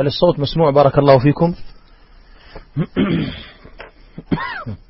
هل الصوت مسموع بارك الله فيكم.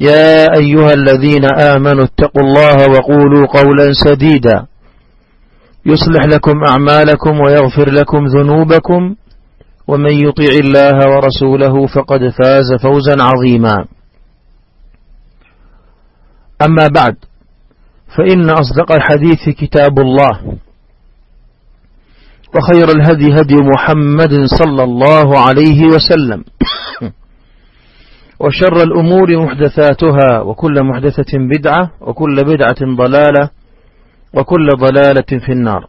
يا أيها الذين آمنوا اتقوا الله وقولوا قولا سديدا. يصلح لكم أعمالكم ويغفر لكم ذنوبكم. ومن يطيع الله ورسوله فقد فاز فوزا عظيما. أما بعد فإن أصدق الحديث كتاب الله. وخير الهدي هدي محمد صلى الله عليه وسلم. وشر الأمور محدثاتها وكل محدثة بدعة وكل بدعة ضلالة وكل ضلالة في النار.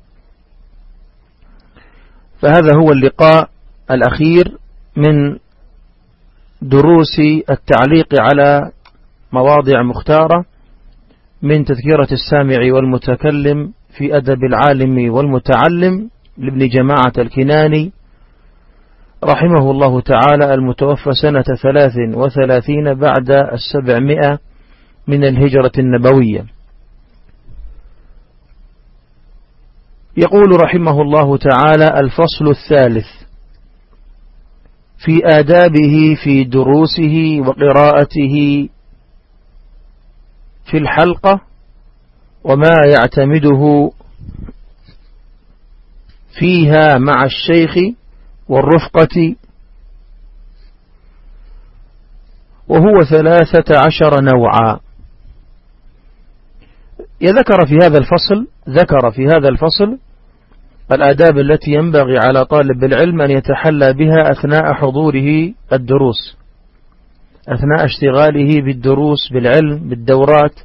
فهذا هو اللقاء الأخير من دروس التعليق على مواضع مختارة من تذكرة السامع والمتكلم في أدب العالم والمتعلم لابن جماعة الكناني رحمه الله تعالى المتوفى سنة ثلاث وثلاثين بعد السبعمائة من الهجرة النبوية. يقول رحمه الله تعالى الفصل الثالث في آدابه في دروسه وقراءته في الحلقة وما يعتمده فيها مع الشيخ والرفقة وهو ثلاثة عشر نوعا. يذكر في هذا الفصل ذكر في هذا الفصل الآداب التي ينبغي على طالب العلم أن يتحلى بها أثناء حضوره الدروس أثناء اشتغاله بالدروس بالعلم بالدورات.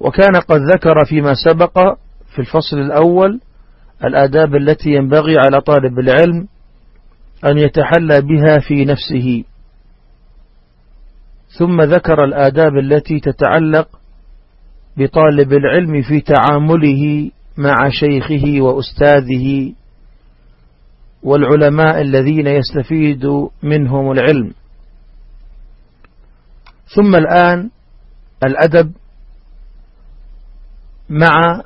وكان قد ذكر فيما سبق في الفصل الأول الآداب التي ينبغي على طالب العلم أن يتحلى بها في نفسه. ثم ذكر الآداب التي تتعلق بطالب العلم في تعامله مع شيخه وأستاذه والعلماء الذين يستفيد منهم العلم. ثم الآن الأدب مع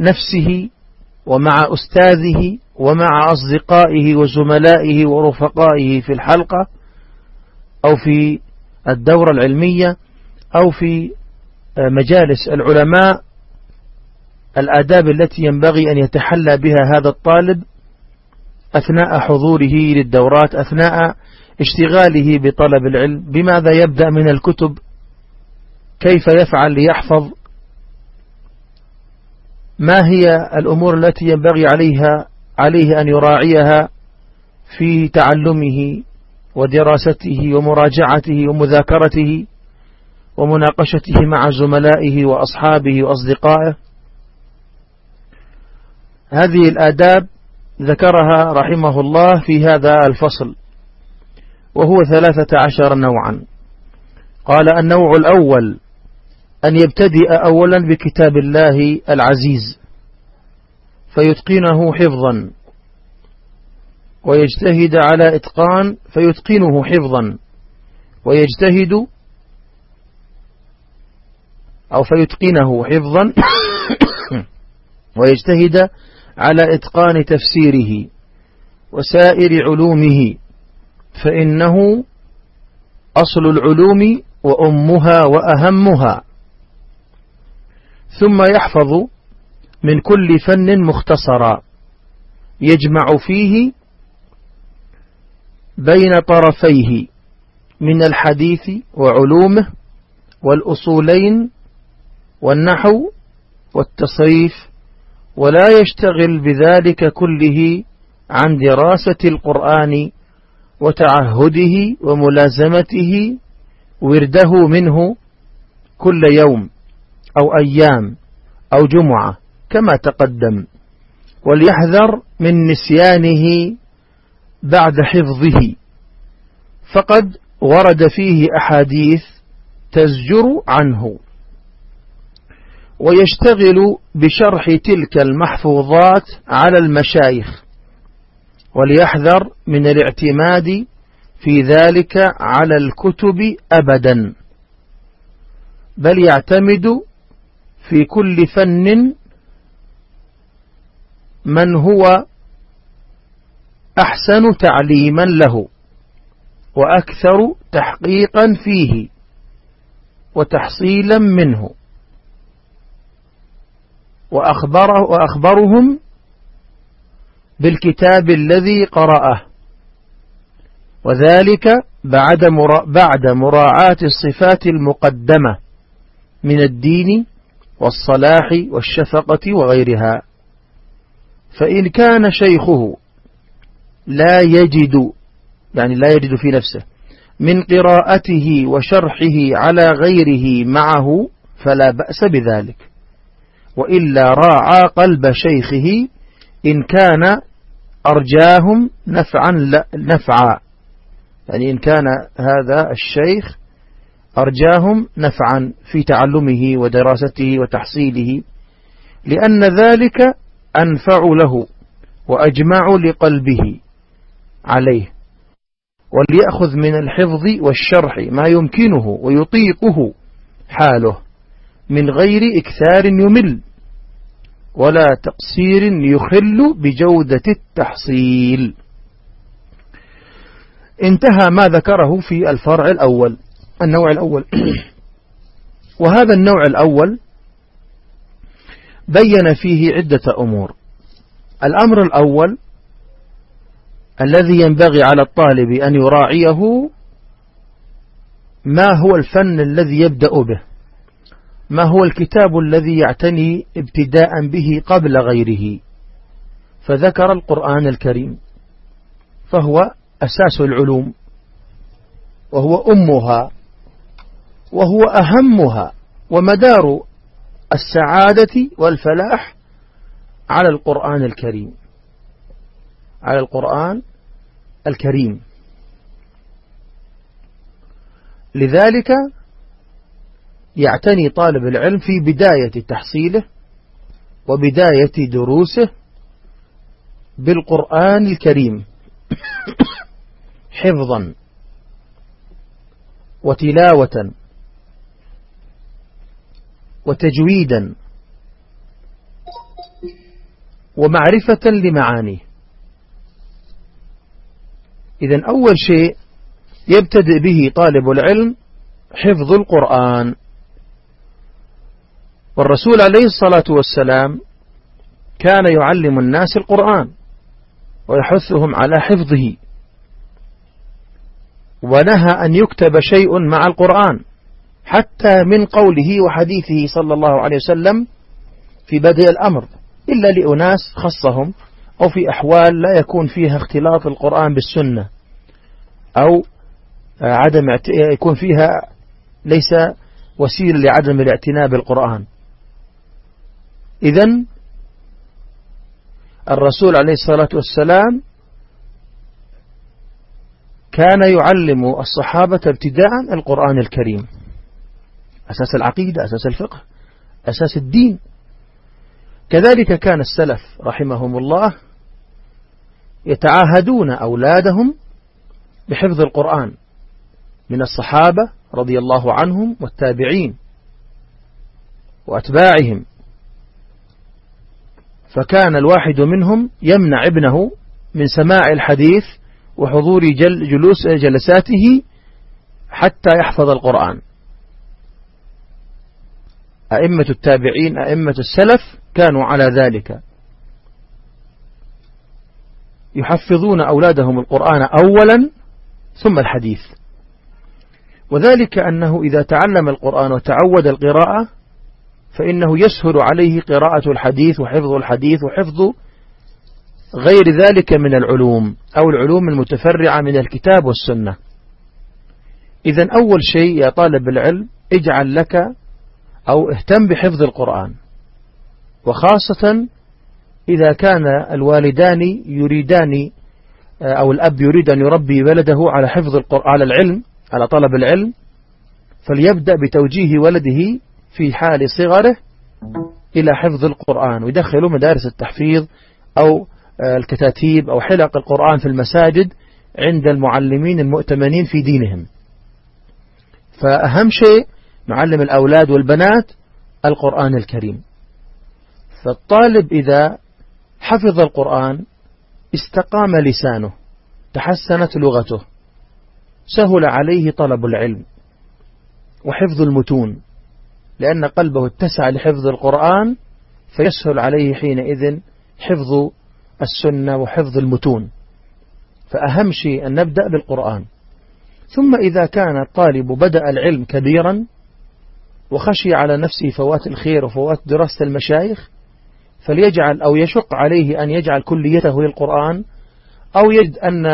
نفسه ومع أستاذه ومع أصدقائه وزملائه ورفقائه في الحلقة أو في الدورة العلمية أو في مجالس العلماء الآداب التي ينبغي أن يتحلى بها هذا الطالب أثناء حضوره للدورات أثناء اشتغاله بطلب العلم بماذا يبدأ من الكتب؟ كيف يفعل ليحفظ؟ ما هي الأمور التي ينبغي عليها عليه أن يراعيها في تعلمه ودراسته ومراجعته ومذاكرته ومناقشته مع زملائه وأصحابه وأصدقائه؟ هذه الآداب ذكرها رحمه الله في هذا الفصل وهو ثلاثة عشر نوعا. قال النوع الأول أن يبتدئ أولا بكتاب الله العزيز فيتقنه حفظا. ويجتهد على إتقان فيتقنه حفظا. ويجتهد أو فيتقنه حفظا. ويجتهد على إتقان تفسيره وسائر علومه فإنه أصل العلوم وأمها وأهمها. ثم يحفظ من كل فن مختصرا يجمع فيه بين طرفيه من الحديث وعلومه والأصولين والنحو والتصريف ولا يشتغل بذلك كله عن دراسة القرآن وتعهده وملازمته ورده منه كل يوم. أو أيام أو جمعة كما تقدم وليحذر من نسيانه بعد حفظه. فقد ورد فيه أحاديث تزجر عنه. ويشتغل بشرح تلك المحفوظات على المشايخ وليحذر من الاعتماد في ذلك على الكتب أبدا. بل يعتمد في كل فن من هو أحسن تعليما له وأكثر تحقيقا فيه وتحصيلا منه وأخبره وأخبرهم بالكتاب الذي قرأه وذلك بعد مراعاة الصفات المقدمة من الدين والصلاح والشفقة وغيرها. فإن كان شيخه لا يجد يعني لا يجد في نفسه من قراءته وشرحه على غيره معه فلا بأس بذلك. وإلا راعى قلب شيخه إن كان أرجاهم نفعا نفعا. يعني إن كان هذا الشيخ أرجاهم نفعا في تعلمه ودراسته وتحصيله لأن ذلك أنفع له وأجمع لقلبه عليه. وليأخذ من الحفظ والشرح ما يمكنه ويطيقه حاله من غير إكثار يمل ولا تقصير يخل بجودة التحصيل. انتهى ما ذكره في الفرع الأول. النوع الأول. وهذا النوع الأول بين فيه عدة أمور. الأمر الأول الذي ينبغي على الطالب أن يراعيه ما هو الفن الذي يبدأ به ما هو الكتاب الذي يعتني ابتداء به قبل غيره. فذكر القرآن الكريم فهو أساس العلوم وهو أمها. وهو أهمها ومدار السعادة والفلاح على القرآن الكريم. على القرآن الكريم. لذلك يعتني طالب العلم في بداية تحصيله وبداية دروسه بالقرآن الكريم. حفظا وتلاوة وتجويدا ومعرفة لمعانيه. إذا أول شيء يبتدئ به طالب العلم حفظ القرآن. والرسول عليه الصلاة والسلام كان يعلم الناس القرآن ويحثهم على حفظه. ونهى أن يكتب شيء مع القرآن. حتى من قوله وحديثه صلى الله عليه وسلم في بدء الأمر إلا لأناس خصهم أو في أحوال لا يكون فيها اختلاط القرآن بالسنة أو عدم يكون فيها ليس وسيلة لعدم الاعتناء بالقرآن. إذا الرسول عليه الصلاة والسلام كان يعلم الصحابة ابتداء القرآن الكريم. أساس العقيدة أساس الفقه أساس الدين. كذلك كان السلف رحمهم الله يتعاهدون أولادهم بحفظ القرآن من الصحابة رضي الله عنهم والتابعين وأتباعهم. فكان الواحد منهم يمنع ابنه من سماع الحديث وحضور جل جلوس جلساته حتى يحفظ القرآن. أئمة التابعين أئمة السلف كانوا على ذلك. يحفظون أولادهم القرآن أولا ثم الحديث. وذلك أنه إذا تعلم القرآن وتعود القراءة فإنه يسهل عليه قراءة الحديث وحفظ الحديث وحفظ غير ذلك من العلوم أو العلوم المتفرعة من الكتاب والسنة. إذا أول شيء يا طالب العلم اجعل لك أو اهتم بحفظ القرآن. وخاصة إذا كان الوالدان يريدان أو الأب يريد أن يربي ولده على حفظ القرآن على العلم على طلب العلم فليبدأ بتوجيه ولده في حال صغره إلى حفظ القرآن ويدخلوا مدارس التحفيظ أو الكتاتيب أو حلق القرآن في المساجد عند المعلمين المؤتمنين في دينهم. فأهم شيء نعلم الأولاد والبنات القرآن الكريم. فالطالب إذا حفظ القرآن استقام لسانه تحسنت لغته سهل عليه طلب العلم وحفظ المتون لأن قلبه اتسع لحفظ القرآن فيسهل عليه حينئذ حفظ السنة وحفظ المتون. فأهم شيء أن نبدأ بالقرآن. ثم إذا كان الطالب بدأ العلم كبيرا وخشي على نفسه فوات الخير وفوات دراسة المشايخ فليجعل أو يشق عليه أن يجعل كليته للقرآن أو يجد أن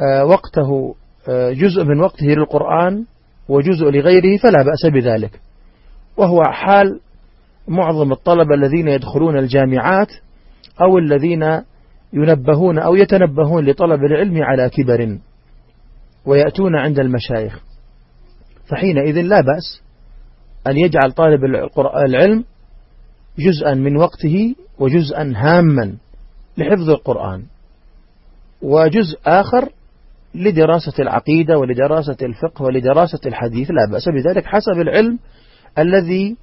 آه، وقته آه، جزء من وقته للقرآن وجزء لغيره فلا بأس بذلك. وهو حال معظم الطلبة الذين يدخلون الجامعات أو الذين ينبهون أو يتنبهون لطلب العلم على كبر ويأتون عند المشايخ. فحينئذ لا بأس أن يجعل طالب العلم جزءا من وقته وجزءا هاما لحفظ القرآن وجزء آخر لدراسة العقيدة ولدراسة الفقه ولدراسة الحديث. لا بأس بذلك حسب العلم الذي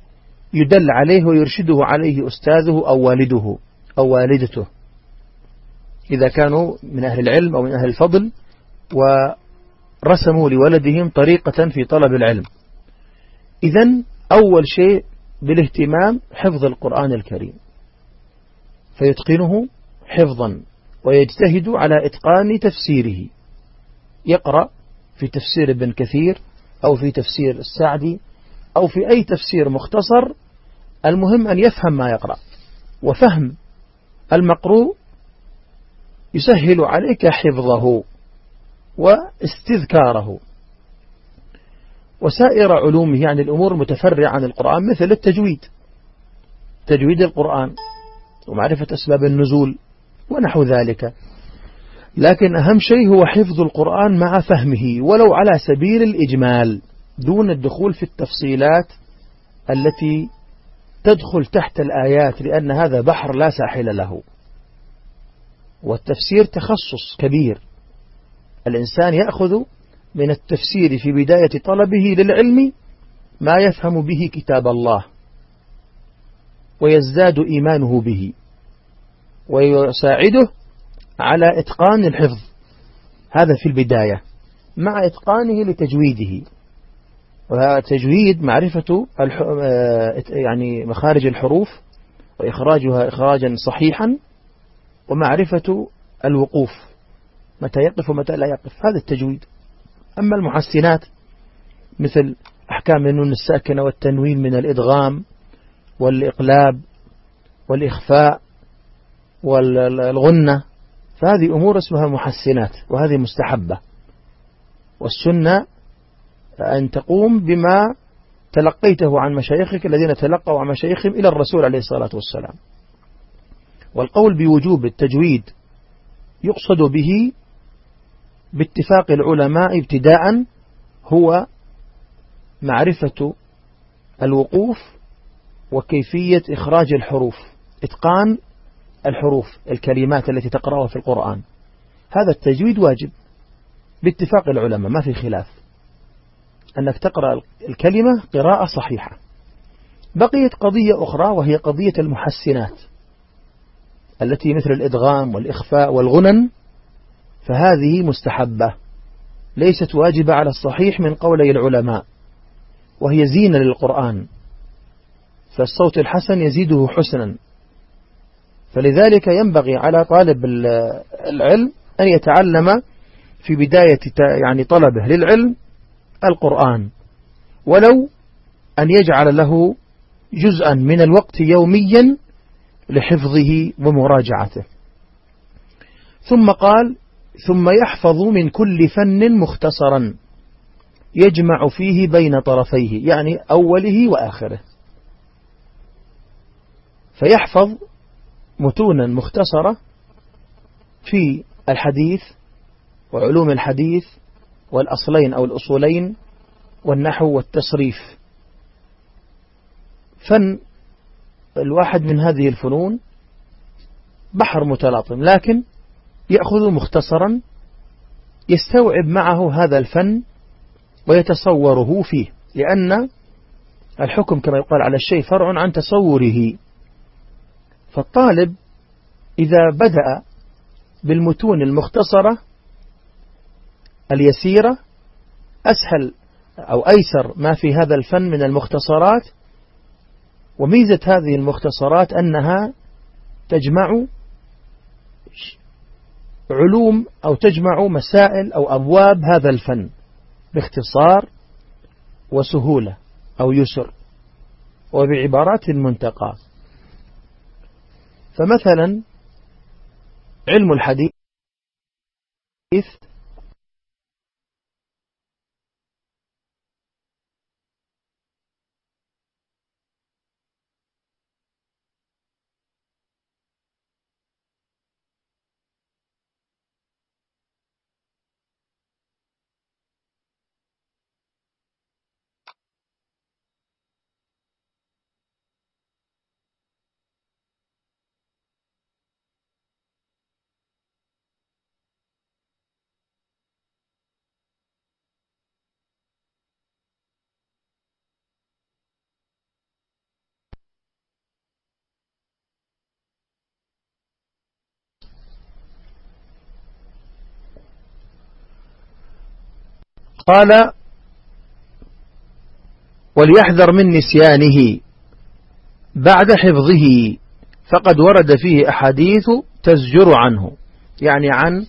يدل عليه ويرشده عليه أستاذه أو والده أو والدته. إذا كانوا من أهل العلم أو من أهل الفضل ورسموا لولدهم طريقة في طلب العلم. إذا أول شيء بالاهتمام حفظ القرآن الكريم. فيتقنه حفظا ويجتهد على إتقان تفسيره. يقرأ في تفسير ابن كثير أو في تفسير السعدي أو في أي تفسير مختصر. المهم أن يفهم ما يقرأ. وفهم المقروء يسهل عليك حفظه واستذكاره. وسائر علومه يعني الأمور المتفرعة عن القرآن مثل التجويد. تجويد القرآن ومعرفة أسباب النزول ونحو ذلك. لكن أهم شيء هو حفظ القرآن مع فهمه ولو على سبيل الإجمال دون الدخول في التفصيلات التي تدخل تحت الآيات لأن هذا بحر لا ساحل له. والتفسير تخصص كبير. الإنسان يأخذ من التفسير في بداية طلبه للعلم ما يفهم به كتاب الله ويزداد إيمانه به ويساعده على إتقان الحفظ. هذا في البداية مع إتقانه لتجويده. وتجويد معرفة آه، يعني مخارج الحروف وإخراجها إخراجا صحيحا ومعرفة الوقوف متى يقف ومتى لا يقف. هذا التجويد. أما المحسنات مثل أحكام النون الساكنة والتنوين من الإدغام والإقلاب والإخفاء والغنة فهذه أمور اسمها محسنات وهذه مستحبة. والسنة أن تقوم بما تلقيته عن مشايخك الذين تلقوا عن مشايخهم إلى الرسول عليه الصلاة والسلام. والقول بوجوب التجويد يقصد به باتفاق العلماء ابتداء هو معرفة الوقوف وكيفية إخراج الحروف إتقان الحروف الكلمات التي تقرأها في القرآن. هذا التجويد واجب باتفاق العلماء ما في خلاف. أنك تقرأ الكلمة قراءة صحيحة. بقيت قضية أخرى وهي قضية المحسنات التي مثل الإدغام والإخفاء والغنن فهذه مستحبة ليست واجبة على الصحيح من قولي العلماء وهي زينة للقرآن فالصوت الحسن يزيده حسنا. فلذلك ينبغي على طالب العلم أن يتعلم في بداية يعني طلبه للعلم القرآن ولو أن يجعل له جزءا من الوقت يوميا لحفظه ومراجعته. ثم قال ثم يحفظ من كل فن مختصرا يجمع فيه بين طرفيه يعني أوله وآخره. فيحفظ متونا مختصرة في الحديث وعلوم الحديث والأصلين أو الأصولين والنحو والتصريف. فن الواحد من هذه الفنون بحر متلاطم لكن يأخذ مختصرا يستوعب معه هذا الفن ويتصوره فيه لأن الحكم كما يقال على الشيء فرع عن تصوره. فالطالب إذا بدأ بالمتون المختصرة اليسيرة أسهل أو أيسر ما في هذا الفن من المختصرات وميزة هذه المختصرات أنها تجمع علوم أو تجمع مسائل أو أبواب هذا الفن باختصار وسهولة أو يسر وبعبارات منتقى. فمثلا علم الحديث قال وليحذر من نسيانه بعد حفظه فقد ورد فيه أحاديث تزجر عنه يعني عن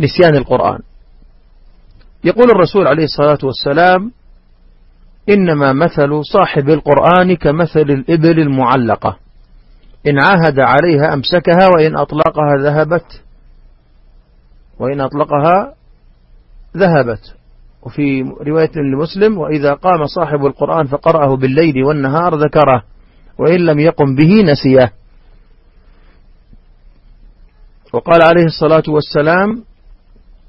نسيان القرآن. يقول الرسول عليه الصلاة والسلام إنما مثل صاحب القرآن كمثل الإبل المعلقة. إن عاهد عليها أمسكها وإن أطلقها ذهبت وإن أطلقها ذهبت. وفي رواية لمسلم وإذا قام صاحب القرآن فقرأه بالليل والنهار ذكره وإن لم يقم به نسيه. وقال عليه الصلاة والسلام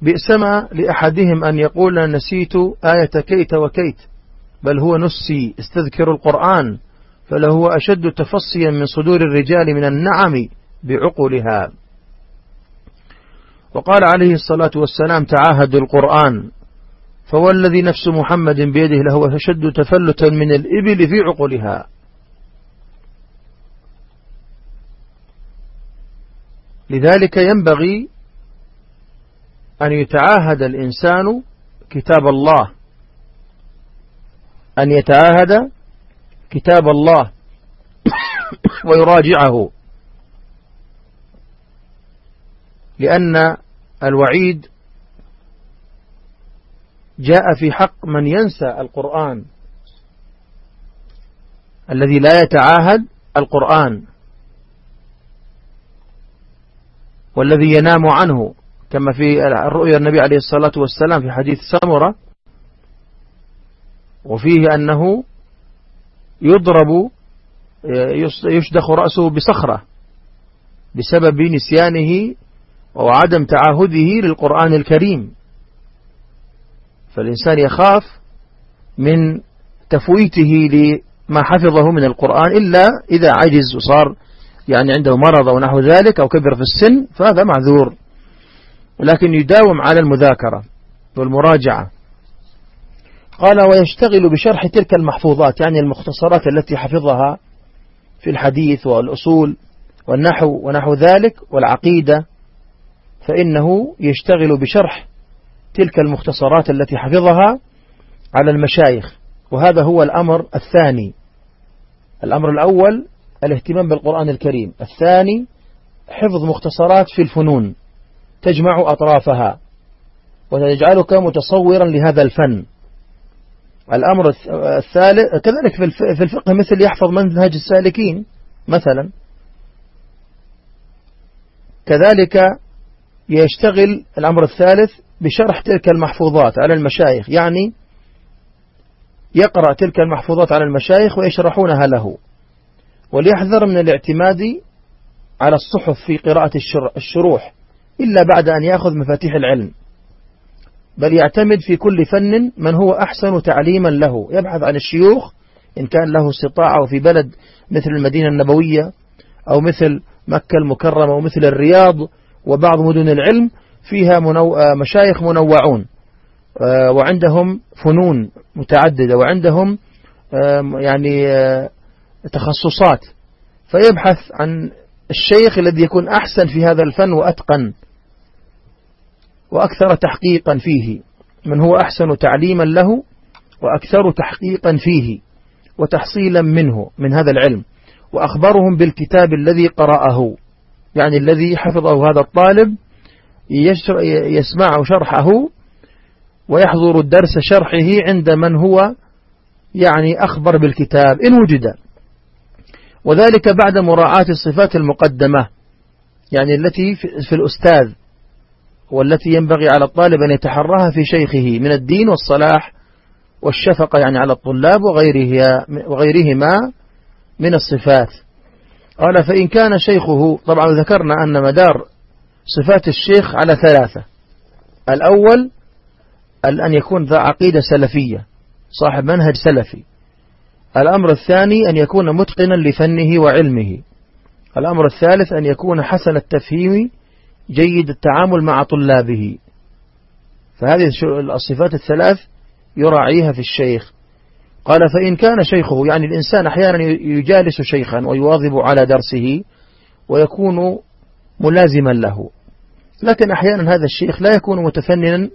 بئسما لأحدهم أن يقول نسيت آية كيت وكيت بل هو نسي استذكر القرآن فلهو أشد تفصيا من صدور الرجال من النعم بعقلها وقال عليه الصلاة والسلام تعاهدوا القرآن فوالذي نفس محمد بيده لهو أشد تفلتا من الإبل في عقلها لذلك ينبغي أن يتعاهد الإنسان كتاب الله. أن يتعاهد كتاب الله ويراجعه. لأن الوعيد جاء في حق من ينسى القرآن. الذي لا يتعاهد القرآن. والذي ينام عنه. كما في الرؤيا النبي عليه الصلاة والسلام في حديث سمرة. وفيه أنه يضرب يشدخ رأسه بصخرة. بسبب نسيانه وعدم تعاهده للقرآن الكريم. فالإنسان يخاف من تفويته لما حفظه من القرآن إلا إذا عجز وصار يعني عنده مرض أو نحو ذلك أو كبر في السن فهذا معذور. ولكن يداوم على المذاكرة والمراجعة. قال ويشتغل بشرح تلك المحفوظات يعني المختصرات التي حفظها في الحديث والأصول والنحو ونحو ذلك والعقيدة. فإنه يشتغل بشرح تلك المختصرات التي حفظها على المشايخ. وهذا هو الأمر الثاني. الأمر الأول الاهتمام بالقرآن الكريم. الثاني حفظ مختصرات في الفنون. تجمع أطرافها. وتجعلك متصورا لهذا الفن. الأمر الثالث كذلك في الفقه مثل يحفظ منهج السالكين مثلا. كذلك يشتغل الأمر الثالث بشرح تلك المحفوظات على المشايخ. يعني يقرأ تلك المحفوظات على المشايخ ويشرحونها له. وليحذر من الاعتماد على الصحف في قراءة الشروح إلا بعد أن يأخذ مفاتيح العلم. بل يعتمد في كل فن من هو أحسن تعليما له. يبحث عن الشيوخ إن كان له استطاعة في بلد مثل المدينة النبوية أو مثل مكة المكرمة ومثل الرياض وبعض مدن العلم فيها منو... مشايخ منوعون. آه، وعندهم فنون متعددة وعندهم يعني آه، تخصصات. فيبحث عن الشيخ الذي يكون أحسن في هذا الفن وأتقن وأكثر تحقيقا فيه من هو أحسن تعليما له وأكثر تحقيقا فيه وتحصيلا منه من هذا العلم. وأخبرهم بالكتاب الذي قرأه. يعني الذي حفظه هذا الطالب يسمع شرحه ويحضر الدرس شرحه عند من هو يعني أخبر بالكتاب إن وجد. وذلك بعد مراعاة الصفات المقدمة يعني التي في الأستاذ والتي ينبغي على الطالب أن يتحراها في شيخه من الدين والصلاح والشفقة يعني على الطلاب وغيره وغيرهما من الصفات. قال فإن كان شيخه طبعا ذكرنا أن مدار صفات الشيخ على ثلاثة. الأول أن يكون ذا عقيدة سلفية صاحب منهج سلفي. الأمر الثاني أن يكون متقنا لفنه وعلمه. الأمر الثالث أن يكون حسن التفهيم جيد التعامل مع طلابه. فهذه الصفات الثلاث يراعيها في الشيخ. قال فإن كان شيخه يعني الإنسان أحيانا يجالس شيخا ويواظب على درسه ويكون ملازما له. لكن أحيانا هذا الشيخ لا يكون متفننا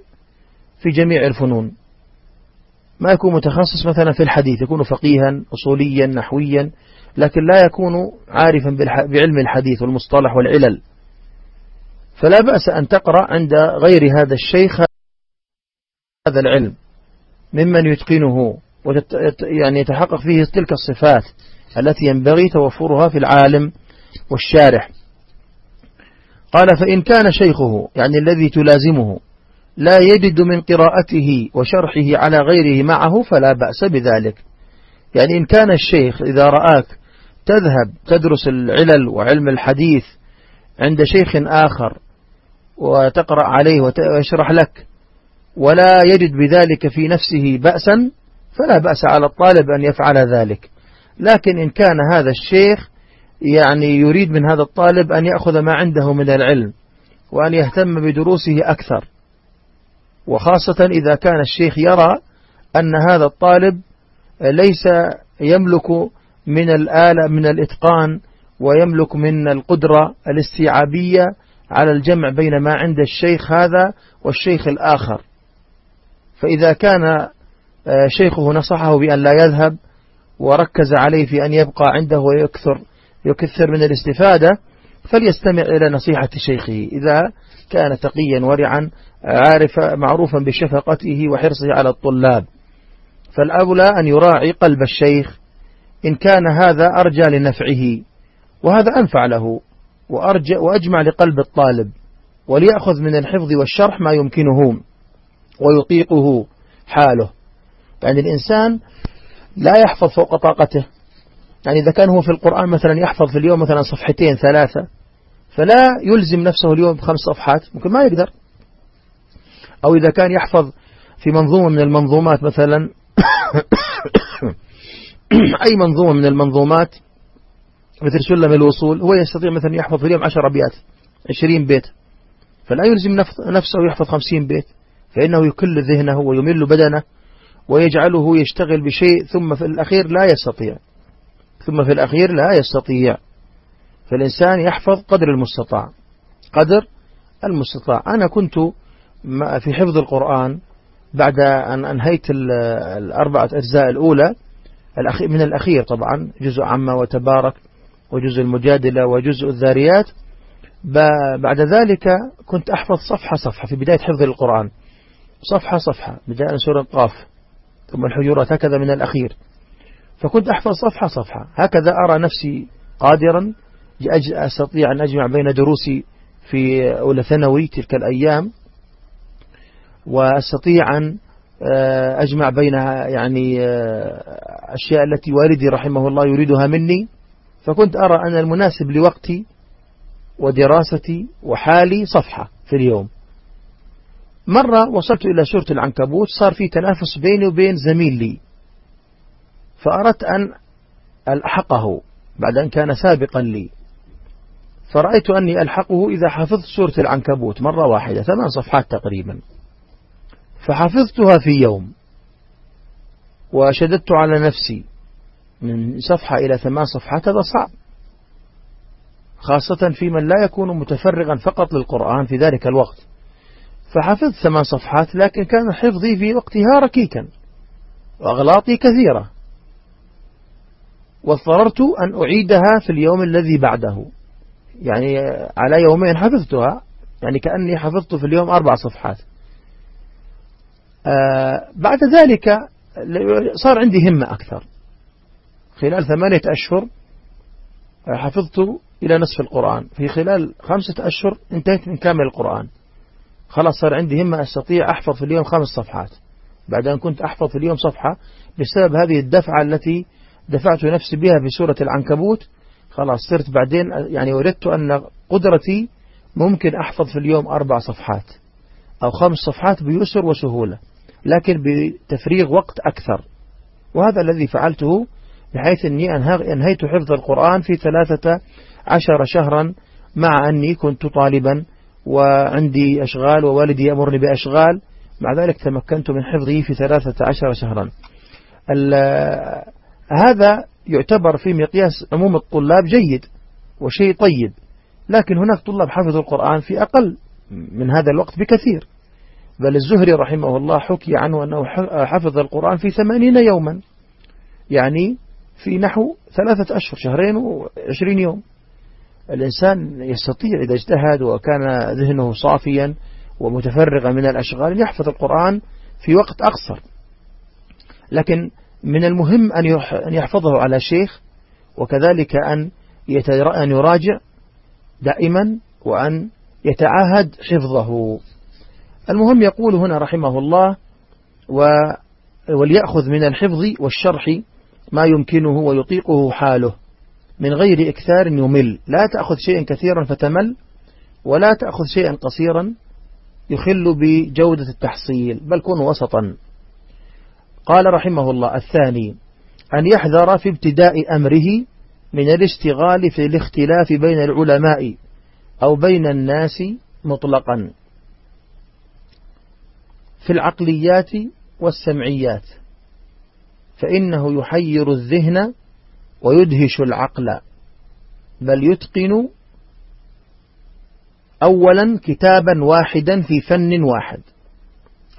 في جميع الفنون. ما يكون متخصص مثلا في الحديث يكون فقيها أصوليا نحويا لكن لا يكون عارفا بعلم الحديث والمصطلح والعلل. فلا بأس أن تقرأ عند غير هذا الشيخ هذا العلم ممن يتقنه. يعني يتحقق فيه تلك الصفات التي ينبغي توفرها في العالم والشارح. قال فإن كان شيخه يعني الذي تلازمه لا يجد من قراءته وشرحه على غيره معه فلا بأس بذلك. يعني إن كان الشيخ إذا رآك تذهب تدرس العلل وعلم الحديث عند شيخ آخر وتقرأ عليه ويشرح لك ولا يجد بذلك في نفسه بأسا فلا بأس على الطالب أن يفعل ذلك. لكن إن كان هذا الشيخ يعني يريد من هذا الطالب أن يأخذ ما عنده من العلم وأن يهتم بدروسه أكثر. وخاصة إذا كان الشيخ يرى أن هذا الطالب ليس يملك من الآلة من الإتقان ويملك من القدرة الاستيعابية على الجمع بين ما عند الشيخ هذا والشيخ الآخر. فإذا كان شيخه نصحه بأن لا يذهب وركز عليه في أن يبقى عنده ويكثر يكثر من الاستفادة فليستمع إلى نصيحة شيخه. إذا كان تقيا ورعا عارف معروفا بشفقته وحرصه على الطلاب. فالأولى أن يراعي قلب الشيخ. إن كان هذا أرجى لنفعه وهذا أنفع له وأرجع وأجمع لقلب الطالب وليأخذ من الحفظ والشرح ما يمكنه ويطيقه حاله. يعني الإنسان لا يحفظ فوق طاقته. يعني إذا كان هو في القرآن مثلا يحفظ في اليوم مثلا صفحتين ثلاثة فلا يلزم نفسه اليوم بخمس صفحات ممكن ما يقدر. أو إذا كان يحفظ في منظومة من المنظومات مثلا أي منظومة من المنظومات مثل سلم الوصول هو يستطيع مثلا يحفظ في اليوم عشر أبيات عشرين بيت. فلا يلزم نفسه يحفظ خمسين بيت فإنه يكل ذهنه ويمل بدنه. ويجعله يشتغل بشيء ثم في الأخير لا يستطيع. ثم في الأخير لا يستطيع. فالإنسان يحفظ قدر المستطاع. قدر المستطاع. أنا كنت في حفظ القرآن بعد أن أنهيت الأربعة أجزاء الأولى من الأخير طبعا جزء عما وتبارك وجزء المجادلة وجزء الذاريات. بعد ذلك كنت أحفظ صفحة صفحة في بداية حفظ القرآن. صفحة صفحة بداية سورة قاف. ثم الحجرات هكذا من الأخير. فكنت أحفظ صفحة صفحة. هكذا أرى نفسي قادرا أستطيع أن أجمع بين دروسي في أولى ثانوي تلك الأيام وأستطيع أن آه، أجمع بين يعني آه، أشياء التي والدي رحمه الله يريدها مني. فكنت أرى أن المناسب لوقتي ودراستي وحالي صفحة في اليوم. مرة وصلت إلى سورة العنكبوت صار في تنافس بيني وبين زميل لي. فأردت أن ألحقه بعد أن كان سابقا لي. فرأيت أني ألحقه إذا حفظت سورة العنكبوت مرة واحدة ثمان صفحات تقريبا. فحفظتها في يوم. وشددت على نفسي. من صفحة إلى ثمان صفحات هذا صعب. خاصة في من لا يكون متفرغا فقط للقرآن في ذلك الوقت. فحفظت ثمان صفحات لكن كان حفظي في وقتها ركيكا وأغلاطي كثيرة. واضطررت أن أعيدها في اليوم الذي بعده. يعني على يومين حفظتها يعني كأني حفظت في اليوم أربع صفحات. آه بعد ذلك صار عندي همة أكثر. خلال ثمانية أشهر حفظت إلى نصف القرآن. في خلال خمسة أشهر انتهيت من كامل القرآن. خلاص صار عندي همة أستطيع أحفظ في اليوم خمس صفحات. بعد أن كنت أحفظ في اليوم صفحة بسبب هذه الدفعة التي دفعت نفسي بها في سورة العنكبوت خلاص صرت بعدين يعني وردت أن قدرتي ممكن أحفظ في اليوم أربع صفحات أو خمس صفحات بيسر وسهولة لكن بتفريغ وقت أكثر. وهذا الذي فعلته بحيث أني أنهيت حفظ القرآن في ثلاثة عشر شهرا مع أني كنت طالبا وعندي أشغال ووالدي يأمرني بأشغال. مع ذلك تمكنت من حفظه في ثلاثة عشر شهرا. هذا يعتبر في مقياس عموم الطلاب جيد وشيء طيب. لكن هناك طلاب حفظوا القرآن في أقل من هذا الوقت بكثير. بل الزهري رحمه الله حكي عنه أنه حفظ القرآن في ثمانين يوما. يعني في نحو ثلاثة أشهر شهرين وعشرين يوم. الإنسان يستطيع إذا اجتهد وكان ذهنه صافيا ومتفرغا من الأشغال يحفظ القرآن في وقت أقصر. لكن من المهم أن يحفظه على شيخ وكذلك أن أن يراجع دائما وأن يتعاهد حفظه. المهم يقول هنا رحمه الله وليأخذ من الحفظ والشرح ما يمكنه ويطيقه حاله. من غير إكثار يمل. لا تأخذ شيئا كثيرا فتمل ولا تأخذ شيئا قصيرا يخل بجودة التحصيل بل كن وسطا. قال رحمه الله الثاني أن يحذر في ابتداء أمره من الاشتغال في الاختلاف بين العلماء أو بين الناس مطلقا في العقليات والسمعيات فإنه يحير الذهن ويدهش العقل بل يتقن أولا كتابا واحدا في فن واحد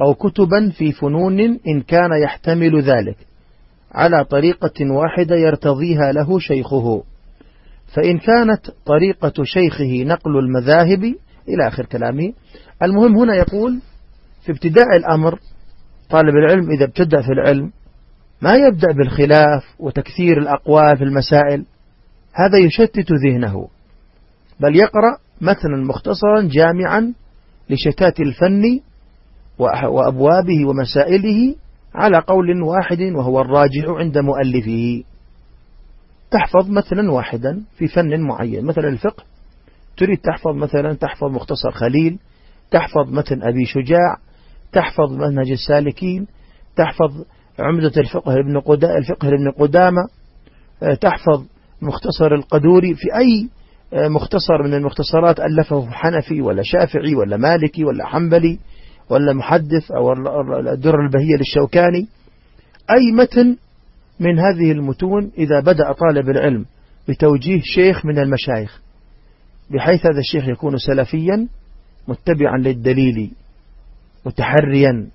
أو كتبا في فنون إن كان يحتمل ذلك. على طريقة واحدة يرتضيها له شيخه. فإن كانت طريقة شيخه نقل المذاهب إلى آخر كلامه. المهم هنا يقول في ابتداء الأمر طالب العلم إذا ابتدأ في العلم ما يبدأ بالخلاف وتكثير الأقوال في المسائل هذا يشتت ذهنه بل يقرأ مثلا مختصرا جامعا لشتات الفن وأبوابه ومسائله على قول واحد وهو الراجح عند مؤلفه. تحفظ مثلا واحدا في فن معين مثلا الفقه. تريد تحفظ مثلا تحفظ مختصر خليل تحفظ متن أبي شجاع تحفظ منهج السالكين تحفظ عمدة الفقه ابن قدامة الفقه ابن قدامة آه، تحفظ مختصر القدوري في أي آه، مختصر من المختصرات ألفه حنفي ولا شافعي ولا مالكي ولا حنبلي ولا محدث أو الدر البهية للشوكاني. أي متن من هذه المتون إذا بدأ طالب العلم بتوجيه شيخ من المشايخ بحيث هذا الشيخ يكون سلفيا متبعا للدليل متحريا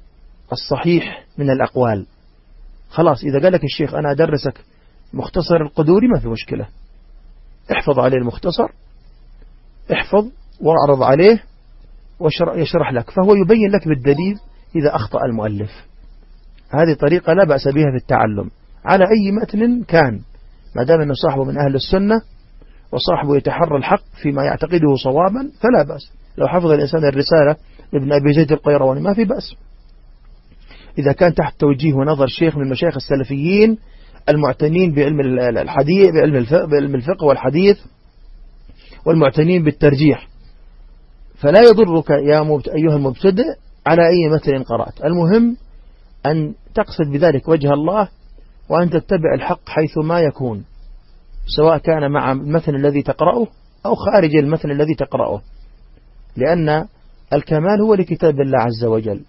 الصحيح من الأقوال. خلاص إذا قال لك الشيخ أنا أدرسك مختصر القدوري ما في مشكلة. احفظ عليه المختصر احفظ وأعرض عليه ويشرح لك. فهو يبين لك بالدليل إذا أخطأ المؤلف. هذه طريقة لا بأس بها في التعلم. على أي متن كان ما دام أنه صاحبه من أهل السنة وصاحبه يتحرى الحق فيما يعتقده صوابا فلا بأس. لو حفظ الإنسان الرسالة ابن أبي زيد القيرواني ما في بأس. إذا كان تحت توجيه ونظر شيخ من المشايخ السلفيين المعتنين بعلم الحديث بعلم الفقه والحديث والمعتنين بالترجيح. فلا يضرك يا أيها المبتدئ على أي متن قرأت. المهم أن تقصد بذلك وجه الله وأن تتبع الحق حيث ما يكون سواء كان مع المثل الذي تقرأه أو خارج المثل الذي تقرأه لأن الكمال هو لكتاب الله عز وجل.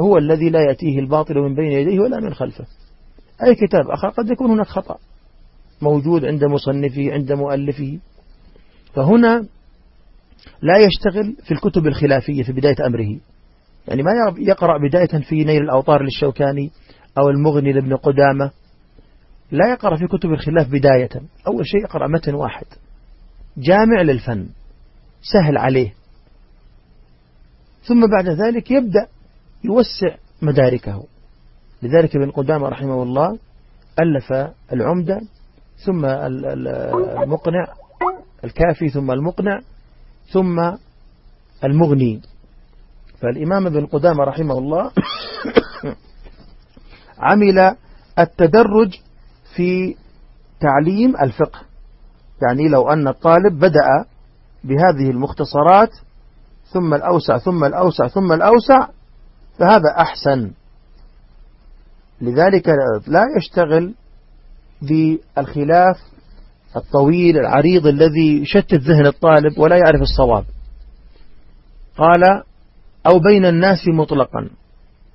هو الذي لا يأتيه الباطل من بين يديه ولا من خلفه. أي كتاب آخر قد يكون هناك خطأ موجود عند مصنفه عند مؤلفه. فهنا لا يشتغل في الكتب الخلافية في بداية أمره. يعني ما يقرأ بداية في نيل الأوطار للشوكاني أو المغني لابن قدامة. لا يقرأ في كتب الخلاف بداية. أول شيء يقرأ متن واحد. جامع للفن. سهل عليه. ثم بعد ذلك يبدأ يوسع مداركه. لذلك ابن قدامة رحمه الله ألف العمدة ثم المقنع الكافي ثم المقنع ثم المغني. فالإمام ابن قدامة رحمه الله عمل التدرج في تعليم الفقه. يعني لو أن الطالب بدأ بهذه المختصرات ثم الأوسع ثم الأوسع ثم الأوسع فهذا أحسن. لذلك لا يشتغل بالخلاف الطويل العريض الذي يشتت ذهن الطالب ولا يعرف الصواب. قال أو بين الناس مطلقا.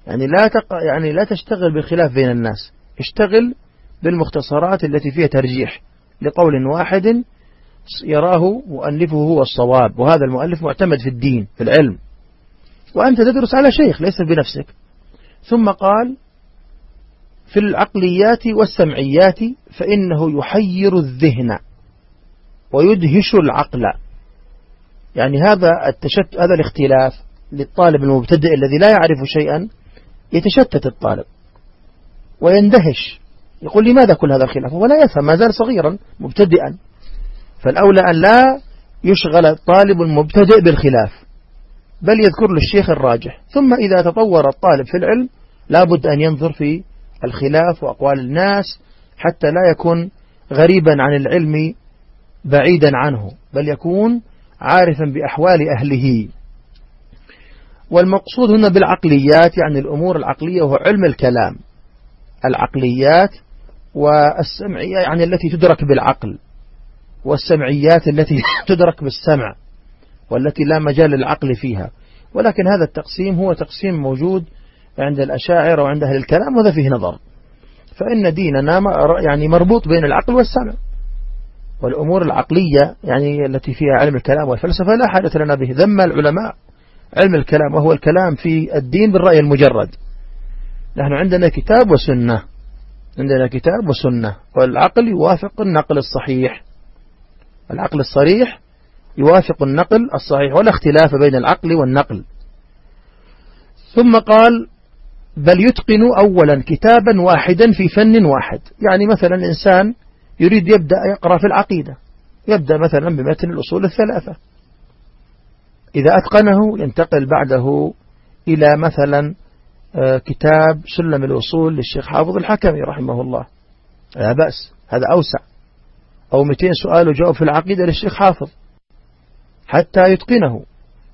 يعني لا تق... يعني لا تشتغل بالخلاف بين الناس. اشتغل بالمختصرات التي فيها ترجيح لقول واحد يراه مؤلفه هو الصواب. وهذا المؤلف معتمد في الدين في العلم. وأنت تدرس على شيخ ليس بنفسك. ثم قال في العقليات والسمعيات فإنه يحير الذهن ويدهش العقل. يعني هذا التشت هذا الاختلاف للطالب المبتدئ الذي لا يعرف شيئا يتشتت الطالب ويندهش. يقول لماذا كل هذا الخلاف؟ ولا يفهم ما زال صغيرا مبتدئا. فالأولى أن لا يشغل الطالب المبتدئ بالخلاف. بل يذكر له الشيخ الراجح. ثم إذا تطور الطالب في العلم لابد أن ينظر في الخلاف وأقوال الناس حتى لا يكون غريبا عن العلم بعيدا عنه بل يكون عارفا بأحوال أهله. والمقصود هنا بالعقليات يعني الأمور العقلية وهو علم الكلام. العقليات والسمعية يعني التي تدرك بالعقل والسمعيات التي تدرك بالسمع. والتي لا مجال للعقل فيها. ولكن هذا التقسيم هو تقسيم موجود عند الأشاعرة وعند أهل الكلام وهذا فيه نظر. فإن ديننا يعني مربوط بين العقل والسمع. والأمور العقلية يعني التي فيها علم الكلام والفلسفة لا حاجة لنا به. ذم العلماء علم الكلام وهو الكلام في الدين بالرأي المجرد. نحن عندنا كتاب وسنة. عندنا كتاب وسنة. والعقل يوافق النقل الصحيح. العقل الصريح يوافق النقل الصحيح ولا اختلاف بين العقل والنقل. ثم قال بل يتقن أولا كتابا واحدا في فن واحد. يعني مثلا إنسان يريد يبدأ يقرأ في العقيدة. يبدأ مثلا بمتن الأصول الثلاثة. إذا أتقنه ينتقل بعده إلى مثلا آه، كتاب سلم الوصول للشيخ حافظ الحكمي رحمه الله. لا بأس هذا أوسع. أو 200 سؤال وجواب في العقيدة للشيخ حافظ. حتى يتقنه.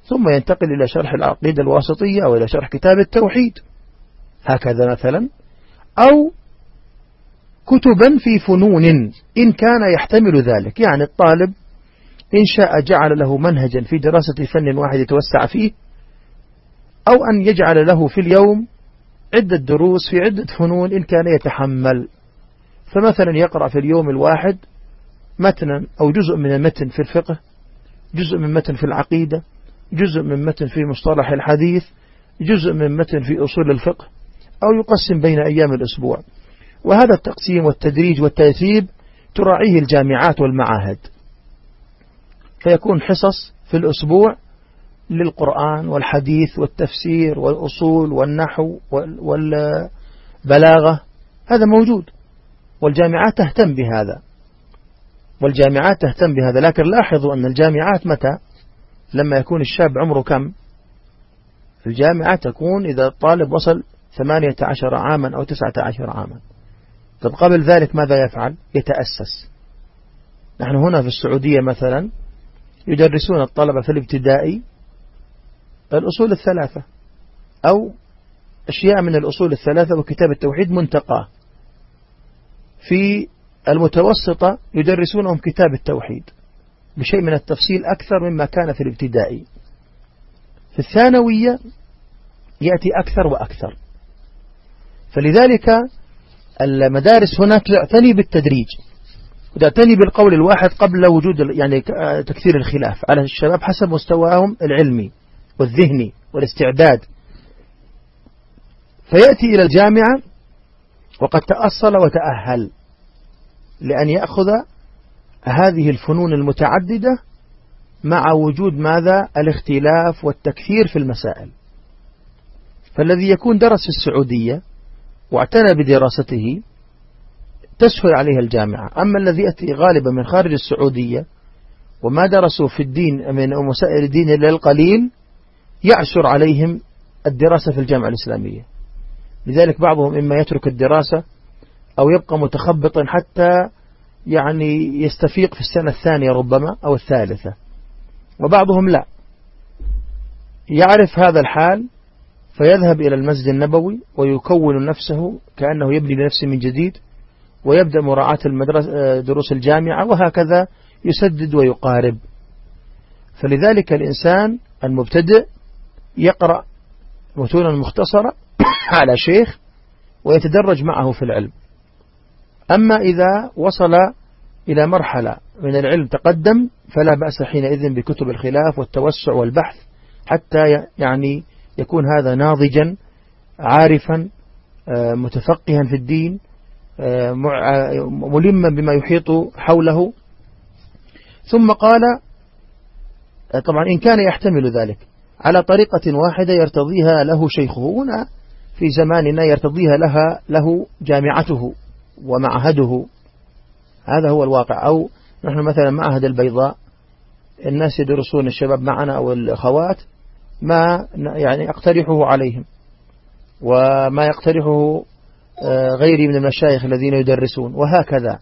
ثم ينتقل إلى شرح العقيدة الواسطية أو إلى شرح كتاب التوحيد. هكذا مثلا. أو كتبا في فنون إن كان يحتمل ذلك. يعني الطالب إن شاء جعل له منهجا في دراسة فن واحد يتوسع فيه أو أن يجعل له في اليوم عدة دروس في عدة فنون إن كان يتحمل. فمثلا يقرأ في اليوم الواحد متنا أو جزء من المتن في الفقه جزء من متن في العقيدة جزء من متن في مصطلح الحديث جزء من متن في أصول الفقه أو يقسم بين أيام الأسبوع. وهذا التقسيم والتدريج والترتيب تراعيه الجامعات والمعاهد. فيكون حصص في الأسبوع للقرآن والحديث والتفسير والأصول والنحو والبلاغة. هذا موجود والجامعات تهتم بهذا. والجامعات تهتم بهذا لكن لاحظوا أن الجامعات متى؟ لما يكون الشاب عمره كم؟ الجامعة تكون إذا الطالب وصل ثمانية عشر عاما أو تسعة عشر عاما. طب قبل ذلك ماذا يفعل؟ يتأسس. نحن هنا في السعودية مثلا يدرسون الطلبة في الابتدائي الأصول الثلاثة أو أشياء من الأصول الثلاثة وكتاب التوحيد منتقاه في المتوسطة يدرسونهم كتاب التوحيد بشيء من التفصيل أكثر مما كان في الابتدائي في الثانوية يأتي أكثر وأكثر. فلذلك المدارس هناك تعتني بالتدريج وتعتني بالقول الواحد قبل وجود يعني تكثير الخلاف على الشباب حسب مستواهم العلمي والذهني والاستعداد. فيأتي إلى الجامعة وقد تأصل وتأهل. لأن يأخذ هذه الفنون المتعددة مع وجود ماذا؟ الاختلاف والتكثير في المسائل. فالذي يكون درس في السعودية واعتنى بدراسته تسهل عليه الجامعة. أما الذي يأتي غالبا من خارج السعودية وما درسوا في الدين من مسائل الدين إلا القليل يعسر عليهم الدراسة في الجامعة الإسلامية. لذلك بعضهم إما يترك الدراسة أو يبقى متخبطا حتى يعني يستفيق في السنة الثانية ربما أو الثالثة. وبعضهم لا. يعرف هذا الحال فيذهب إلى المسجد النبوي ويكون نفسه كأنه يبني لنفسه من جديد ويبدأ مراعاة المدرسة دروس الجامعة وهكذا يسدد ويقارب. فلذلك الإنسان المبتدئ يقرأ متونا مختصرة على شيخ ويتدرج معه في العلم. أما إذا وصل إلى مرحلة من العلم تقدم فلا بأس حينئذ بكتب الخلاف والتوسع والبحث حتى يعني يكون هذا ناضجا عارفا آه، متفقها في الدين آه، آه، ملما بما يحيط حوله. ثم قال طبعا إن كان يحتمل ذلك على طريقة واحدة يرتضيها له شيخه. هنا في زماننا يرتضيها لها له جامعته. ومعهده. هذا هو الواقع. أو نحن مثلا معهد البيضاء الناس يدرسون الشباب معنا أو الأخوات ما يعني أقترحه عليهم وما يقترحه آه، غيري من المشايخ الذين يدرسون وهكذا.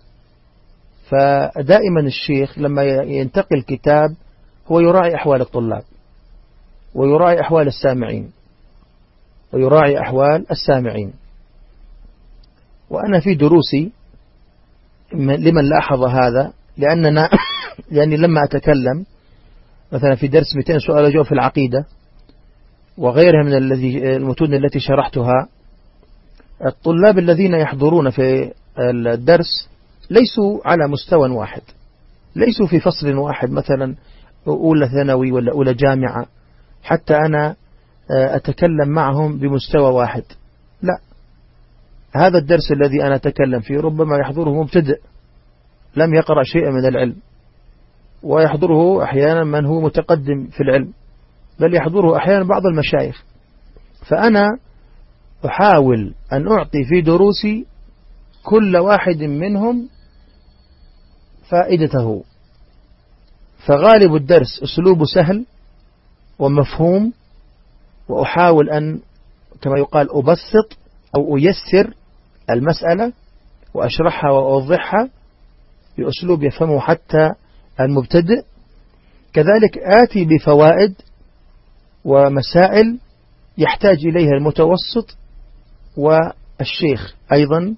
فدائما الشيخ لما ينتقل كتاب هو يراعي أحوال الطلاب ويراعي أحوال السامعين ويراعي أحوال السامعين. وأنا في دروسي لمن لاحظ هذا لأننا لأني لما أتكلم مثلا في درس 200 سؤال وجواب في العقيدة وغيرها من الذي المتون التي شرحتها الطلاب الذين يحضرون في الدرس ليسوا على مستوى واحد ليسوا في فصل واحد مثلا أولى ثانوي ولا أولى جامعة حتى أنا أتكلم معهم بمستوى واحد. لا هذا الدرس الذي أنا أتكلم فيه ربما يحضره مبتدئ لم يقرأ شيئا من العلم. ويحضره أحيانا من هو متقدم في العلم بل يحضره أحيانا بعض المشايخ. فأنا أحاول أن أعطي في دروسي كل واحد منهم فائدته. فغالب الدرس أسلوب سهل ومفهوم وأحاول أن كما يقال أبسط أو أيسر المسألة وأشرحها وأوضحها بأسلوب يفهمه حتى المبتدئ. كذلك آتي بفوائد ومسائل يحتاج إليها المتوسط والشيخ أيضا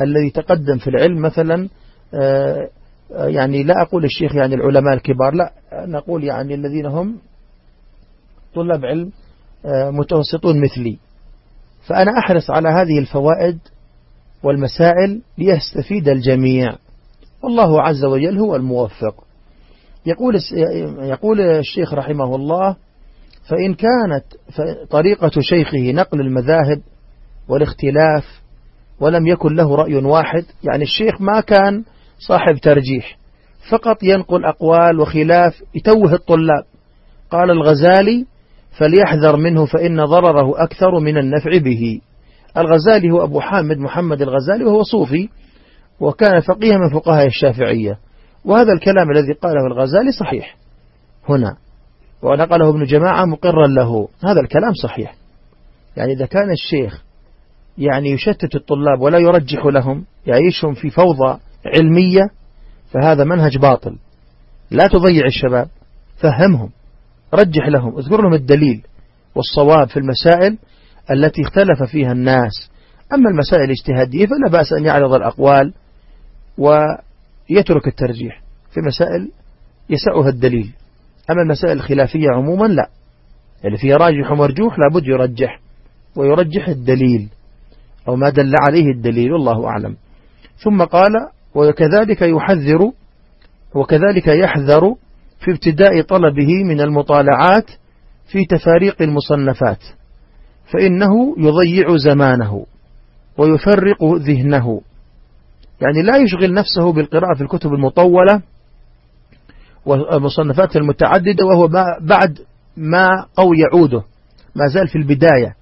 الذي تقدم في العلم مثلا آه، يعني لا أقول الشيخ يعني العلماء الكبار لا نقول يعني الذين هم طلاب علم آه، متوسطون مثلي. فأنا أحرص على هذه الفوائد والمسائل ليستفيد الجميع. والله عز وجل هو الموفق. يقول يقول الشيخ رحمه الله فإن كانت طريقة شيخه نقل المذاهب والاختلاف ولم يكن له رأي واحد يعني الشيخ ما كان صاحب ترجيح فقط ينقل أقوال وخلاف يتوه الطلاب. قال الغزالي فليحذر منه فإن ضرره أكثر من النفع به. الغزالي هو أبو حامد محمد الغزالي وهو صوفي وكان فقيها من فقهاء الشافعية. وهذا الكلام الذي قاله الغزالي صحيح. هنا ونقله ابن جماعة مقرا له. هذا الكلام صحيح. يعني إذا كان الشيخ يعني يشتت الطلاب ولا يرجح لهم يعيشهم في فوضى علمية فهذا منهج باطل. لا تضيع الشباب. فهمهم. رجح لهم. اذكر لهم الدليل والصواب في المسائل. التي اختلف فيها الناس. أما المسائل الاجتهادية فلا بأس أن يعرض الأقوال ويترك الترجيح. في مسائل يسعها الدليل. أما المسائل الخلافية عموما لا. اللي فيها راجح ومرجوح لابد يرجح ويرجح الدليل. أو ما دل عليه الدليل والله أعلم. ثم قال وكذلك يحذر وكذلك يحذر في ابتداء طلبه من المطالعات في تفاريق المصنفات. فإنه يضيع زمانه ويفرق ذهنه. يعني لا يشغل نفسه بالقراءة في الكتب المطولة والمصنفات المتعددة وهو بعد ما قوي عوده ما زال في البداية.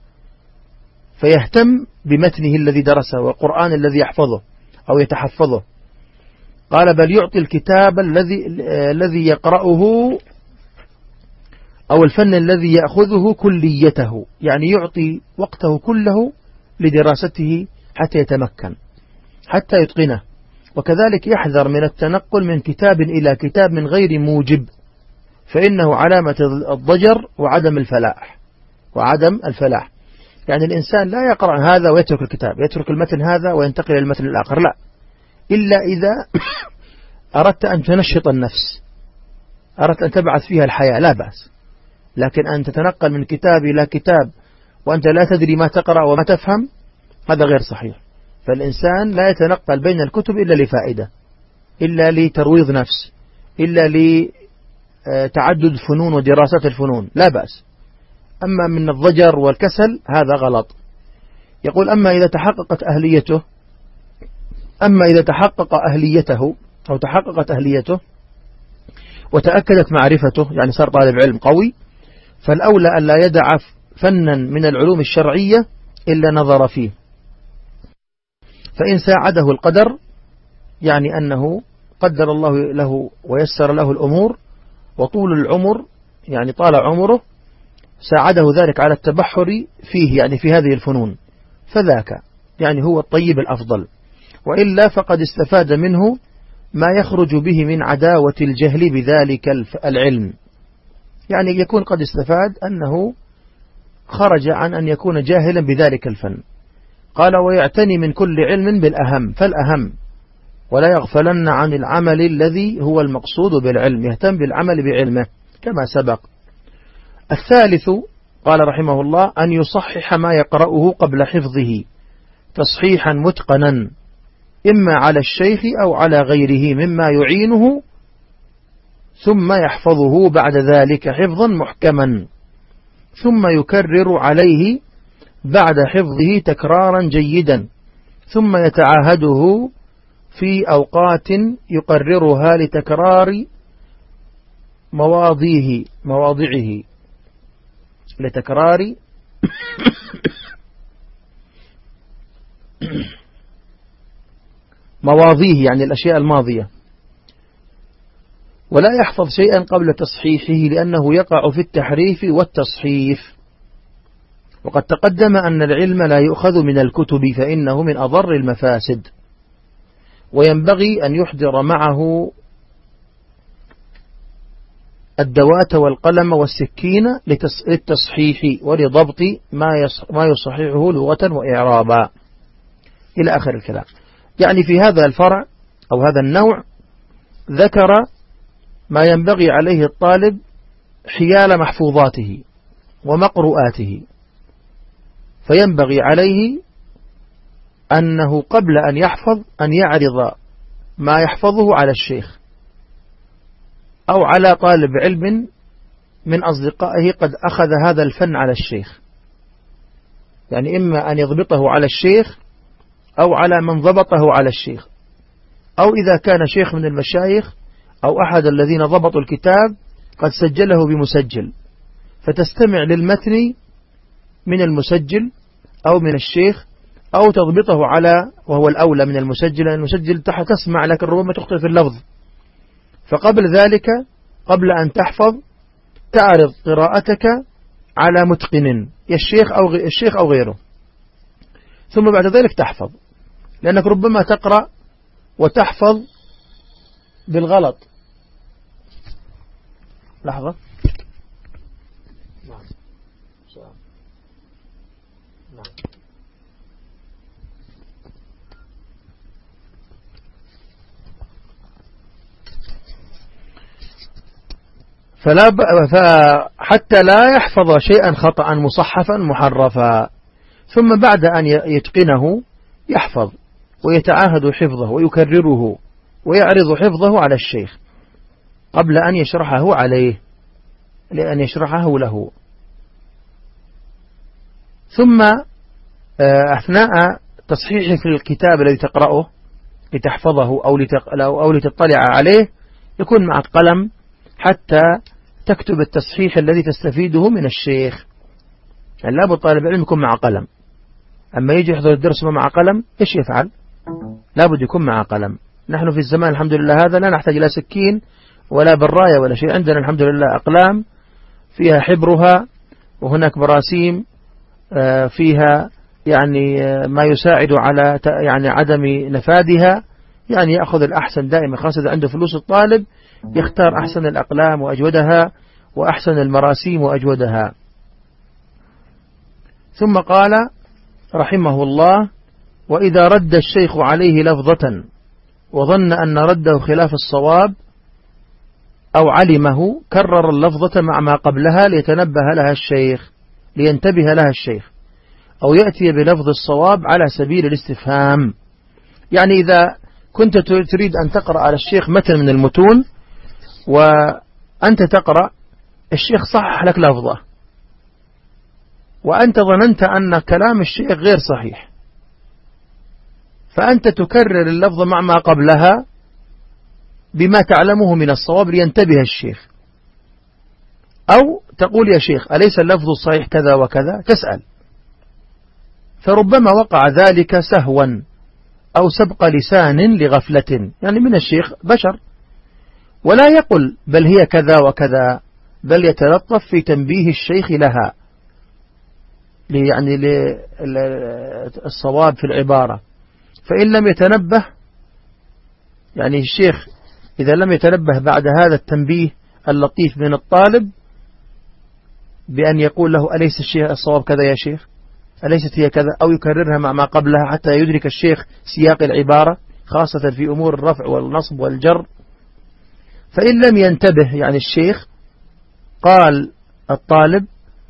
فيهتم بمتنه الذي درسه والقرآن الذي يحفظه أو يتحفظه. قال بل يعطي الكتاب الذي الذي يقرأه أو الفن الذي يأخذه كليته يعني يعطي وقته كله لدراسته حتى يتمكن حتى يتقنه. وكذلك يحذر من التنقل من كتاب إلى كتاب من غير موجب فإنه علامة الضجر وعدم الفلاح وعدم الفلاح. يعني الإنسان لا يقرأ هذا ويترك الكتاب يترك المتن هذا وينتقل إلى المتن الآخر لا. إلا إذا أردت أن تنشط النفس أردت أن تبعث فيها الحياة لا بأس. لكن أن تتنقل من كتاب إلى كتاب وأنت لا تدري ما تقرأ وما تفهم هذا غير صحيح. فالإنسان لا يتنقل بين الكتب إلا لفائدة إلا لترويض نفس إلا لتعدد فنون ودراسة الفنون لا بأس. أما من الضجر والكسل هذا غلط. يقول أما إذا تحققت أهليته أما إذا تحقق أهليته أو تحققت أهليته وتأكدت معرفته يعني صار طالب علم قوي فالأولى أن لا يدع فنا من العلوم الشرعية إلا نظر فيه. فإن ساعده القدر يعني أنه قدر الله له ويسر له الأمور وطول العمر يعني طال عمره ساعده ذلك على التبحر فيه يعني في هذه الفنون. فذاك يعني هو الطيب الأفضل. وإلا فقد استفاد منه ما يخرج به من عداوة الجهل بذلك العلم. يعني يكون قد استفاد أنه خرج عن أن يكون جاهلا بذلك الفن. قال ويعتني من كل علم بالأهم فالأهم. ولا يغفلن عن العمل الذي هو المقصود بالعلم يهتم بالعمل بعلمه كما سبق. الثالث قال رحمه الله أن يصحح ما يقرأه قبل حفظه تصحيحا متقنا إما على الشيخ أو على غيره مما يعينه ثم يحفظه بعد ذلك حفظا محكما. ثم يكرر عليه بعد حفظه تكرارا جيدا. ثم يتعاهده في أوقات يقررها لتكرار مواضيه مواضعه. لتكرار مواضيه يعني الأشياء الماضية. ولا يحفظ شيئا قبل تصحيحه لأنه يقع في التحريف والتصحيف. وقد تقدم أن العلم لا يؤخذ من الكتب فإنه من أضر المفاسد. وينبغي أن يحضر معه الدوات والقلم والسكين للتصحيح ولضبط ما يصححه لغة وإعرابا. إلى آخر الكلام. يعني في هذا الفرع أو هذا النوع ذكر ما ينبغي عليه الطالب حيال محفوظاته ومقرؤاته. فينبغي عليه أنه قبل أن يحفظ أن يعرض ما يحفظه على الشيخ أو على طالب علم من أصدقائه قد أخذ هذا الفن على الشيخ. يعني إما أن يضبطه على الشيخ أو على من ضبطه على الشيخ. أو إذا كان شيخ من المشايخ أو أحد الذين ضبطوا الكتاب قد سجله بمسجل. فتستمع للمتن من المسجل أو من الشيخ أو تضبطه على وهو الأولى من المسجل. المسجل تسمع لكن ربما تخطئ في اللفظ. فقبل ذلك قبل أن تحفظ تعرض قراءتك على متقن الشيخ أو الشيخ أو غيره. ثم بعد ذلك تحفظ. لأنك ربما تقرأ وتحفظ بالغلط. لحظة. نعم. نعم. فلا ب... فحتى لا يحفظ شيئا خطأ مصحفا محرفا. ثم بعد أن يتقنه يحفظ ويتعاهد حفظه ويكرره ويعرض حفظه على الشيخ. قبل أن يشرحه عليه لأن يشرحه له. ثم آه، أثناء تصحيحك للكتاب الذي تقرأه لتحفظه أو, أو لتطلع عليه يكون معك قلم حتى تكتب التصحيح الذي تستفيده من الشيخ. يعني لابد طالب العلم يكون مع قلم. أما يجي يحضر الدرس مع قلم إيش يفعل؟ لابد يكون مع قلم. نحن في الزمان الحمد لله هذا لا نحتاج إلى سكين ولا براية ولا شيء. عندنا الحمد لله أقلام فيها حبرها وهناك براسيم آه، فيها يعني آه، ما يساعد على يعني عدم نفادها يعني يأخذ الأحسن دائما خاصة عنده فلوس الطالب يختار أحسن الأقلام وأجودها وأحسن المراسيم وأجودها. ثم قال رحمه الله وإذا رد الشيخ عليه لفظة وظن أن رده خلاف الصواب أو علمه كرر اللفظة مع ما قبلها ليتنبه لها الشيخ لينتبه لها الشيخ أو يأتي بلفظ الصواب على سبيل الاستفهام. يعني إذا كنت تريد أن تقرأ على الشيخ متن من المتون وأنت تقرأ الشيخ صحح لك لفظة. وأنت ظننت أن كلام الشيخ غير صحيح. فأنت تكرر اللفظ مع ما قبلها بما تعلمه من الصواب لينتبه الشيخ. أو تقول يا شيخ أليس اللفظ الصحيح كذا وكذا؟ تسأل. فربما وقع ذلك سهوا أو سبق لسان لغفلة. يعني من الشيخ بشر. ولا يقل بل هي كذا وكذا بل يتلطف في تنبيه الشيخ لها. يعني للصواب في العبارة. فإن لم يتنبه يعني الشيخ إذا لم يتنبه بعد هذا التنبيه اللطيف من الطالب بأن يقول له أليس الشيخ الصواب كذا يا شيخ؟ أليست هي كذا؟ أو يكررها مع ما قبلها حتى يدرك الشيخ سياق العبارة خاصة في أمور الرفع والنصب والجر. فإن لم ينتبه يعني الشيخ قال الطالب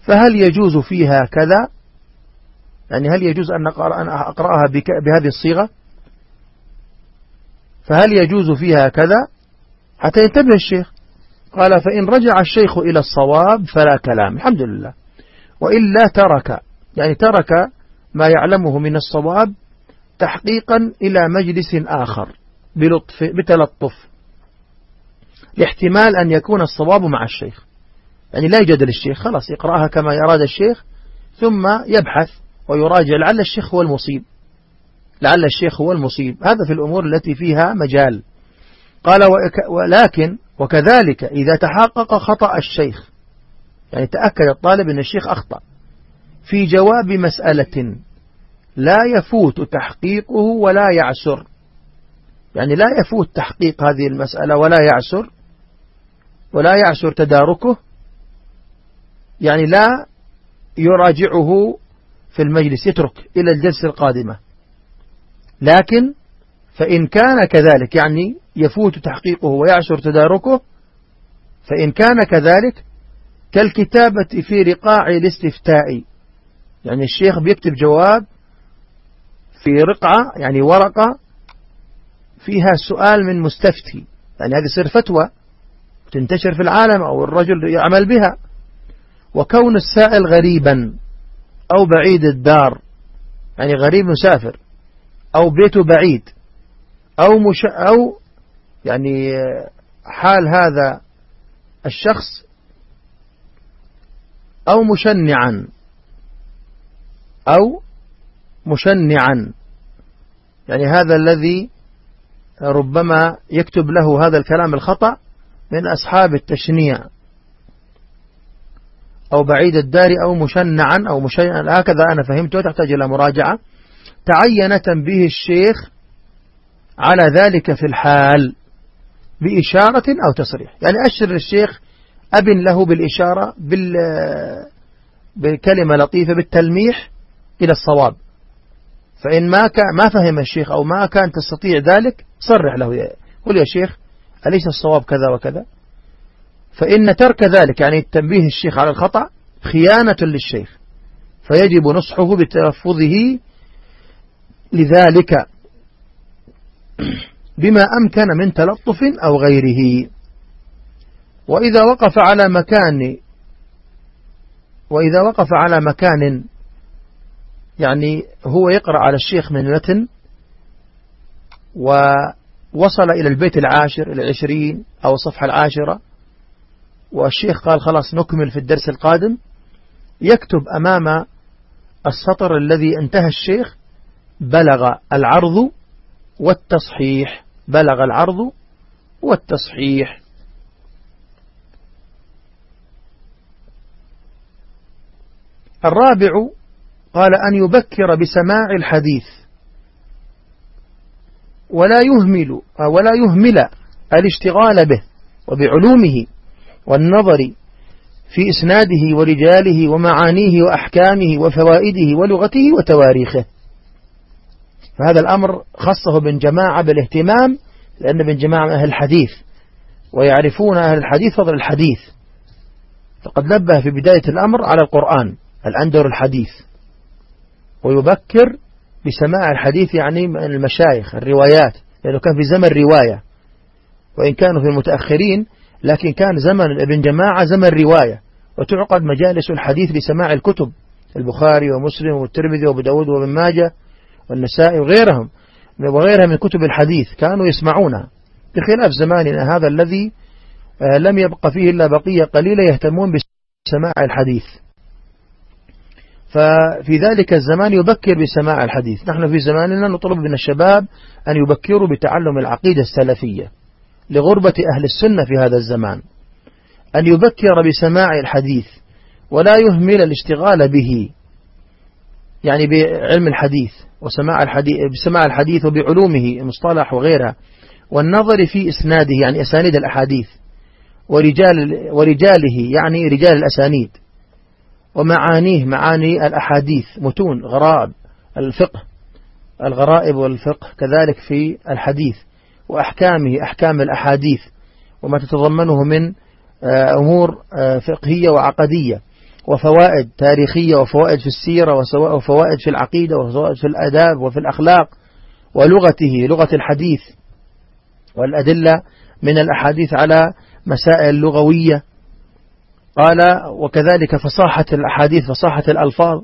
فهل يجوز فيها كذا؟ يعني هل يجوز أن أقرأها بهذه الصيغة؟ فهل يجوز فيها كذا؟ حتى ينتبه الشيخ. قال فإن رجع الشيخ إلى الصواب فلا كلام. الحمد لله. وإلا ترك يعني ترك ما يعلمه من الصواب تحقيقا إلى مجلس آخر بلطف بتلطف. لاحتمال أن يكون الصواب مع الشيخ. يعني لا يجادل الشيخ خلاص يقرأها كما يراد الشيخ ثم يبحث ويراجع. لعل الشيخ هو المصيب. لعل الشيخ هو المصيب. هذا في الأمور التي فيها مجال. قال ولكن وكذلك إذا تحقق خطأ الشيخ يعني تأكد الطالب أن الشيخ أخطأ في جواب مسألة لا يفوت تحقيقه ولا يعسر. يعني لا يفوت تحقيق هذه المسألة ولا يعسر ولا يعسر تداركه يعني لا يراجعه في المجلس يترك إلى الجلسة القادمة. لكن فإن كان كذلك يعني يفوت تحقيقه ويعسر تداركه فإن كان كذلك كالكتابة في رقاع الاستفتاء. يعني الشيخ بيكتب جواب في رقعة يعني ورقة فيها سؤال من مستفتي. يعني هذه صير فتوى تنتشر في العالم أو الرجل يعمل بها. وكون السائل غريبا أو بعيد الدار يعني غريب مسافر أو بيته بعيد أو, مش أو يعني حال هذا الشخص أو مشنعا أو مشنعا. يعني هذا الذي ربما يكتب له هذا الكلام الخطأ من أصحاب التشنيع. أو بعيد الدار أو مشنعا أو مشنعا. هكذا أنا فهمته تحتاج إلى مراجعة. تعين تنبيه الشيخ على ذلك في الحال بإشارة أو تصريح. يعني أشر الشيخ أبن له بالإشارة بال بكلمة لطيفة بالتلميح إلى الصواب. فإن ما كان ما فهم الشيخ أو ما كان تستطيع ذلك صرح له. قل يا شيخ أليس الصواب كذا وكذا؟ فإن ترك ذلك يعني تنبيه الشيخ على الخطأ خيانة للشيخ فيجب نصحه بتلفظه لذلك. بما أمكن من تلطف أو غيره. وإذا وقف على مكان وإذا وقف على مكان يعني هو يقرأ على الشيخ من المتن ووصل إلى البيت العاشر إلى العشرين أو الصفحة العاشرة والشيخ قال خلاص نكمل في الدرس القادم. يكتب أمام السطر الذي انتهى الشيخ بلغ العرض والتصحيح بلغ العرض والتصحيح. الرابع قال أن يبكر بسماع الحديث. ولا يهمل ولا يهمل الاشتغال به وبعلومه والنظر في إسناده ورجاله ومعانيه وأحكامه وفوائده ولغته وتواريخه. فهذا الأمر خصه بن جماعة بالاهتمام لأن بن جماعة أهل الحديث ويعرفون أهل الحديث فضل الحديث. فقد نبه في بداية الأمر على القرآن الأندر الحديث. ويبكر بسماع الحديث يعني المشايخ الروايات لأنه كان في زمن رواية. وإن كانوا في المتأخرين لكن كان زمن ابن جماعة زمن رواية. وتعقد مجالس الحديث لسماع الكتب البخاري ومسلم والترمذي وأبو داود وابن ماجه. والنسائي وغيرهم وغيرها من كتب الحديث كانوا يسمعونها. بخلاف زماننا هذا الذي آه، لم يبق فيه إلا بقية قليلة يهتمون بسماع الحديث. ففي ذلك الزمان يبكر بسماع الحديث. نحن في زماننا نطلب من الشباب أن يبكروا بتعلم العقيدة السلفية لغربة أهل السنة في هذا الزمان. أن يبكر بسماع الحديث ولا يهمل الاشتغال به يعني بعلم الحديث. وسماع الحديث بسماع الحديث وبعلومه المصطلح وغيرها. والنظر في إسناده يعني أسانيد الأحاديث. ورجال ورجاله يعني رجال الأسانيد. ومعانيه معاني الأحاديث. متون غرائب. الفقه. الغرائب والفقه كذلك في الحديث. وأحكامه أحكام الأحاديث. وما تتضمنه من آه، أمور آه، فقهية وعقدية. وفوائد تاريخية وفوائد في السيرة وفوائد في العقيدة وفوائد في الأداب وفي الأخلاق ولغته لغة الحديث والأدلة من الأحاديث على مسائل لغوية. قال وكذلك فصاحة الأحاديث فصاحة الألفاظ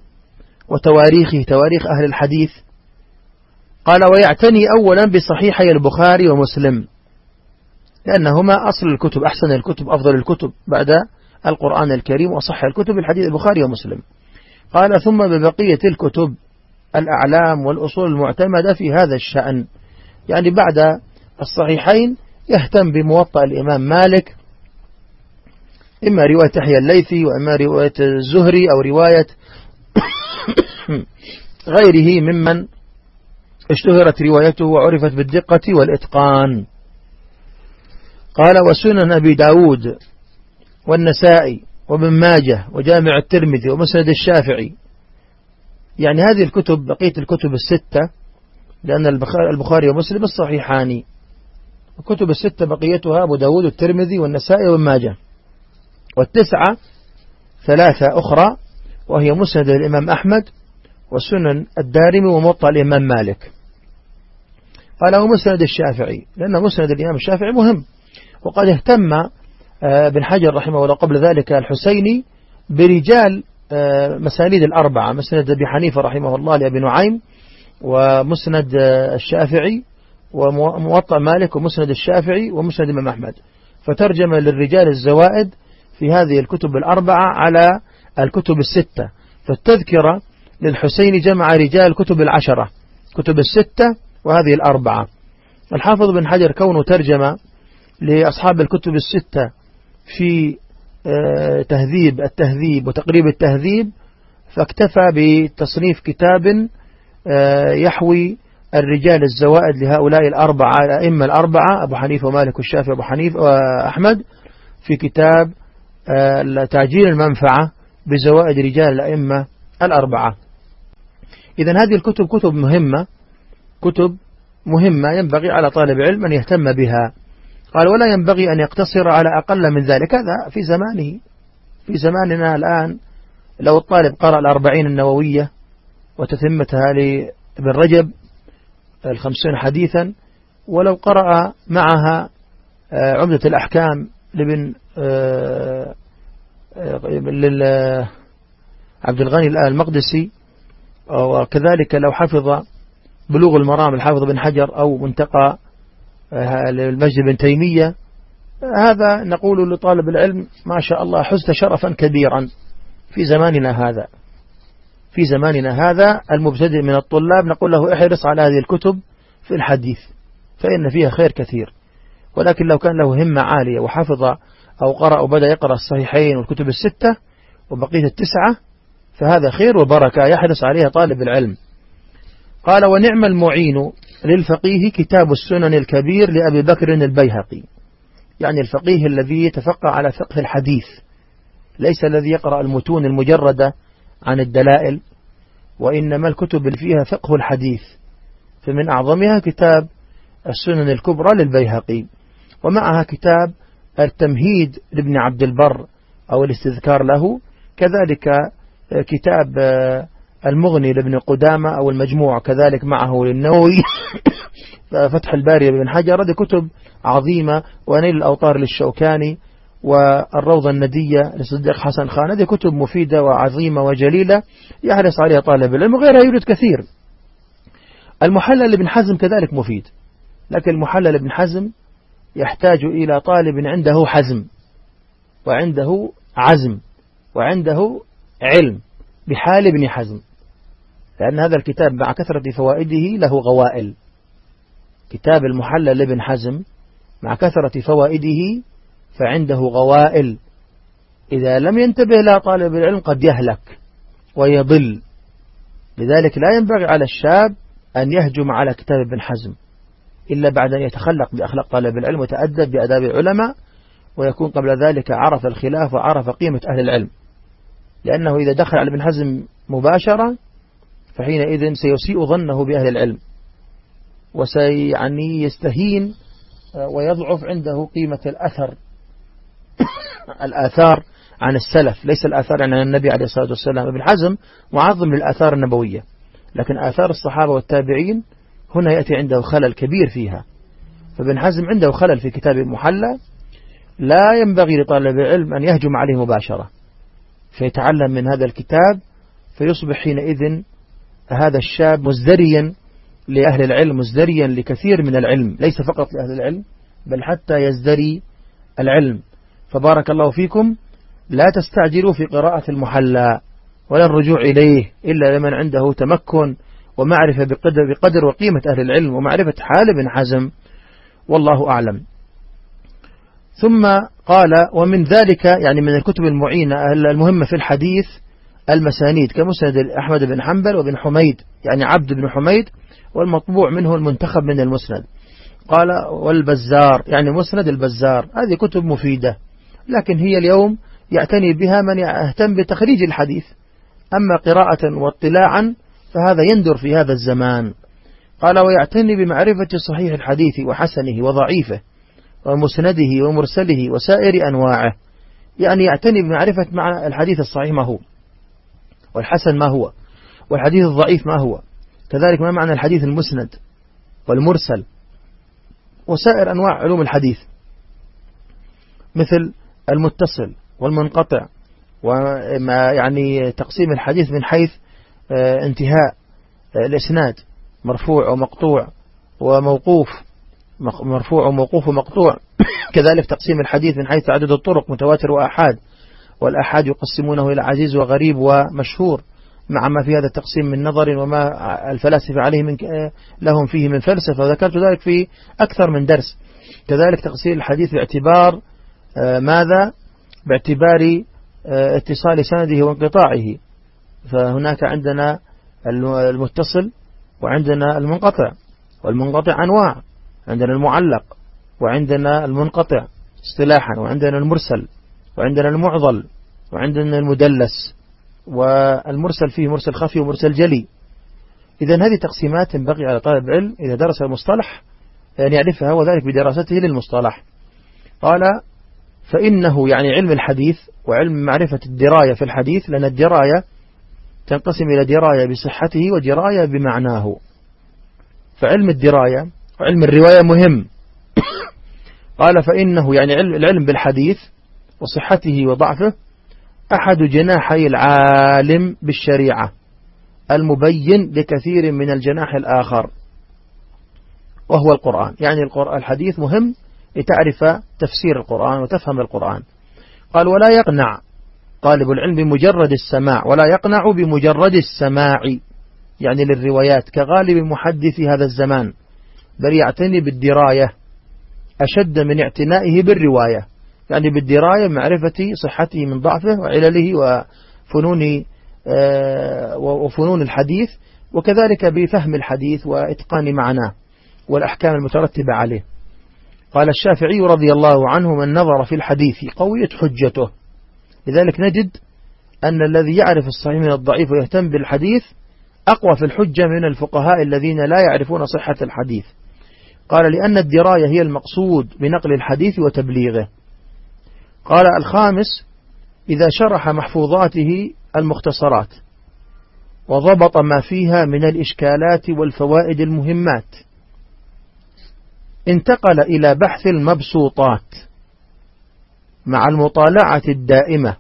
وتواريخه تواريخ أهل الحديث قال ويعتني أولا بصحيحي البخاري ومسلم لأنهما أصل الكتب أحسن الكتب أفضل الكتب بعد القرآن الكريم وصح الكتب الحديث البخاري ومسلم. قال ثم ببقية الكتب الأعلام والأصول المعتمدة في هذا الشأن. يعني بعد الصحيحين يهتم بموطأ الإمام مالك إما رواية تحيى الليثي وإما رواية الزهري أو رواية غيره ممن اشتهرت روايته وعرفت بالدقة والإتقان. قال وسنن أبي داود والنسائي وابن ماجه وجامع الترمذي ومسند الشافعي. يعني هذه الكتب بقية الكتب الستة لأن البخاري ومسلم الصحيحان. الكتب الستة بقيتها أبو داود والترمذي والنسائي وابن ماجه. والتسعة ثلاثة أخرى وهي مسند الإمام أحمد وسنن الدارمي وموطأ الإمام مالك. قال هو مسند الشافعي لأن مسند الإمام الشافعي مهم وقد اهتم بن حجر رحمه الله قبل ذلك الحسيني برجال آه، مسانيد الأربعة مسند أبي حنيفة رحمه الله لأبي نعيم ومسند آه، الشافعي وموطأ مالك ومسند الشافعي ومسند الإمام أحمد. فترجم للرجال الزوائد في هذه الكتب الأربعة على الكتب الستة. فالتذكرة للحسين جمع رجال الكتب العشرة كتب الستة وهذه الأربعة. الحافظ بن حجر كونه ترجم لأصحاب الكتب الستة في آه، تهذيب التهذيب وتقريب التهذيب فاكتفى بتصنيف كتاب آه، يحوي الرجال الزوائد لهؤلاء الأربعة الأئمة الأربعة أبو حنيفة ومالك والشافعي وأبو حنيفة وأحمد في كتاب آه، تعجيل المنفعة بزوائد رجال الأئمة الأربعة. إذا هذه الكتب كتب مهمة كتب مهمة ينبغي على طالب علم أن يهتم بها. قال ولا ينبغي أن يقتصر على أقل من ذلك. هذا في زمانه. في زماننا الآن لو الطالب قرأ الأربعين النووية وتتمتها لابن رجب الخمسين حديثا ولو قرأ معها آه، عمدة الأحكام لابن آه، آه، عبد الغني المقدسي وكذلك لو حفظ بلوغ المرام الحافظ بن حجر أو منتقى المجد بن تيمية. هذا نقول لطالب العلم ما شاء الله حزت شرفا كبيرا في زماننا هذا. في زماننا هذا المبتدئ من الطلاب نقول له احرص على هذه الكتب في الحديث فإن فيها خير كثير. ولكن لو كان له همة عالية وحفظ أو قرأ وبدأ يقرأ الصحيحين والكتب الستة وبقية التسعة فهذا خير وبركة يحرص عليها طالب العلم. قال ونعم المعين للفقيه كتاب السنن الكبير لأبي بكر البيهقي. يعني الفقيه الذي يتفقه على فقه الحديث. ليس الذي يقرأ المتون المجردة عن الدلائل وإنما الكتب اللي فيها فقه الحديث. فمن أعظمها كتاب السنن الكبرى للبيهقي ومعها كتاب التمهيد لابن عبد البر أو الاستذكار له كذلك كتاب المغني لابن قدامة أو المجموع كذلك معه للنووي. فتح الباري بن حجر هذه كتب عظيمة ونيل الأوطار للشوكاني والروضة الندية لصديق حسن خان. هذه كتب مفيدة وعظيمة وجليلة يحرص عليها طالب العلم وغيرها يوجد كثير. المحلل لابن حزم كذلك مفيد لكن المحلل لابن حزم يحتاج إلى طالب عنده حزم وعنده عزم وعنده علم بحال ابن حزم. لأن هذا الكتاب مع كثرة فوائده له غوائل. كتاب المحلل لابن حزم مع كثرة فوائده فعنده غوائل. إذا لم ينتبه لا طالب العلم قد يهلك ويضل. لذلك لا ينبغي على الشاب أن يهجم على كتاب ابن حزم إلا بعد أن يتخلق بأخلاق طالب العلم وتأدب بأداب العلماء ويكون قبل ذلك عرف الخلاف وعرف قيمة أهل العلم. لأنه إذا دخل على ابن حزم مباشرة فحينئذ سيسيء ظنه بأهل العلم وسيعني يستهين آه، ويضعف عنده قيمة الأثر الآثار عن السلف ليس الآثار عن النبي عليه الصلاة والسلام ابن حزم معظم للآثار النبوية. لكن آثار الصحابة والتابعين هنا يأتي عنده خلل كبير فيها. فابن حزم عنده خلل في كتاب المحلى لا ينبغي لطالب العلم أن يهجم عليه مباشرة فيتعلم من هذا الكتاب فيصبح حينئذ هذا الشاب مزدريا لأهل العلم مزدريا لكثير من العلم ليس فقط لأهل العلم بل حتى يزدري العلم. فبارك الله فيكم. لا تستعجلوا في قراءة المحلى ولا الرجوع إليه إلا لمن عنده تمكن ومعرفة بقدر, بقدر وقيمة أهل العلم ومعرفة حال ابن حزم. والله أعلم. ثم قال ومن ذلك يعني من الكتب المعينة المهمة في الحديث المسانيد كمسند أحمد بن حنبل وابن حميد يعني عبد بن حميد والمطبوع منه المنتخب من المسند. قال والبزار يعني مسند البزار هذه كتب مفيدة لكن هي اليوم يعتني بها من يهتم بتخريج الحديث. أما قراءة واطلاعا فهذا يندر في هذا الزمان. قال ويعتني بمعرفة صحيح الحديث وحسنه وضعيفه ومسنده ومرسله وسائر أنواعه. يعني يعتني بمعرفة معنى الحديث الصحيح ما هو. والحسن ما هو والحديث الضعيف ما هو. كذلك ما معنى الحديث المسند والمرسل؟ وسائر أنواع علوم الحديث مثل المتصل والمنقطع وما يعني تقسيم الحديث من حيث آه، انتهاء آه، الإسناد مرفوع ومقطوع وموقوف مرفوع وموقوف ومقطوع. كذلك تقسيم الحديث من حيث عدد الطرق متواتر وأحاد. والأحاد يقسمونه إلى عزيز وغريب ومشهور. مع ما في هذا التقسيم من نظر وما الفلاسفة عليه من لهم فيه من فلسفة وذكرت ذلك في أكثر من درس. كذلك تقسيم الحديث باعتبار آه، ماذا؟ باعتبار آه، اتصال سنده وانقطاعه. فهناك عندنا المتصل وعندنا المنقطع والمنقطع أنواع. عندنا المعلق وعندنا المنقطع اصطلاحا وعندنا المرسل. وعندنا المعضل وعندنا المدلس والمرسل فيه مرسل خفي ومرسل جلي. إذا هذه تقسيمات ينبغي على طالب العلم إذا درس المصطلح أن يعرفها وذلك بدراسته للمصطلح. قال فإنه يعني علم الحديث وعلم معرفة الدراية في الحديث لأن الدراية تنقسم إلى دراية بصحته ودراية بمعناه. فعلم الدراية وعلم الرواية مهم. قال فإنه يعني العلم بالحديث وصحته وضعفه أحد جناحي العالم بالشريعة المبين لكثير من الجناح الآخر وهو القرآن. يعني القرآن الحديث مهم لتعرف تفسير القرآن وتفهم القرآن. قال ولا يقنع طالب العلم بمجرد السماع ولا يقنع بمجرد السماع. يعني للروايات كغالب محدث هذا الزمان بل يعتني بالدراية أشد من اعتنائه بالرواية. يعني بالدراية معرفة صحته من ضعفه وعلله وفنون آه، وفنون الحديث وكذلك بفهم الحديث وإتقان معناه والأحكام المترتبة عليه. قال الشافعي رضي الله عنه من نظر في الحديث قويت حجته. لذلك نجد أن الذي يعرف الصحيح من الضعيف ويهتم بالحديث أقوى في الحجة من الفقهاء الذين لا يعرفون صحة الحديث. قال لأن الدراية هي المقصود بنقل الحديث وتبليغه. قال الخامس إذا شرح محفوظاته المختصرات وضبط ما فيها من الإشكالات والفوائد المهمات انتقل إلى بحث المبسوطات مع المطالعة الدائمة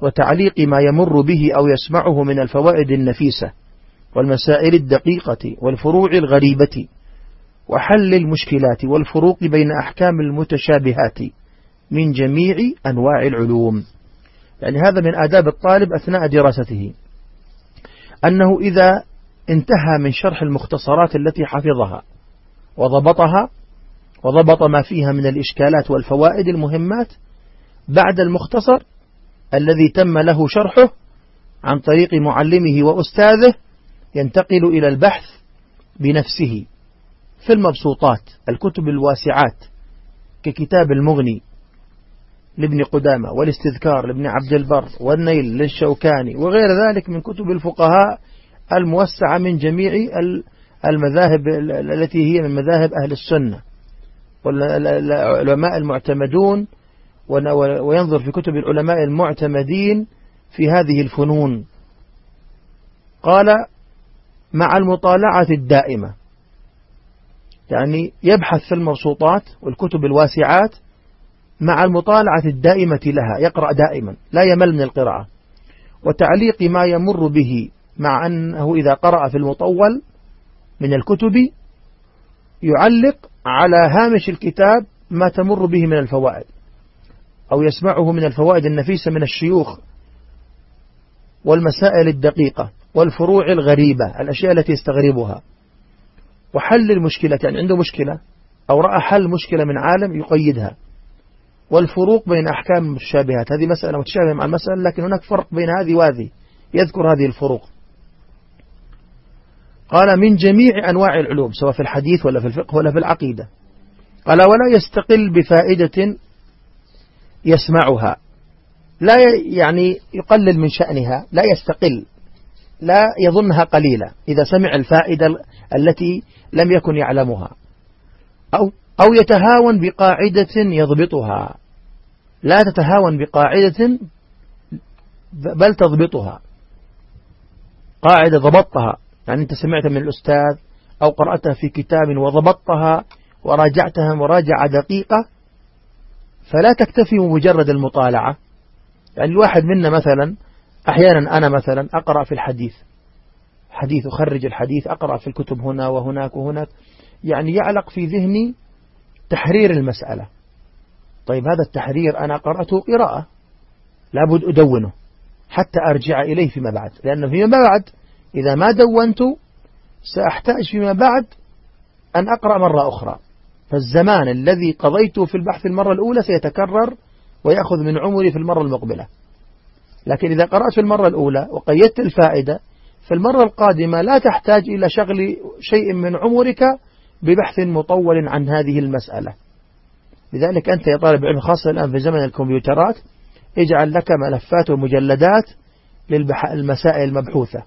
وتعليق ما يمر به أو يسمعه من الفوائد النفيسة والمسائل الدقيقة والفروع الغريبة وحل المشكلات والفروق بين أحكام المتشابهات. من جميع أنواع العلوم. يعني هذا من آداب الطالب أثناء دراسته. أنه إذا انتهى من شرح المختصرات التي حفظها وضبطها وضبط ما فيها من الإشكالات والفوائد المهمات بعد المختصر الذي تم له شرحه عن طريق معلمه وأستاذه ينتقل إلى البحث بنفسه في المبسوطات الكتب الواسعات ككتاب المغني. لابن قدامة والاستذكار لابن عبد البر والنيل للشوكاني وغير ذلك من كتب الفقهاء الموسعة من جميع المذاهب التي هي من مذاهب أهل السنة. والعلماء المعتمدون وينظر في كتب العلماء المعتمدين في هذه الفنون. قال مع المطالعة الدائمة. يعني يبحث في المبسوطات والكتب الواسعات مع المطالعة الدائمة لها يقرأ دائما لا يمل من القراءة. وتعليق ما يمر به مع أنه إذا قرأ في المطول من الكتب يعلق على هامش الكتاب ما تمر به من الفوائد أو يسمعه من الفوائد النفيسة من الشيوخ والمسائل الدقيقة والفروع الغريبة الأشياء التي يستغربها. وحل المشكلة يعني عنده مشكلة أو رأى حل مشكلة من عالم يقيدها. والفروق بين أحكام المتشابهات هذه مسألة متشابهة مع المسألة لكن هناك فرق بين هذه وهذه. يذكر هذه الفروق. قال من جميع أنواع العلوم سواء في الحديث ولا في الفقه ولا في العقيدة. قال ولا يستقل بفائدة يسمعها. لا يعني يقلل من شأنها لا يستقل لا يظنها قليلة إذا سمع الفائدة التي لم يكن يعلمها. أو, أو يتهاون بقاعدة يضبطها. لا تتهاون بقاعدة بل تضبطها. قاعدة ضبطتها يعني أنت سمعت من الأستاذ أو قرأتها في كتاب وضبطتها وراجعتها مراجعة دقيقة فلا تكتفي بمجرد المطالعة. يعني الواحد منا مثلا أحيانا أنا مثلا أقرأ في الحديث. حديث أخرج الحديث أقرأ في الكتب هنا وهناك وهناك. يعني يعلق في ذهني تحرير المسألة. طيب هذا التحرير أنا قرأته قراءة. لابد أدونه حتى أرجع إليه فيما بعد. لأنه فيما بعد إذا ما دونت سأحتاج فيما بعد أن أقرأ مرة أخرى. فالزمان الذي قضيته في البحث المرة الأولى سيتكرر ويأخذ من عمري في المرة المقبلة. لكن إذا قرأت في المرة الأولى وقيدت الفائدة في المرة القادمة لا تحتاج إلى شغل شيء من عمرك ببحث مطول عن هذه المسألة. لذلك أنت يا طالب علم خاصة الآن في زمن الكمبيوترات اجعل لك ملفات ومجلدات للمسائل المبحوثة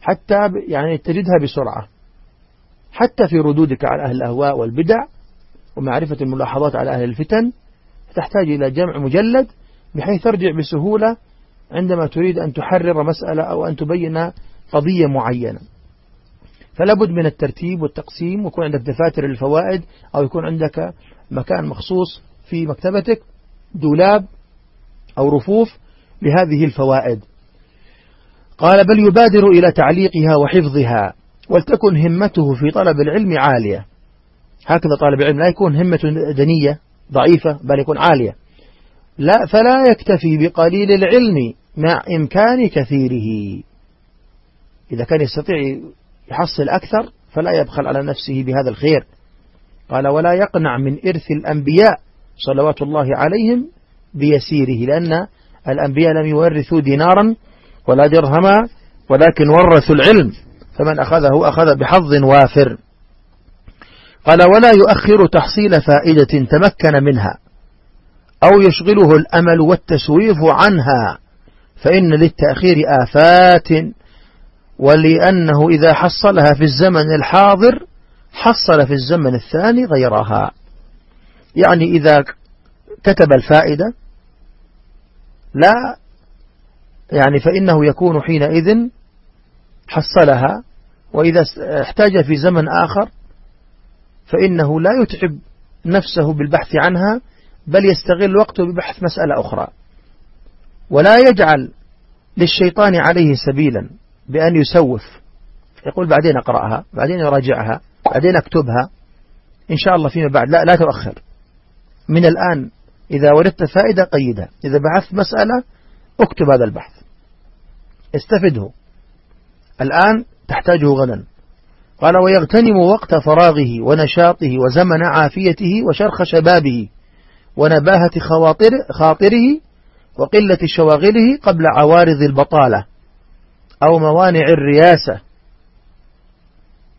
حتى يعني تجدها بسرعة. حتى في ردودك على أهل الأهواء والبدع ومعرفة الملاحظات على أهل الفتن تحتاج إلى جمع مجلد بحيث ترجع بسهولة عندما تريد أن تحرر مسألة أو أن تبين قضية معينة. فلا بد من الترتيب والتقسيم ويكون عندك دفاتر الفوائد أو يكون عندك مكان مخصوص في مكتبتك دولاب أو رفوف لهذه الفوائد. قال بل يبادر إلى تعليقها وحفظها ولتكن همته في طلب العلم عالية. هكذا طالب العلم لا يكون همة دنية ضعيفة بل يكون عالية. لا فلا يكتفي بقليل العلم مع إمكان كثيره. إذا كان يستطيع يحصل أكثر فلا يبخل على نفسه بهذا الخير. قال ولا يقنع من إرث الأنبياء صلوات الله عليهم بيسيره لأن الأنبياء لم يورثوا دينارا ولا درهما ولكن ورثوا العلم فمن أخذه أخذ بحظ وافر. قال ولا يؤخر تحصيل فائدة تمكن منها أو يشغله الأمل والتسويف عنها فإن للتأخير آفات ولأنه إذا حصلها في الزمن الحاضر حصل في الزمن الثاني غيرها. يعني إذا كتب الفائدة لا يعني فإنه يكون حينئذ حصلها. وإذا احتاج في زمن آخر فإنه لا يتعب نفسه بالبحث عنها بل يستغل وقته ببحث مسألة أخرى. ولا يجعل للشيطان عليه سبيلا. بأن يسوف. يقول بعدين أقرأها بعدين يراجعها بعدين أكتبها. إن شاء الله فيما بعد. لا لا تؤخر. من الآن إذا وردت فائدة قيدها. إذا بحثت مسألة اكتب هذا البحث. استفده. الآن تحتاجه غدا. قال ويغتنم وقت فراغه ونشاطه وزمن عافيته وشرخ شبابه ونباهة خواطر خاطره وقلة شواغله قبل عوارض البطالة. أو موانع الرياسة.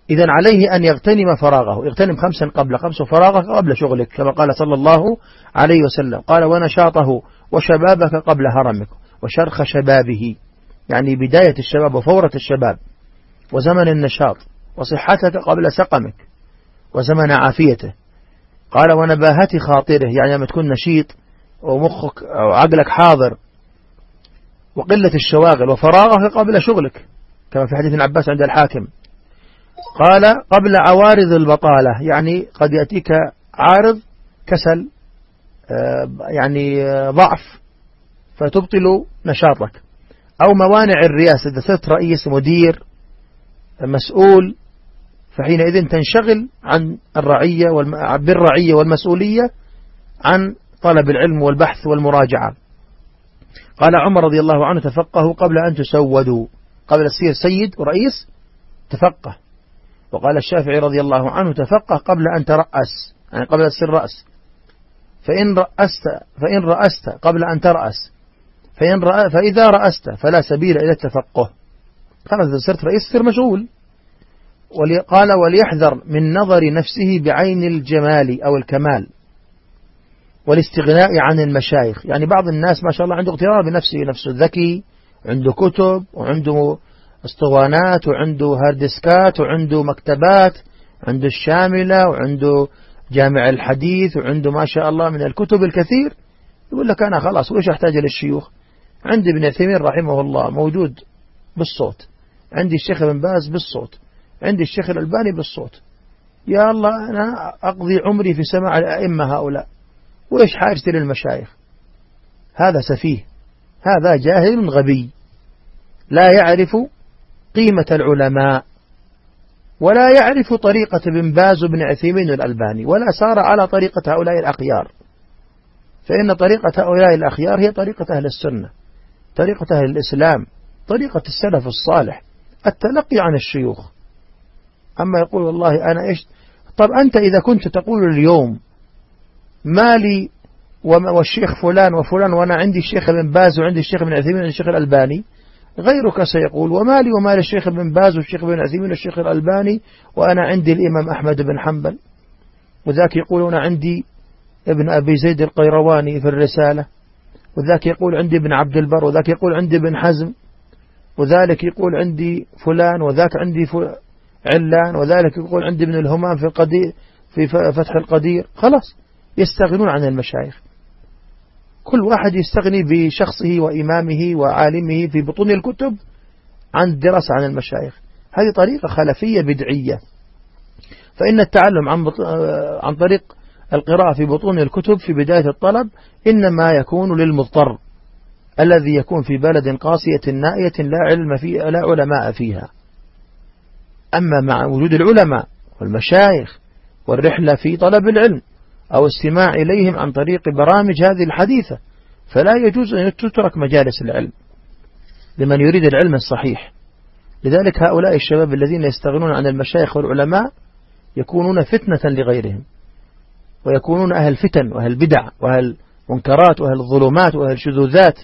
إذا عليه أن يغتنم فراغه. يغتنم خمسا قبل خمس فراغك قبل شغلك كما قال صلى الله عليه وسلم. قال ونشاطه وشبابك قبل هرمك. وشرخ شبابه يعني بداية الشباب وفورة الشباب. وزمن النشاط وصحتك قبل سقمك. وزمن عافيته. قال ونباهة خاطره. يعني لما تكون نشيط ومخك أو عقلك حاضر وقلة الشواغل وفراغك قبل شغلك كما في حديث عباس عند الحاكم. قال قبل عوارض البطالة يعني قد يأتيك عارض كسل آه، يعني آه، ضعف فتبطل نشاطك. أو موانع الرئاسة إذا صرت رئيس مدير مسؤول فحينئذ تنشغل عن الرعية بالرعية والمسؤولية عن طلب العلم والبحث والمراجعة. قال عمر رضي الله عنه تفقهوا قبل أن تسودوا. قبل تصير سيد ورئيس تفقه. وقال الشافعي رضي الله عنه تفقه قبل أن ترأس يعني قبل تصير رأس. فإن رأست فإن رأست قبل أن ترأس. فإن رأ فإذا رأست فلا سبيل إلى التفقه. خلاص إذا صرت رئيس تصير مشغول. قال وليحذر من نظر نفسه بعين الجمال أو الكمال. والاستغناء عن المشايخ. يعني بعض الناس ما شاء الله عنده اغترار بنفسه نفسه ذكي عنده كتب وعنده اسطوانات وعنده هاردسكات وعنده مكتبات عنده الشاملة وعنده جامع الحديث وعنده ما شاء الله من الكتب الكثير. يقول لك أنا خلاص وإيش أحتاج للشيوخ؟ عندي ابن عثيمين رحمه الله موجود بالصوت. عندي الشيخ ابن باز بالصوت. عندي الشيخ الألباني بالصوت. يا الله أنا أقضي عمري في سماع الأئمة هؤلاء. وإيش حاجتي للمشايخ؟ هذا سفيه هذا جاهل غبي لا يعرف قيمة العلماء ولا يعرف طريقة ابن باز وابن عثيمين الألباني ولا سار على طريقة هؤلاء الأخيار. فإن طريقة هؤلاء الأخيار هي طريقة أهل السنة طريقة أهل الإسلام طريقة السلف الصالح التلقي عن الشيوخ. أما يقول والله أنا إيش؟ طب أنت إذا كنت تقول اليوم ما لي والشيخ فلان وفلان وأنا عندي الشيخ ابن باز وعندي الشيخ ابن عثيمين وعندي الشيخ الألباني. غيرك سيقول وما لي وما للشيخ ابن باز والشيخ ابن عثيمين والشيخ الألباني وأنا عندي الإمام أحمد بن حنبل. وذاك يقولون عندي ابن أبي زيد القيرواني في الرسالة. وذاك يقول عندي ابن عبد البر. وذاك يقول عندي ابن حزم. وذلك يقول عندي فلان. وذاك عندي علان. وذلك يقول عندي ابن الهمام في القدير في فتح القدير. خلاص. يستغنون عن المشايخ. كل واحد يستغني بشخصه وإمامه وعالمه في بطون الكتب عن الدراسة عن المشايخ. هذه طريقة خلفية بدعية. فإن التعلم عن, عن طريق القراءة في بطون الكتب في بداية الطلب إنما يكون للمضطر الذي يكون في بلد قاسية نائية لا علم فيه لا علماء فيها. أما مع وجود العلماء والمشايخ والرحلة في طلب العلم أو استماع إليهم عن طريق برامج هذه الحديثة فلا يجوز أن تترك مجالس العلم لمن يريد العلم الصحيح. لذلك هؤلاء الشباب الذين يستغنون عن المشايخ والعلماء يكونون فتنة لغيرهم ويكونون أهل فتن وأهل بدع وأهل منكرات وأهل ظلمات وأهل شذوذات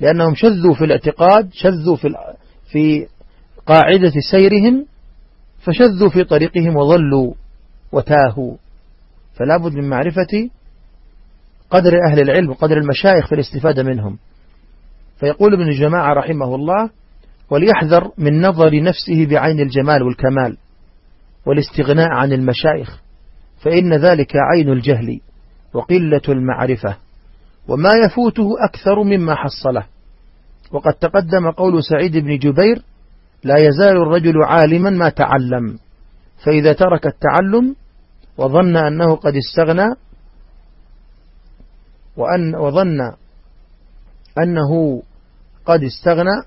لأنهم شذوا في الاعتقاد شذوا في في قاعدة سيرهم فشذوا في طريقهم وظلوا وتاهوا. فلا بد من معرفة قدر أهل العلم وقدر المشايخ في الاستفادة منهم. فيقول ابن الجماعة رحمه الله وليحذر من نظر نفسه بعين الجمال والكمال والاستغناء عن المشايخ فإن ذلك عين الجهل وقلة المعرفة وما يفوته أكثر مما حصله. وقد تقدم قول سعيد بن جبير لا يزال الرجل عالما ما تعلم فإذا ترك التعلم وظن أنه قد استغنى وأن وظن أنه قد استغنى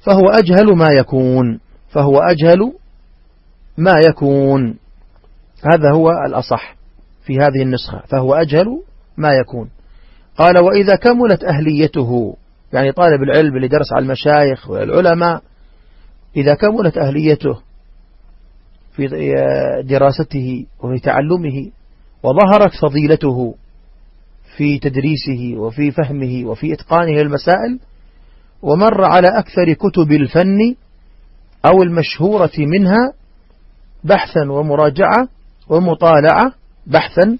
فهو أجهل ما يكون فهو أجهل ما يكون. هذا هو الأصح في هذه النسخة فهو أجهل ما يكون. قال وإذا كملت أهليته يعني طالب العلم اللي درس على المشايخ والعلماء إذا كملت أهليته في دراسته وفي تعلمه وظهرت فضيلته في تدريسه وفي فهمه وفي إتقانه المسائل ومر على أكثر كتب الفن أو المشهورة منها بحثا ومراجعة ومطالعة بحثا.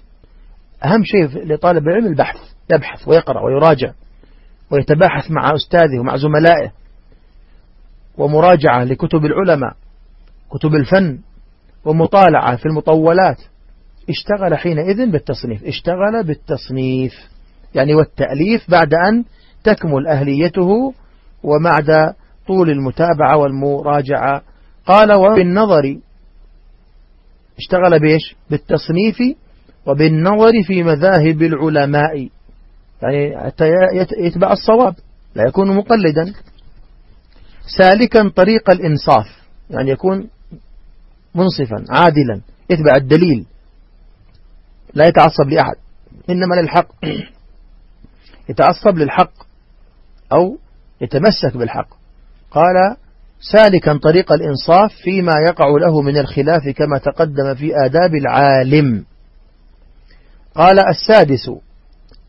أهم شيء لطالب العلم البحث يبحث ويقرأ ويراجع ويتباحث مع أستاذه ومع زملائه. ومراجعة لكتب العلماء كتب الفن ومطالعة في المطولات. اشتغل حينئذ بالتصنيف اشتغل بالتصنيف. يعني والتأليف بعد أن تكمل أهليته وبعد طول المتابعة والمراجعة. قال وبالنظر اشتغل بيش بالتصنيف وبالنظر في مذاهب العلماء. يعني يتبع الصواب لا يكون مقلدا. سالكا طريق الإنصاف يعني يكون منصفا عادلا يتبع الدليل لا يتعصب لأحد إنما للحق يتعصب للحق أو يتمسك بالحق. قال سالكا طريق الإنصاف فيما يقع له من الخلاف كما تقدم في آداب العالم. قال السادس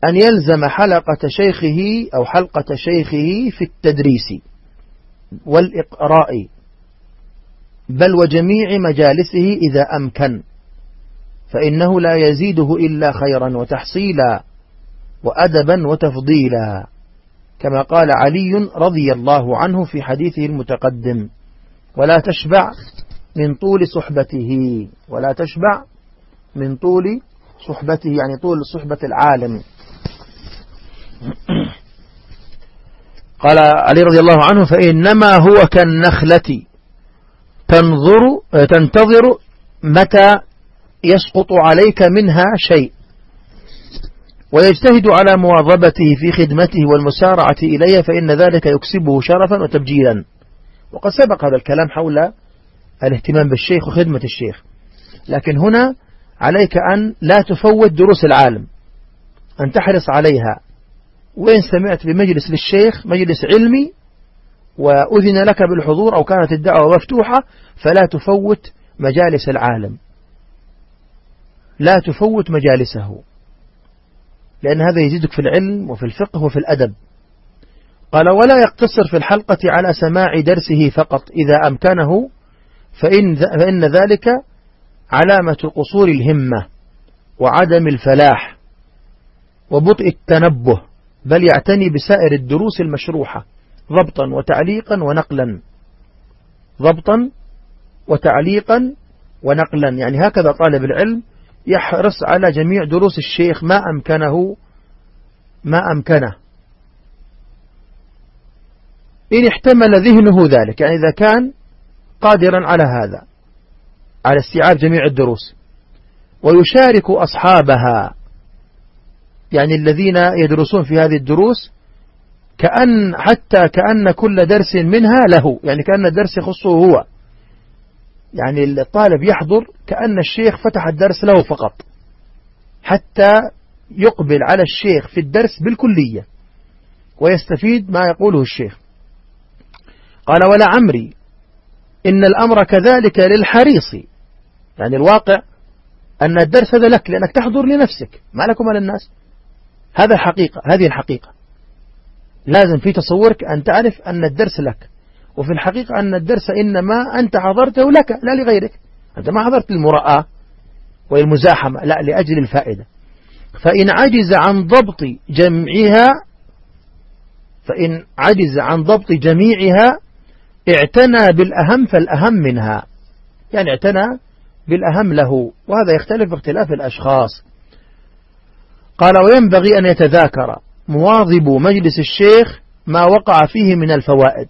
أن يلزم حلقة شيخه أو حلقة شيخه في التدريس. والإقراء بل وجميع مجالسه إذا أمكن فإنه لا يزيده إلا خيرا وتحصيلا وأدبا وتفضيلا كما قال علي رضي الله عنه في حديثه المتقدم ولا تشبع من طول صحبته ولا تشبع من طول صحبته يعني طول صحبة العالم. قال علي رضي الله عنه فإنما هو كالنخلة. تنظر تنتظر متى يسقط عليك منها شيء. ويجتهد على مواظبته في خدمته والمسارعة إليه فإن ذلك يكسبه شرفا وتبجيلا. وقد سبق هذا الكلام حول الاهتمام بالشيخ وخدمة الشيخ. لكن هنا عليك أن لا تفوت دروس العالم أن تحرص عليها. وين سمعت بمجلس للشيخ مجلس علمي وأذن لك بالحضور أو كانت الدعوة مفتوحة فلا تفوت مجالس العالم. لا تفوت مجالسه. لأن هذا يزيدك في العلم وفي الفقه وفي الأدب. قال ولا يقتصر في الحلقة على سماع درسه فقط. إذا أمكنه فإن, فإن ذلك علامة قصور الهمة وعدم الفلاح وبطء التنبه. بل يعتني بسائر الدروس المشروحة ضبطا وتعليقا ونقلا. ضبطا وتعليقا ونقلا. يعني هكذا طالب العلم يحرص على جميع دروس الشيخ ما أمكنه ما أمكنه. إن احتمل ذهنه ذلك يعني إذا كان قادرا على هذا على استيعاب جميع الدروس ويشارك أصحابها يعني الذين يدرسون في هذه الدروس كأن حتى كأن كل درس منها له يعني كأن الدرس يخصه هو. يعني الطالب يحضر كأن الشيخ فتح الدرس له فقط حتى يقبل على الشيخ في الدرس بالكلية ويستفيد ما يقوله الشيخ. قال ولا عمري إن الأمر كذلك للحريص. يعني الواقع أن الدرس هذا لك لأنك تحضر لنفسك ما لكم على الناس. هذا الحقيقة هذه الحقيقة. لازم في تصورك أن تعرف أن الدرس لك. وفي الحقيقة أن الدرس إنما أنت حضرته لك لا لغيرك. أنت ما حضرت للمراءة والمزاحمة لا لأجل الفائدة. فإن عجز عن ضبط جمعها فإن عجز عن ضبط جميعها اعتنى بالأهم فالأهم منها. يعني اعتنى بالأهم له. وهذا يختلف باختلاف الأشخاص. قال وينبغي أن يتذاكر مواظب مجلس الشيخ ما وقع فيه من الفوائد.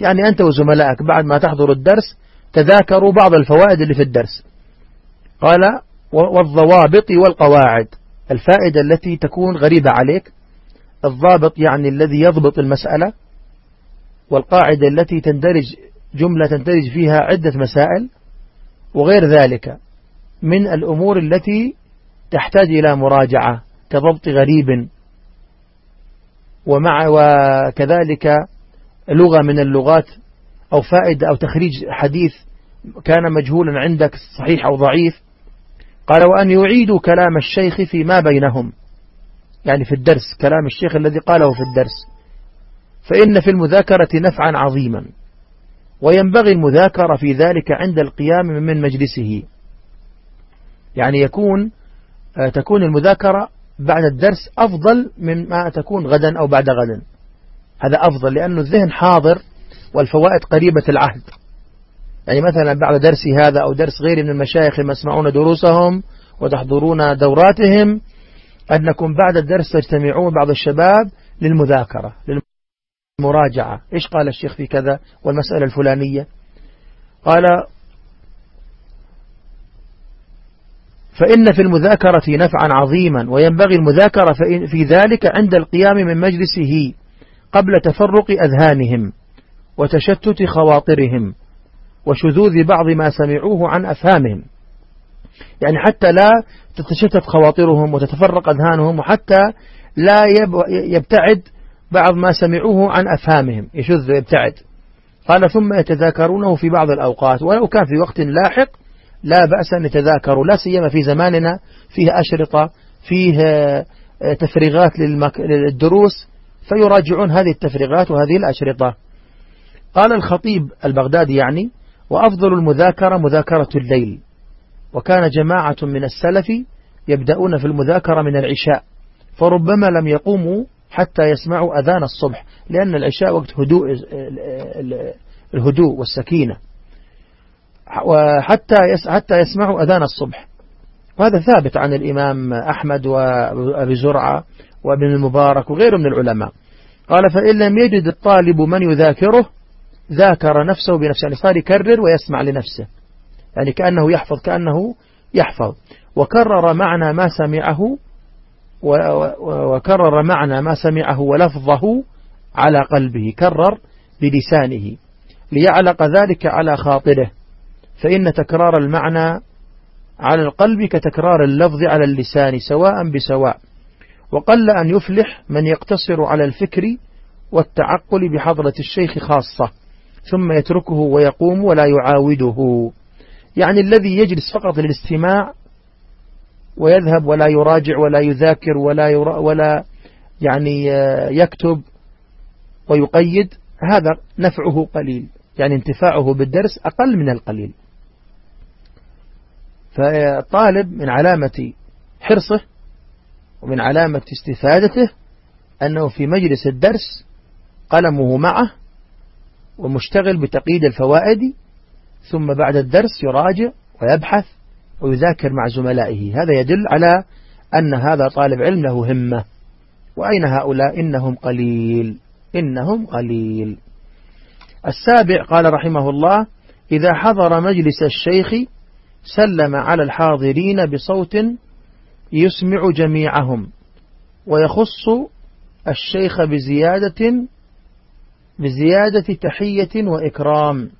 يعني أنت وزملائك بعد ما تحضر الدرس تذاكروا بعض الفوائد اللي في الدرس. قال والضوابط والقواعد. الفائدة التي تكون غريبة عليك. الضابط يعني الذي يضبط المسألة. والقاعدة التي تندرج جملة تندرج فيها عدة مسائل. وغير ذلك من الأمور التي تحتاج إلى مراجعة. كضبط غريب. ومع وكذلك لغة من اللغات أو فائدة أو تخريج حديث كان مجهولا عندك صحيح أو ضعيف. قال وأن يعيدوا كلام الشيخ فيما بينهم. يعني في الدرس كلام الشيخ الذي قاله في الدرس. فإن في المذاكرة نفعا عظيما. وينبغي المذاكرة في ذلك عند القيام من مجلسه. يعني يكون آه، تكون المذاكرة بعد الدرس أفضل مما تكون غدا أو بعد غدا. هذا أفضل لأن الذهن حاضر والفوائد قريبة العهد. يعني مثلا بعد درسي هذا أو درس غيري من المشايخ يسمعون دروسهم وتحضرون دوراتهم أنكم بعد الدرس تجتمعون بعض الشباب للمذاكرة للمراجعة. إيش قال الشيخ في كذا والمسألة الفلانية؟ قال فإن في المذاكرة نفعا عظيما وينبغي المذاكرة في ذلك عند القيام من مجلسه قبل تفرق أذهانهم وتشتت خواطرهم وشذوذ بعض ما سمعوه عن أفهامهم. يعني حتى لا تتشتت خواطرهم وتتفرق أذهانهم وحتى لا يبتعد بعض ما سمعوه عن أفهامهم. يشذ ويبتعد. قال ثم يتذاكرونه في بعض الأوقات ولو كان في وقت لاحق لا بأس أن يتذاكروا لا سيما في زماننا فيه أشرطة فيه تفريغات للدروس فيراجعون هذه التفريغات وهذه الأشرطة. قال الخطيب البغدادي يعني وأفضل المذاكرة مذاكرة الليل وكان جماعة من السلف يبدأون في المذاكرة من العشاء فربما لم يقوموا حتى يسمعوا أذان الصبح لأن العشاء وقت هدوء الهدوء والسكينة. وحتى حتى يسمعوا أذان الصبح. وهذا ثابت عن الإمام أحمد وأبي زرعة وابن المبارك وغيره من العلماء. قال فإن لم يجد الطالب من يذاكره ذاكر نفسه بنفسه. يعني صار يكرر ويسمع لنفسه. يعني كأنه يحفظ كأنه يحفظ. وكرر معنى ما سمعه وكرر معنى ما سمعه ولفظه على قلبه. كرر بلسانه. ليعلق ذلك على خاطره. فإن تكرار المعنى على القلب كتكرار اللفظ على اللسان سواء بسواء. وقل أن يفلح من يقتصر على الفكر والتعقل بحضرة الشيخ خاصة ثم يتركه ويقوم ولا يعاوده. يعني الذي يجلس فقط للاستماع ويذهب ولا يراجع ولا يذاكر ولا يرا ولا يعني يكتب ويقيد هذا نفعه قليل. يعني انتفاعه بالدرس أقل من القليل. فالطالب من علامة حرصه ومن علامة استفادته أنه في مجلس الدرس قلمه معه ومشتغل بتقييد الفوائد ثم بعد الدرس يراجع ويبحث ويذاكر مع زملائه. هذا يدل على أن هذا طالب علم له همة. وأين هؤلاء؟ إنهم قليل. إنهم قليل. السابع قال رحمه الله إذا حضر مجلس الشيخ سلم على الحاضرين بصوت يسمع جميعهم ويخص الشيخ بزيادة بزيادة تحية وإكرام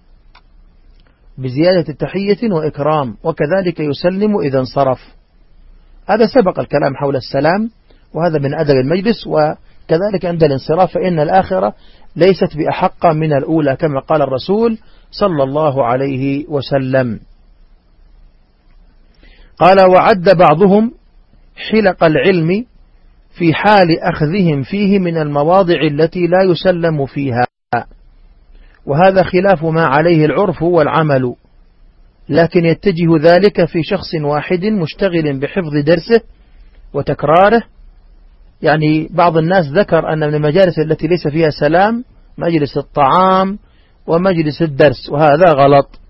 بزيادة تحية وإكرام وكذلك يسلم إذا انصرف. هذا سبق الكلام حول السلام وهذا من أدب المجلس وكذلك عند الانصراف فإن الآخرة ليست بأحق من الأولى كما قال الرسول صلى الله عليه وسلم. قال وعد بعضهم حلق العلم في حال أخذهم فيه من المواضع التي لا يسلم فيها. وهذا خلاف ما عليه العرف والعمل لكن يتجه ذلك في شخص واحد مشتغل بحفظ درسه وتكراره. يعني بعض الناس ذكر أن من المجالس التي ليس فيها سلام مجلس الطعام ومجلس الدرس وهذا غلط.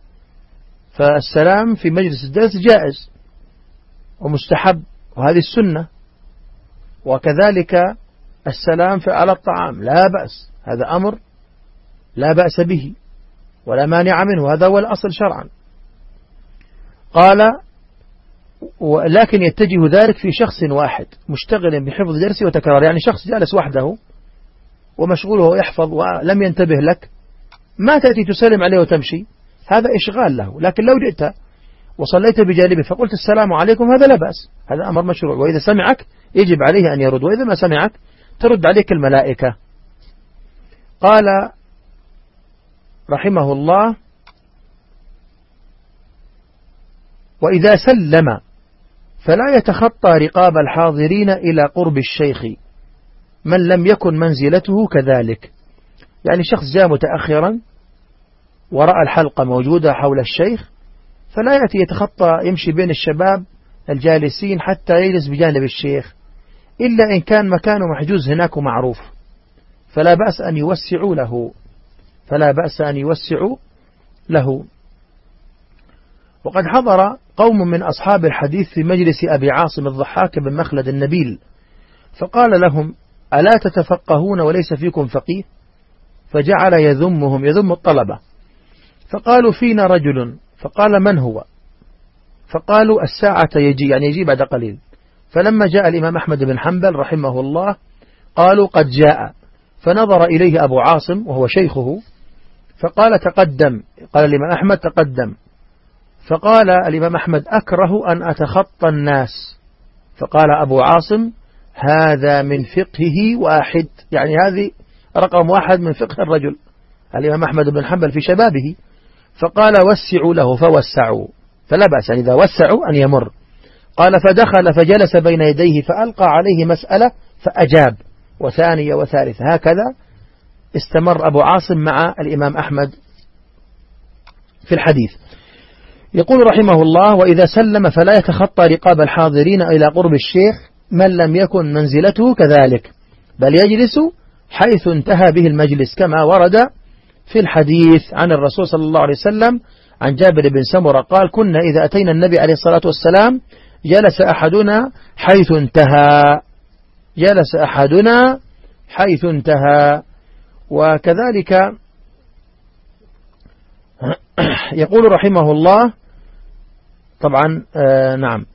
فالسلام في مجلس الدرس جائز. ومستحب وهذه السنة. وكذلك السلام في على الطعام لا بأس هذا أمر لا بأس به ولا مانع منه هذا هو الأصل شرعا. قال لكن يتجه ذلك في شخص واحد مشتغل بحفظ درسه وتكرار يعني شخص جالس وحده ومشغول وهو يحفظ ولم ينتبه لك ما تأتي تسلم عليه وتمشي هذا إشغال له لكن لو جئت وصليت بجانبه فقلت السلام عليكم هذا لا بأس. هذا أمر مشروع. وإذا سمعك يجب عليه أن يرد. وإذا ما سمعك ترد عليك الملائكة. قال رحمه الله وإذا سلم فلا يتخطى رقاب الحاضرين إلى قرب الشيخ من لم يكن منزلته كذلك. يعني شخص جاء متأخرا ورأى الحلقة موجودة حول الشيخ فلا يأتي يتخطى يمشي بين الشباب الجالسين حتى يجلس بجانب الشيخ إلا إن كان مكانه محجوز هناك ومعروف فلا بأس أن يوسعوا له فلا بأس أن يوسعوا له. وقد حضر قوم من أصحاب الحديث في مجلس أبي عاصم الضحاك بن مخلد النبيل فقال لهم ألا تتفقهون وليس فيكم فقيه؟ فجعل يذمهم يذم الطلبة. فقالوا فينا رجل فقال من هو؟ فقالوا الساعة يجي يعني يجي بعد قليل. فلما جاء الإمام أحمد بن حنبل رحمه الله قالوا قد جاء. فنظر إليه أبو عاصم وهو شيخه فقال تقدم. قال الإمام أحمد تقدم. فقال الإمام أحمد أكره أن أتخطى الناس. فقال أبو عاصم هذا من فقهه واحد. يعني هذه رقم واحد من فقه الرجل. الإمام أحمد بن حنبل في شبابه. فقال وسعوا له فوسعوا. فلا بأس إذا وسعوا أن يمر. قال فدخل فجلس بين يديه فألقى عليه مسألة فأجاب. وثانية وثالثة. هكذا استمر أبو عاصم مع الإمام أحمد في الحديث. يقول رحمه الله وإذا سلم فلا يتخطى رقاب الحاضرين إلى قرب الشيخ من لم يكن منزلته كذلك بل يجلس حيث انتهى به المجلس كما ورد في الحديث عن الرسول صلى الله عليه وسلم عن جابر بن سمرة قال كنا إذا أتينا النبي عليه الصلاة والسلام جلس أحدنا حيث انتهى. جلس أحدنا حيث انتهى. وكذلك يقول رحمه الله طبعا آه نعم.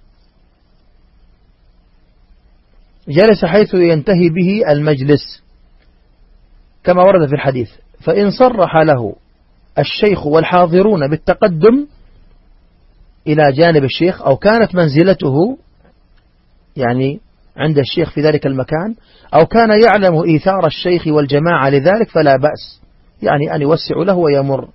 جلس حيث ينتهي به المجلس كما ورد في الحديث. فإن صرح له الشيخ والحاضرون بالتقدم إلى جانب الشيخ أو كانت منزلته يعني عند الشيخ في ذلك المكان أو كان يعلم إيثار الشيخ والجماعة لذلك فلا بأس يعني أن يوسع له ويمر.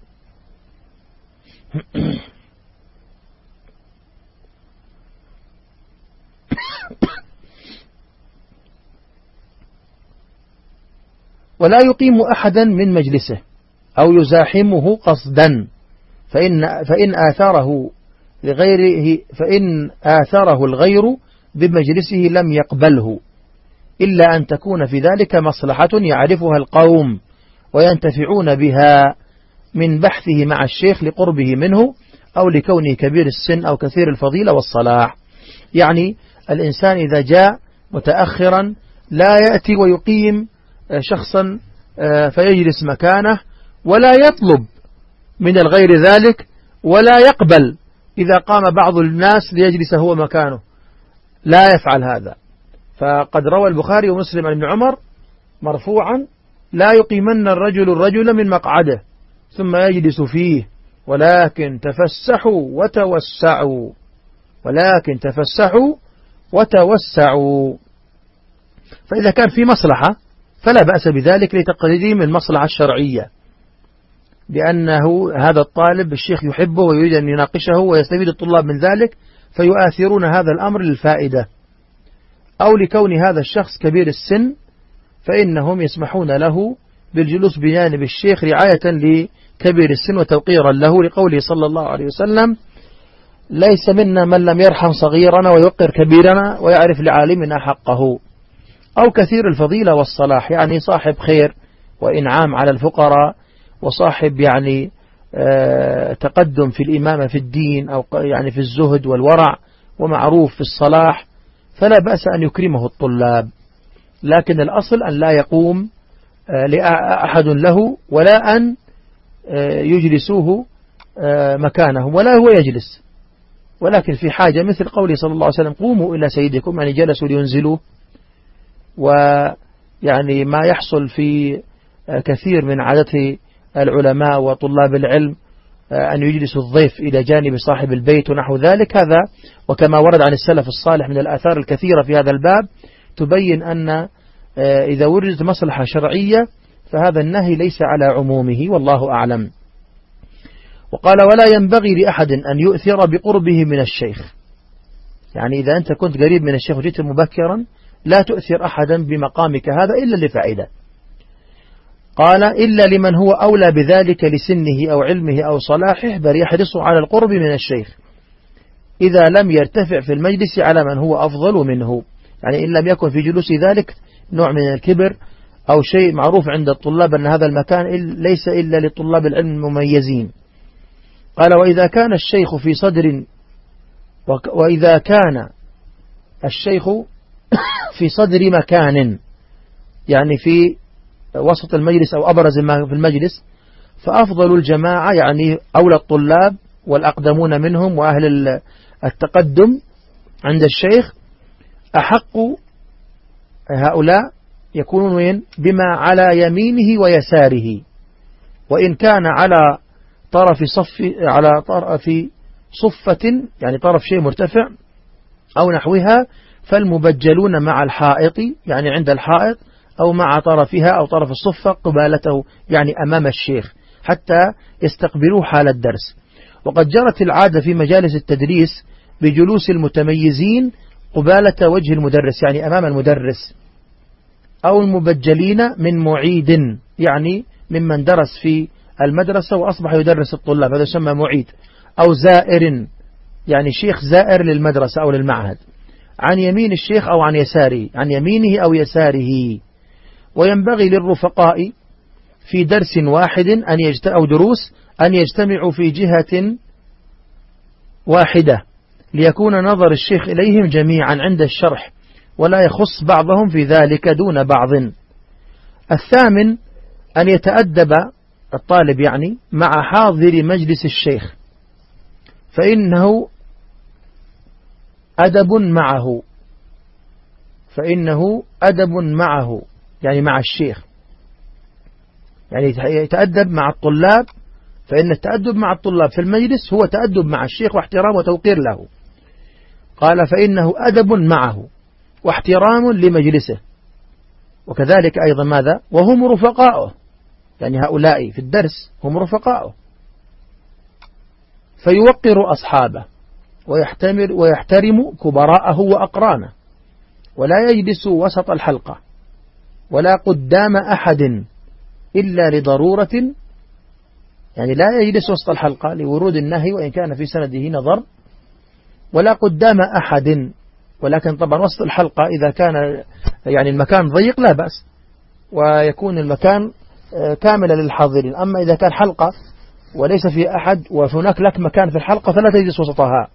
ولا يقيم أحدا من مجلسه أو يزاحمه قصدا. فإن, فإن آثاره لغيره فإن آثره الغير بمجلسه لم يقبله. إلا أن تكون في ذلك مصلحة يعرفها القوم وينتفعون بها من بحثه مع الشيخ لقربه منه أو لكونه كبير السن أو كثير الفضيلة والصلاح. يعني الإنسان إذا جاء متأخرا لا يأتي ويقيم شخصا آه، فيجلس مكانه ولا يطلب من الغير ذلك ولا يقبل إذا قام بعض الناس ليجلس هو مكانه. لا يفعل هذا. فقد روى البخاري ومسلم عن ابن عمر مرفوعا لا يقيمن الرجل الرجل من مقعده ثم يجلس فيه ولكن تفسحوا وتوسعوا ولكن تفسحوا وتوسعوا. فإذا كان في مصلحة فلا بأس بذلك لتقديم المصلحة الشرعية. لأنه هذا الطالب الشيخ يحبه ويريد أن يناقشه ويستفيد الطلاب من ذلك فيؤثرون هذا الأمر للفائدة. أو لكون هذا الشخص كبير السن فإنهم يسمحون له بالجلوس بجانب الشيخ رعاية لكبير السن وتوقيرا له لقوله صلى الله عليه وسلم ليس منا من لم يرحم صغيرنا ويوقر كبيرنا ويعرف لعالمنا حقه. أو كثير الفضيلة والصلاح يعني صاحب خير وإنعام على الفقراء وصاحب يعني آه، تقدم في الإمامة في الدين أو يعني في الزهد والورع ومعروف في الصلاح فلا بأس أن يكرمه الطلاب. لكن الأصل أن لا يقوم آه، أحد له ولا أن آه، يجلسوه مكانه ولا هو يجلس. ولكن في حاجة مثل قوله صلى الله عليه وسلم قوموا إلى سيدكم يعني جلسوا لينزلوه. ويعني ما يحصل في كثير من عادة العلماء وطلاب العلم أن يجلس الضيف إلى جانب صاحب البيت ونحو ذلك. هذا وكما ورد عن السلف الصالح من الآثار الكثيرة في هذا الباب تبين أن إذا وردت مصلحة شرعية فهذا النهي ليس على عمومه والله أعلم. وقال ولا ينبغي لأحد أن يؤثر بقربه من الشيخ. يعني إذا أنت كنت قريب من الشيخ وجئت مبكرا لا تؤثر أحدا بمقامك هذا إلا لفائدة قال إلا لمن هو أولى بذلك لسنه أو علمه أو صلاحه بل يحرص على القرب من الشيخ. إذا لم يرتفع في المجلس على من هو أفضل منه. يعني إن لم يكن في جلوس ذلك نوع من الكبر أو شيء معروف عند الطلاب أن هذا المكان ليس إلا لطلاب العلم المميزين. قال وإذا كان الشيخ في صدر وإذا كان الشيخ في صدر مكان يعني في وسط المجلس أو أبرز ما في المجلس فأفضل الجماعة يعني أولى الطلاب والأقدمون منهم وأهل التقدم عند الشيخ أحق هؤلاء يكونون وين؟ بما على يمينه ويساره. وإن كان على طرف صف على طرف صفة يعني طرف شيء مرتفع أو نحوها فالمبجلون مع الحائط يعني عند الحائط أو مع طرفها أو طرف الصفة قبالته يعني أمام الشيخ حتى يستقبلوا حال الدرس. وقد جرت العادة في مجالس التدريس بجلوس المتميزين قبالة وجه المدرس يعني أمام المدرس أو المبجلين من معيد يعني ممن درس في المدرسة وأصبح يدرس الطلاب هذا يسمى معيد أو زائر يعني شيخ زائر للمدرسة أو للمعهد. عن يمين الشيخ أو عن يساره عن يمينه أو يساره. وينبغي للرفقاء في درس واحد أن يجت أو دروس أن يجتمعوا في جهة واحدة ليكون نظر الشيخ إليهم جميعا عند الشرح ولا يخص بعضهم في ذلك دون بعض. الثامن أن يتأدب الطالب يعني مع حاضر مجلس الشيخ فإنه أدب معه. فإنه أدب معه. يعني مع الشيخ. يعني يتأدب مع الطلاب. فإن التأدب مع الطلاب في المجلس هو تأدب مع الشيخ واحترام وتوقير له. قال فإنه أدب معه واحترام لمجلسه. وكذلك أيضا ماذا؟ وهم رفقاؤه. يعني هؤلاء في الدرس هم رفقاؤه. فيوقر أصحابه. ويحتمر ويحترم كبراءه وأقرانه ولا يجلس وسط الحلقة ولا قدام أحد إلا لضرورة يعني لا يجلس وسط الحلقة لورود النهي وإن كان في سنده نظر ولا قدام أحد ولكن طبعا وسط الحلقة إذا كان يعني المكان ضيق لا بأس ويكون المكان آه، كاملا للحاضرين. أما إذا كان حلقة وليس في أحد وهناك لك مكان في الحلقة فلا تجلس وسطها.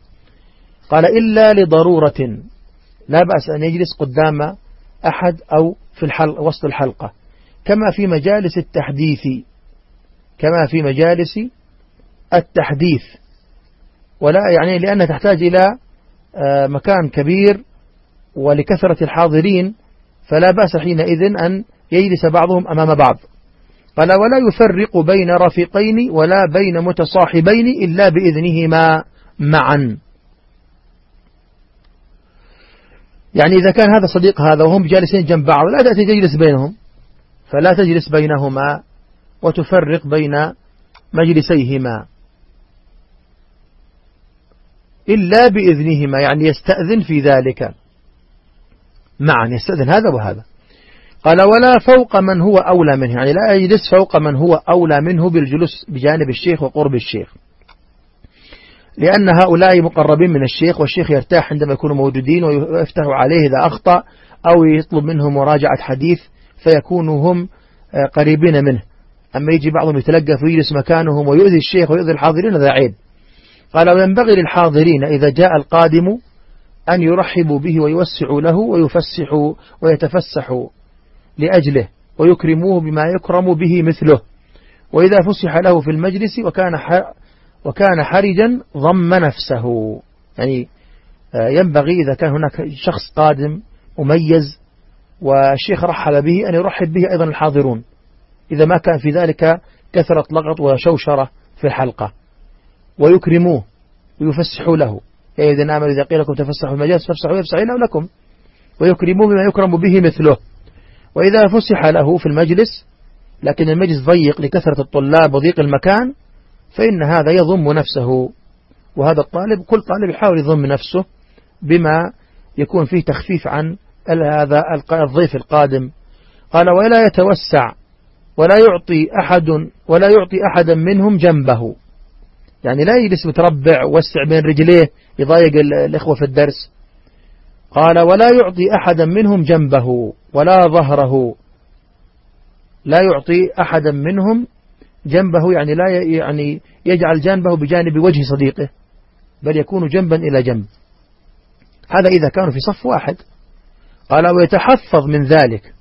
قال إلا لضرورة لا بأس أن يجلس قدام أحد أو في الحلقة وسط الحلقة. كما في مجالس التحديث كما في مجالس التحديث. ولا يعني لأنها تحتاج إلى آه، مكان كبير ولكثرة الحاضرين فلا بأس حينئذ أن يجلس بعضهم أمام بعض. قال ولا يفرق بين رفيقين ولا بين متصاحبين إلا بإذنهما معا. يعني إذا كان هذا صديق هذا وهم جالسين جنب بعض لا تأتي تجلس بينهم. فلا تجلس بينهما وتفرق بين مجلسيهما. إلا بإذنهما يعني يستأذن في ذلك. معا يستأذن هذا وهذا. قال ولا فوق من هو أولى منه. يعني لا يجلس فوق من هو أولى منه بالجلوس بجانب الشيخ وقرب الشيخ. لأن هؤلاء مقربين من الشيخ والشيخ يرتاح عندما يكونوا موجودين ويفتح عليه إذا أخطأ أو يطلب منه مراجعة حديث فيكونوا هم آه، قريبين منه. أما يجي بعضهم يتلقف ويجلس مكانهم ويؤذي الشيخ ويؤذي الحاضرين هذا عيب. قال وينبغي للحاضرين إذا جاء القادم أن يرحبوا به ويوسعوا له ويفسحوا ويتفسحوا لأجله ويكرموه بما يكرم به مثله. وإذا فسح له في المجلس وكان وكان حرجا ضم نفسه. يعني آه، ينبغي إذا كان هناك شخص قادم مميز والشيخ رحب به أن يرحب به أيضا الحاضرون. إذا ما كان في ذلك كثرة لغط وشوشرة في الحلقة. ويكرموه ويفسحوا له. يا آمنوا إذا قيل لكم تفسحوا المجالس فافسحوا يفسح له لكم. ويكرموه بما يكرم به مثله. وإذا فسح له في المجلس لكن المجلس ضيق لكثرة الطلاب وضيق المكان فإن هذا يضم نفسه. وهذا الطالب كل طالب يحاول يضم نفسه بما يكون فيه تخفيف عن هذا الضيف القادم. قال ولا يتوسع ولا يعطي أحد ولا يعطي أحدا منهم جنبه. يعني لا يجلس متربع وسع بين رجليه يضايق الإخوة في الدرس. قال ولا يعطي أحدا منهم جنبه ولا ظهره. لا يعطي أحدا منهم جنبه يعني لا يعني يجعل جانبه بجانب وجه صديقه بل يكون جنبا إلى جنب. هذا إذا كانوا في صف واحد. قال ويتحفظ من ذلك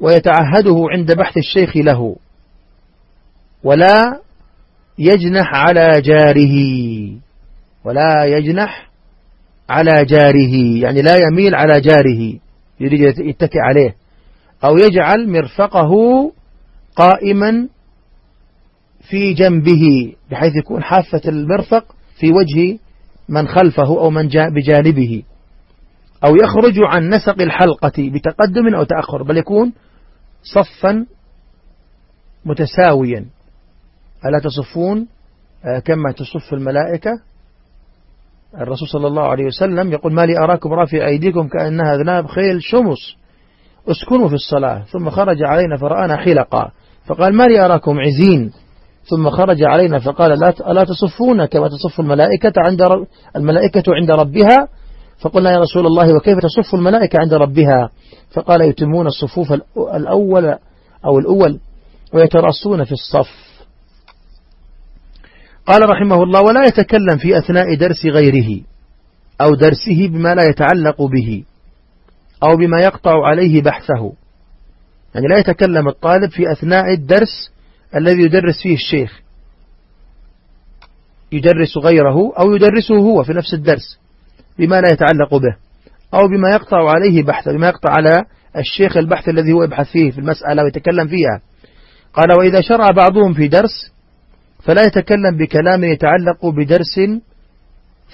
ويتعهده عند بحث الشيخ له ولا يجنح على جاره. ولا يجنح على جاره يعني لا يميل على جاره يريد يتكئ عليه أو يجعل مرفقه قائما في جنبه بحيث يكون حافة المرفق في وجه من خلفه أو من بجانبه. أو يخرج عن نسق الحلقة بتقدم أو تأخر بل يكون صفا متساويا. ألا تصفون آه، كما تصف الملائكة؟ الرسول صلى الله عليه وسلم يقول ما لي أراكم رافع أيديكم كأنها ذناب خيل شمس. اسكنوا في الصلاة. ثم خرج علينا فرآنا حلقا. فقال ما لي أراكم عزين. ثم خرج علينا فقال لا ألا تصفون كما تصف الملائكة عند رب الملائكة عند ربها؟ فقلنا يا رسول الله وكيف تصف الملائكة عند ربها؟ فقال يتمون الصفوف الأول أو الأول ويترصون في الصف. قال رحمه الله ولا يتكلم في أثناء درس غيره أو درسه بما لا يتعلق به أو بما يقطع عليه بحثه. يعني لا يتكلم الطالب في أثناء الدرس الذي يدرس فيه الشيخ. يدرس غيره أو يدرسه هو في نفس الدرس بما لا يتعلق به أو بما يقطع عليه بحث بما يقطع على الشيخ البحث الذي هو يبحث فيه في المسألة ويتكلم فيها. قال وإذا شرع بعضهم في درس فلا يتكلم بكلام يتعلق بدرس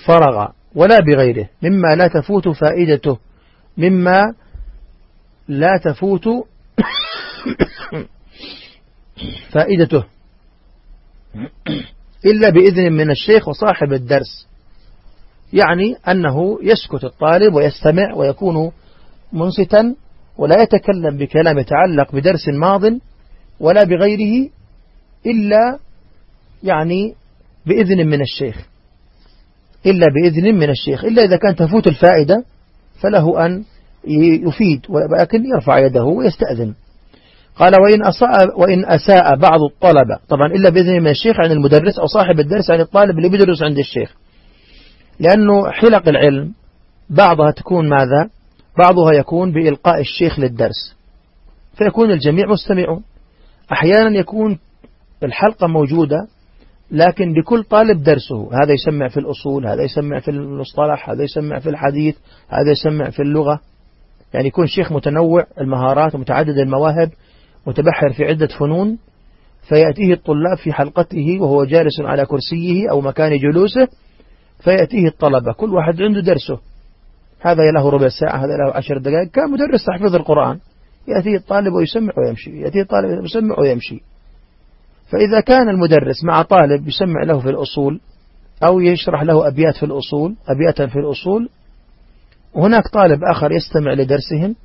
فرغ ولا بغيره مما لا تفوت فائدته مما لا تفوت فائدته. إلا بإذن من الشيخ وصاحب الدرس. يعني أنه يسكت الطالب ويستمع ويكون منصتا ولا يتكلم بكلام يتعلق بدرس ماض ولا بغيره إلا يعني بإذن من الشيخ. إلا بإذن من الشيخ. إلا إذا كانت تفوت الفائدة فله أن يفيد ولكن يرفع يده ويستأذن. قال وإن أساء, وإن أساء بعض الطلبة. طبعا إلا بإذن من الشيخ عن المدرس أو صاحب الدرس عن الطالب اللي بيدرس عند الشيخ. لأنه حلق العلم بعضها تكون ماذا؟ بعضها يكون بإلقاء الشيخ للدرس. فيكون الجميع مستمعون. أحيانا يكون الحلقة موجودة لكن لكل طالب درسه. هذا يسمع في الأصول هذا يسمع في المصطلح هذا يسمع في الحديث هذا يسمع في اللغة. يعني يكون شيخ متنوع المهارات متعدد المواهب متبحر في عدة فنون فيأتيه الطلاب في حلقته وهو جالس على كرسيه أو مكان جلوسه فيأتيه الطلبة كل واحد عنده درسه. هذا له ربع ساعة هذا له عشر دقائق. كان مدرس تحفيظ القرآن. يأتيه الطالب ويسمع ويمشي. يأتيه الطالب ويسمع ويمشي. فإذا كان المدرس مع طالب يسمع له في الأصول أو يشرح له أبيات في الأصول أبياتا في الأصول وهناك طالب آخر يستمع لدرسهم.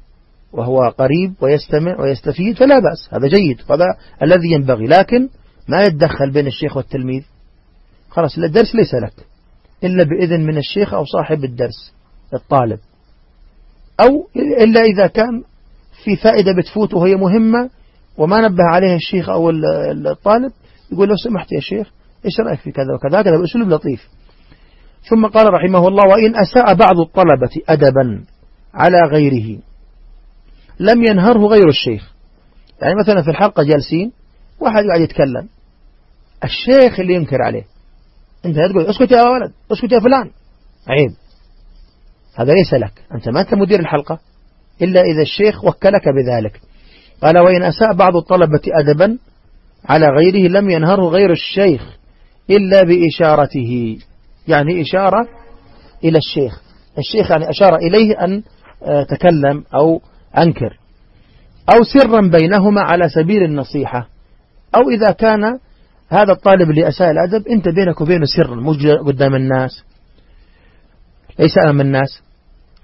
وهو قريب ويستمع ويستفيد فلا بأس هذا جيد هذا الذي ينبغي. لكن ما يتدخل بين الشيخ والتلميذ. خلاص الدرس ليس لك إلا بإذن من الشيخ أو صاحب الدرس الطالب. أو إلا إذا كان في فائدة بتفوت وهي مهمة وما نبه عليها الشيخ أو الطالب يقول لو سمحت يا شيخ إيش رأيك في كذا وكذا؟ كذا بأسلوب لطيف. ثم قال رحمه الله وإن أساء بعض الطلبة أدبا على غيره لم ينهره غير الشيخ. يعني مثلا في الحلقة جالسين واحد قاعد يتكلم. الشيخ اللي ينكر عليه. أنت تقول اسكت يا ولد اسكت يا فلان. عيب. هذا ليس لك. أنت ما أنت مدير الحلقة. إلا إذا الشيخ وكلك بذلك. قال وإن أساء بعض الطلبة أدبا على غيره لم ينهره غير الشيخ إلا بإشارته. يعني إشارة إلى الشيخ. الشيخ يعني أشار إليه أن آه، تكلم أو أنكر. أو سرا بينهما على سبيل النصيحة. أو إذا كان هذا الطالب اللي أساء الأدب أنت بينك وبينه سر مش قدام الناس. ليس أمام الناس.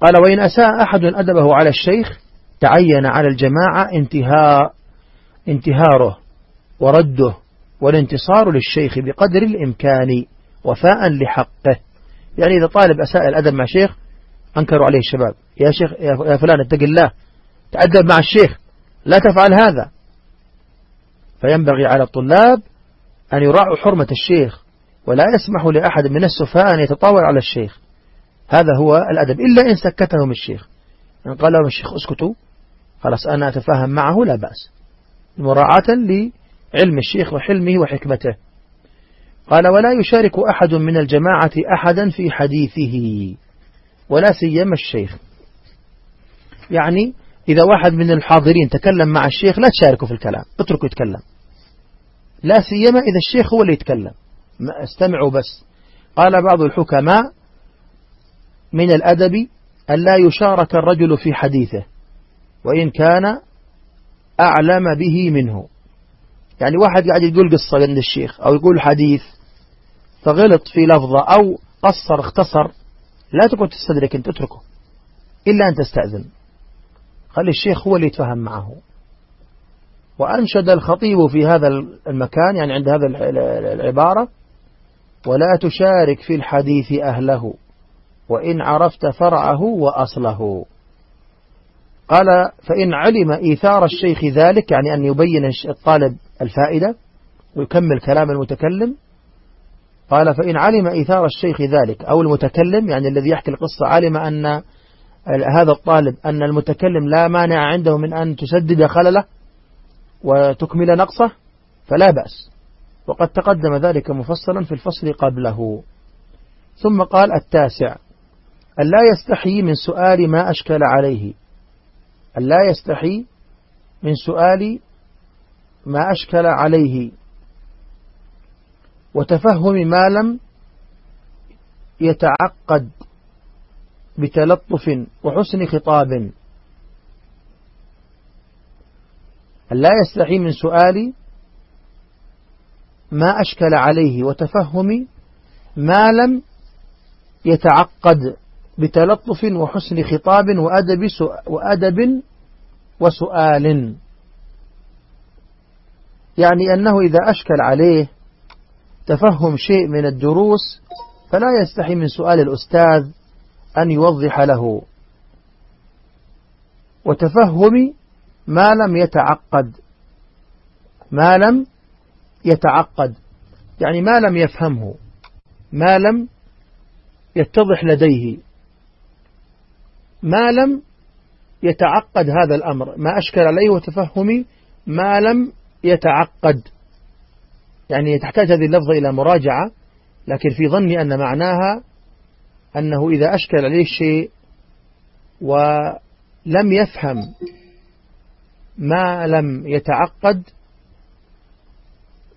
قال وإن أساء أحد أدبه على الشيخ تعين على الجماعة انتهاء انتهاره ورده والانتصار للشيخ بقدر الإمكان وفاء لحقه. يعني إذا طالب أساء الأدب مع شيخ أنكروا عليه الشباب. يا شيخ يا فلان اتق الله. تأدب مع الشيخ. لا تفعل هذا. فينبغي على الطلاب أن يراعوا حرمة الشيخ ولا يسمح لأحد من السفهاء أن يتطاول على الشيخ. هذا هو الأدب. إلا إن سكتهم الشيخ. إن قال لهم الشيخ اسكتوا. خلاص أنا أتفاهم معه لا بأس. مراعاة لعلم الشيخ وحلمه وحكمته. قال ولا يشارك أحد من الجماعة أحدا في حديثه ولا سيما الشيخ. يعني إذا واحد من الحاضرين تكلم مع الشيخ لا تشاركه في الكلام اتركه يتكلم. لا سيما إذا الشيخ هو اللي يتكلم. استمعوا بس. قال بعض الحكماء من الأدب أن لا يشارك الرجل في حديثه وإن كان أعلم به منه. يعني واحد قاعد يقول قصة عند الشيخ أو يقول حديث فغلط في لفظة أو قصر اختصر لا تقعد تستدرك أنت اتركه. إلا أن تستأذن. خلي الشيخ هو اللي يتفهم معه. وأنشد الخطيب في هذا المكان يعني عند هذا العبارة ولا تشارك في الحديث أهله وإن عرفت فرعه وأصله. قال فإن علم إيثار الشيخ ذلك يعني أن يبين الطالب الفائدة ويكمل كلام المتكلم. قال فإن علم إيثار الشيخ ذلك أو المتكلم يعني الذي يحكي القصة علم أن هذا الطالب أن المتكلم لا مانع عنده من أن تسدد خلله وتكمل نقصه فلا بأس. وقد تقدم ذلك مفصلا في الفصل قبله. ثم قال التاسع أن لا يستحي من سؤال ما أشكل عليه. أن لا يستحي من سؤال ما أشكل عليه. وتفهم ما لم يتعقد. بتلطف وحسن خطاب. أن لا يستحي من سؤال ما أشكل عليه وتفهم ما لم يتعقد بتلطف وحسن خطاب وأدب, وأدب وسؤال؟ يعني أنه إذا أشكل عليه تفهم شيء من الدروس فلا يستحي من سؤال الأستاذ أن يوضح له. وتفهم ما لم يتعقد. ما لم يتعقد. يعني ما لم يفهمه. ما لم يتضح لديه. ما لم يتعقد هذا الأمر. ما أشكل عليه وتفهم ما لم يتعقد. يعني تحتاج هذه اللفظة إلى مراجعة لكن في ظني أن معناها أنه إذا أشكل عليه شيء ولم يفهم ما لم يتعقد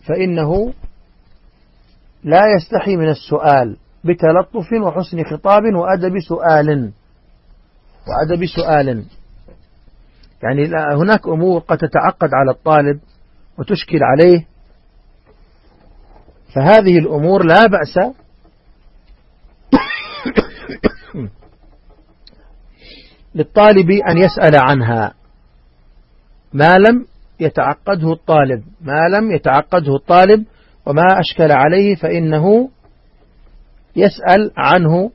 فإنه لا يستحي من السؤال بتلطف وحسن خطاب وأدب سؤال وأدب سؤال. يعني هناك أمور قد تتعقد على الطالب وتشكل عليه فهذه الأمور لا بأس للطالب أن يسأل عنها. ما لم يتعقده الطالب ما لم يتعقده الطالب وما أشكل عليه فإنه يسأل عنه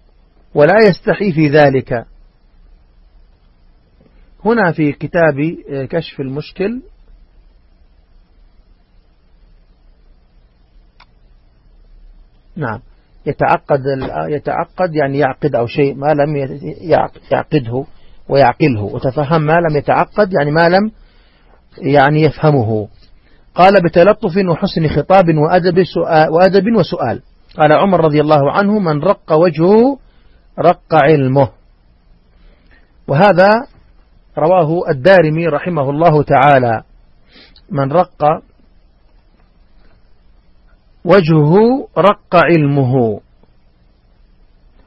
ولا يستحي في ذلك. هنا في كتاب كشف المشكل نعم يتعقد يتعقد يعني يعقد أو شيء ما لم يعقده. ويعقله وتفهم ما لم يتعقد يعني ما لم يعني يفهمه. قال بتلطف وحسن خطاب وأدب, وأدب وسؤال. قال عمر رضي الله عنه من رق وجهه رق علمه. وهذا رواه الدارمي رحمه الله تعالى. من رق وجهه رق علمه.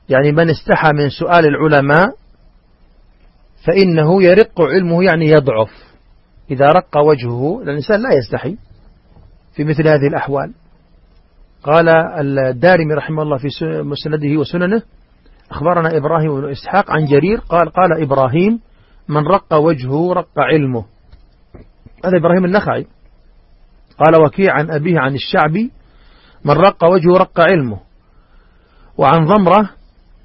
يعني من استحى من سؤال العلماء فإنه يرق علمه يعني يضعف. إذا رق وجهه الإنسان لا يستحي في مثل هذه الأحوال. قال الدارمي رحمه الله في مسنده وسننه أخبرنا إبراهيم بن إسحاق عن جرير قال قال إبراهيم من رق وجهه رق علمه. هذا إبراهيم النخعي. قال وكيع عن أبيه عن الشعبي من رق وجهه رق علمه. وعن ضمرة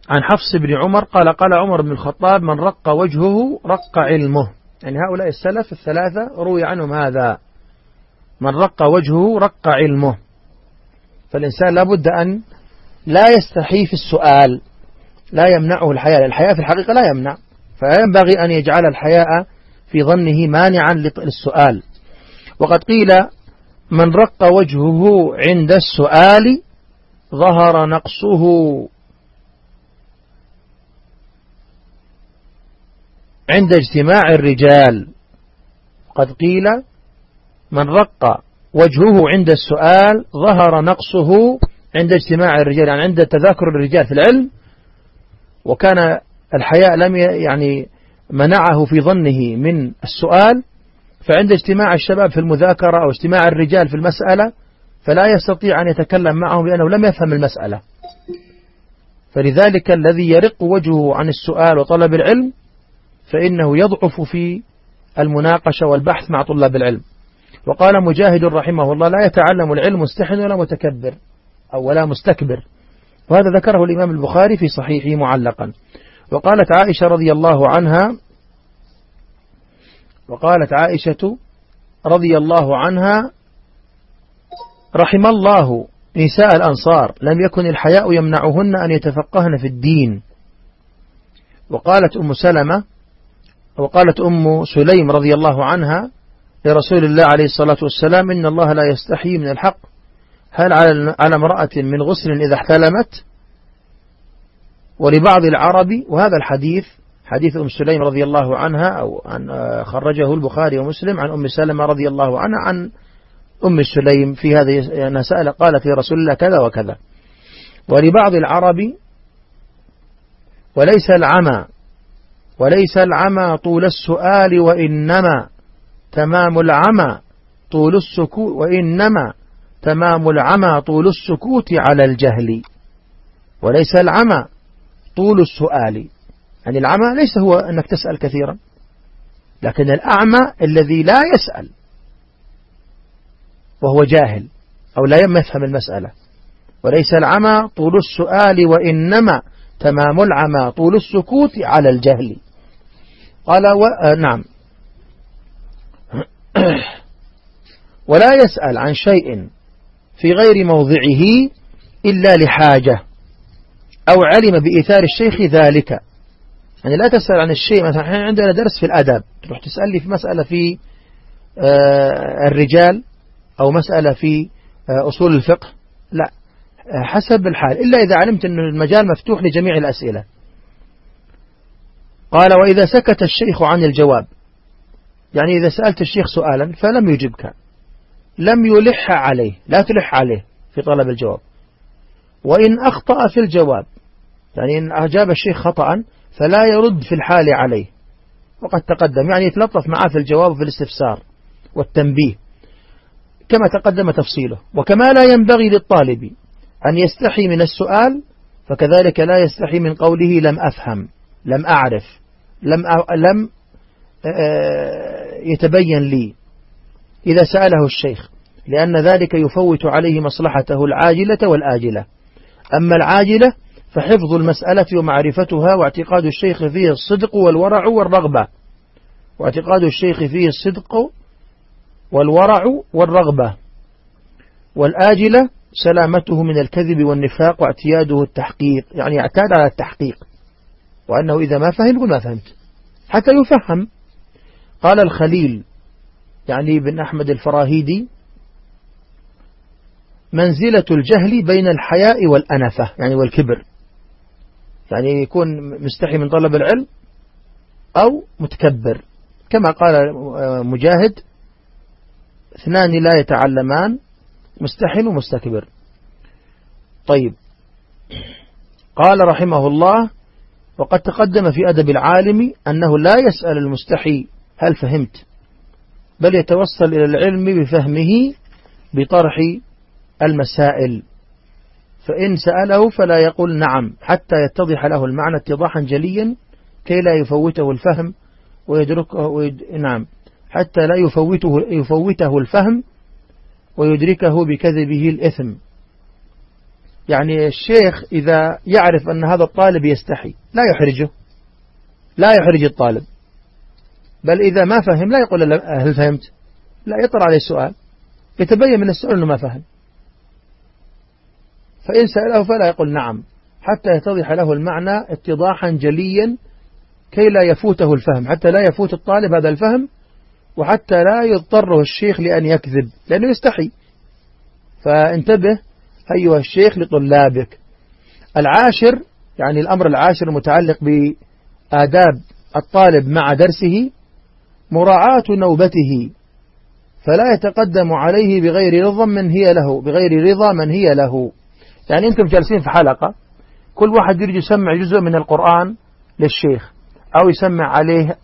عن حفص بن عمر قال قال عمر بن الخطاب من رق وجهه رق علمه. يعني هؤلاء السلف الثلاثة روي عنهم هذا. من رق وجهه رق علمه. فالإنسان لابد أن لا يستحي في السؤال لا يمنعه الحياء الحياء في الحقيقة لا يمنع. فينبغي أن يجعل الحياء في ظنه مانعا للسؤال. وقد قيل من رق وجهه عند السؤال ظهر نقصه. عند اجتماع الرجال. قد قيل من رق وجهه عند السؤال ظهر نقصه عند اجتماع الرجال يعني عند تذاكر الرجال في العلم وكان الحياء لم يعني منعه في ظنه من السؤال فعند اجتماع الشباب في المذاكرة أو اجتماع الرجال في المسألة فلا يستطيع أن يتكلم معهم لأنه لم يفهم المسألة. فلذلك الذي يرق وجهه عن السؤال وطلب العلم فإنه يضعف في المناقشة والبحث مع طلاب العلم. وقال مجاهد رحمه الله لا يتعلم العلم مستحن ولا متكبر أو ولا مستكبر. وهذا ذكره الإمام البخاري في صحيحه معلقا. وقالت عائشة رضي الله عنها وقالت عائشة رضي الله عنها رحم الله نساء الأنصار لم يكن الحياء يمنعهن أن يتفقهن في الدين. وقالت أم سلمة وقالت أم سليم رضي الله عنها لرسول الله عليه الصلاة والسلام إن الله لا يستحي من الحق. هل على امرأة من غسل إذا احتلمت؟ ولبعض العرب وهذا الحديث حديث أم سليم رضي الله عنها أو عن خرجه البخاري ومسلم عن أم سلمة رضي الله عنها عن أم سليم في هذه أنها سأل قالت لرسول الله كذا وكذا. ولبعض العرب وليس العمى وليس العمى طول السؤال وإنما تمام العمى طول السكوت وإنما تمام العمى طول السكوت على الجهل. وليس العمى طول السؤال. يعني العمى ليس هو أنك تسأل كثيرا لكن الأعمى الذي لا يسأل وهو جاهل أو لا يفهم المسألة. وليس العمى طول السؤال وإنما تمام العمى طول السكوت على الجهل. قال و... آه نعم. ولا يسأل عن شيء في غير موضعه إلا لحاجة أو علم بإيثار الشيخ ذلك. يعني لا تسأل عن الشيء مثلا إحنا عندنا درس في الأدب تروح تسأل لي في مسألة في آه الرجال أو مسألة في آه أصول الفقه. لا. حسب الحال إلا إذا علمت أن المجال مفتوح لجميع الأسئلة. قال وإذا سكت الشيخ عن الجواب يعني إذا سألت الشيخ سؤالا فلم يجبك لم يلح عليه لا تلح عليه في طلب الجواب. وإن أخطأ في الجواب يعني إن أجاب الشيخ خطأ فلا يرد في الحال عليه. وقد تقدم يعني يتلطف معه في الجواب وفي الاستفسار والتنبيه كما تقدم تفصيله. وكما لا ينبغي للطالب أن يستحي من السؤال فكذلك لا يستحي من قوله لم أفهم لم أعرف لم لم يتبين لي إذا سأله الشيخ لأن ذلك يفوت عليه مصلحته العاجلة والآجلة. أما العاجلة فحفظ المسألة ومعرفتها واعتقاد الشيخ فيه الصدق والورع والرغبة. واعتقاد الشيخ فيه الصدق والورع والرغبة. والآجلة سلامته من الكذب والنفاق واعتياده التحقيق يعني يعتاد على التحقيق. وأنه إذا ما فهم يقول ما فهمت. حتى يفهم. قال الخليل يعني بن أحمد الفراهيدي منزلة الجهل بين الحياء والأنفة يعني والكبر. يعني يكون مستحي من طلب العلم أو متكبر. كما قال مجاهد اثنان لا يتعلمان مستحن ومستكبر. طيب. قال رحمه الله وقد تقدم في أدب العالم أنه لا يسأل المستحي هل فهمت بل يتوصل إلى العلم بفهمه بطرح المسائل. فإن سأله فلا يقول نعم حتى يتضح له المعنى اتضاحا جليا كي لا يفوته الفهم ويدركه ويد... نعم حتى لا يفوته, يفوته الفهم ويدركه بكذبه الإثم. يعني الشيخ إذا يعرف أن هذا الطالب يستحي لا يحرجه. لا يحرج الطالب. بل إذا ما فهم لا يقول هل فهمت؟ لا يطر عليه السؤال. يتبين من السؤال أنه ما فهم. فإن سأله فلا يقول نعم حتى يتضح له المعنى اتضاحا جليا كي لا يفوته الفهم. حتى لا يفوت الطالب هذا الفهم وحتى لا يضطره الشيخ لأن يكذب لأنه يستحي. فانتبه أيها الشيخ لطلابك. العاشر يعني الأمر العاشر المتعلق بآداب الطالب مع درسه مراعاة نوبته. فلا يتقدم عليه بغير رضا من هي له بغير رضا من هي له. يعني أنتم جالسين في حلقة كل واحد يريد يسمع جزء من القرآن للشيخ أو يسمع عليه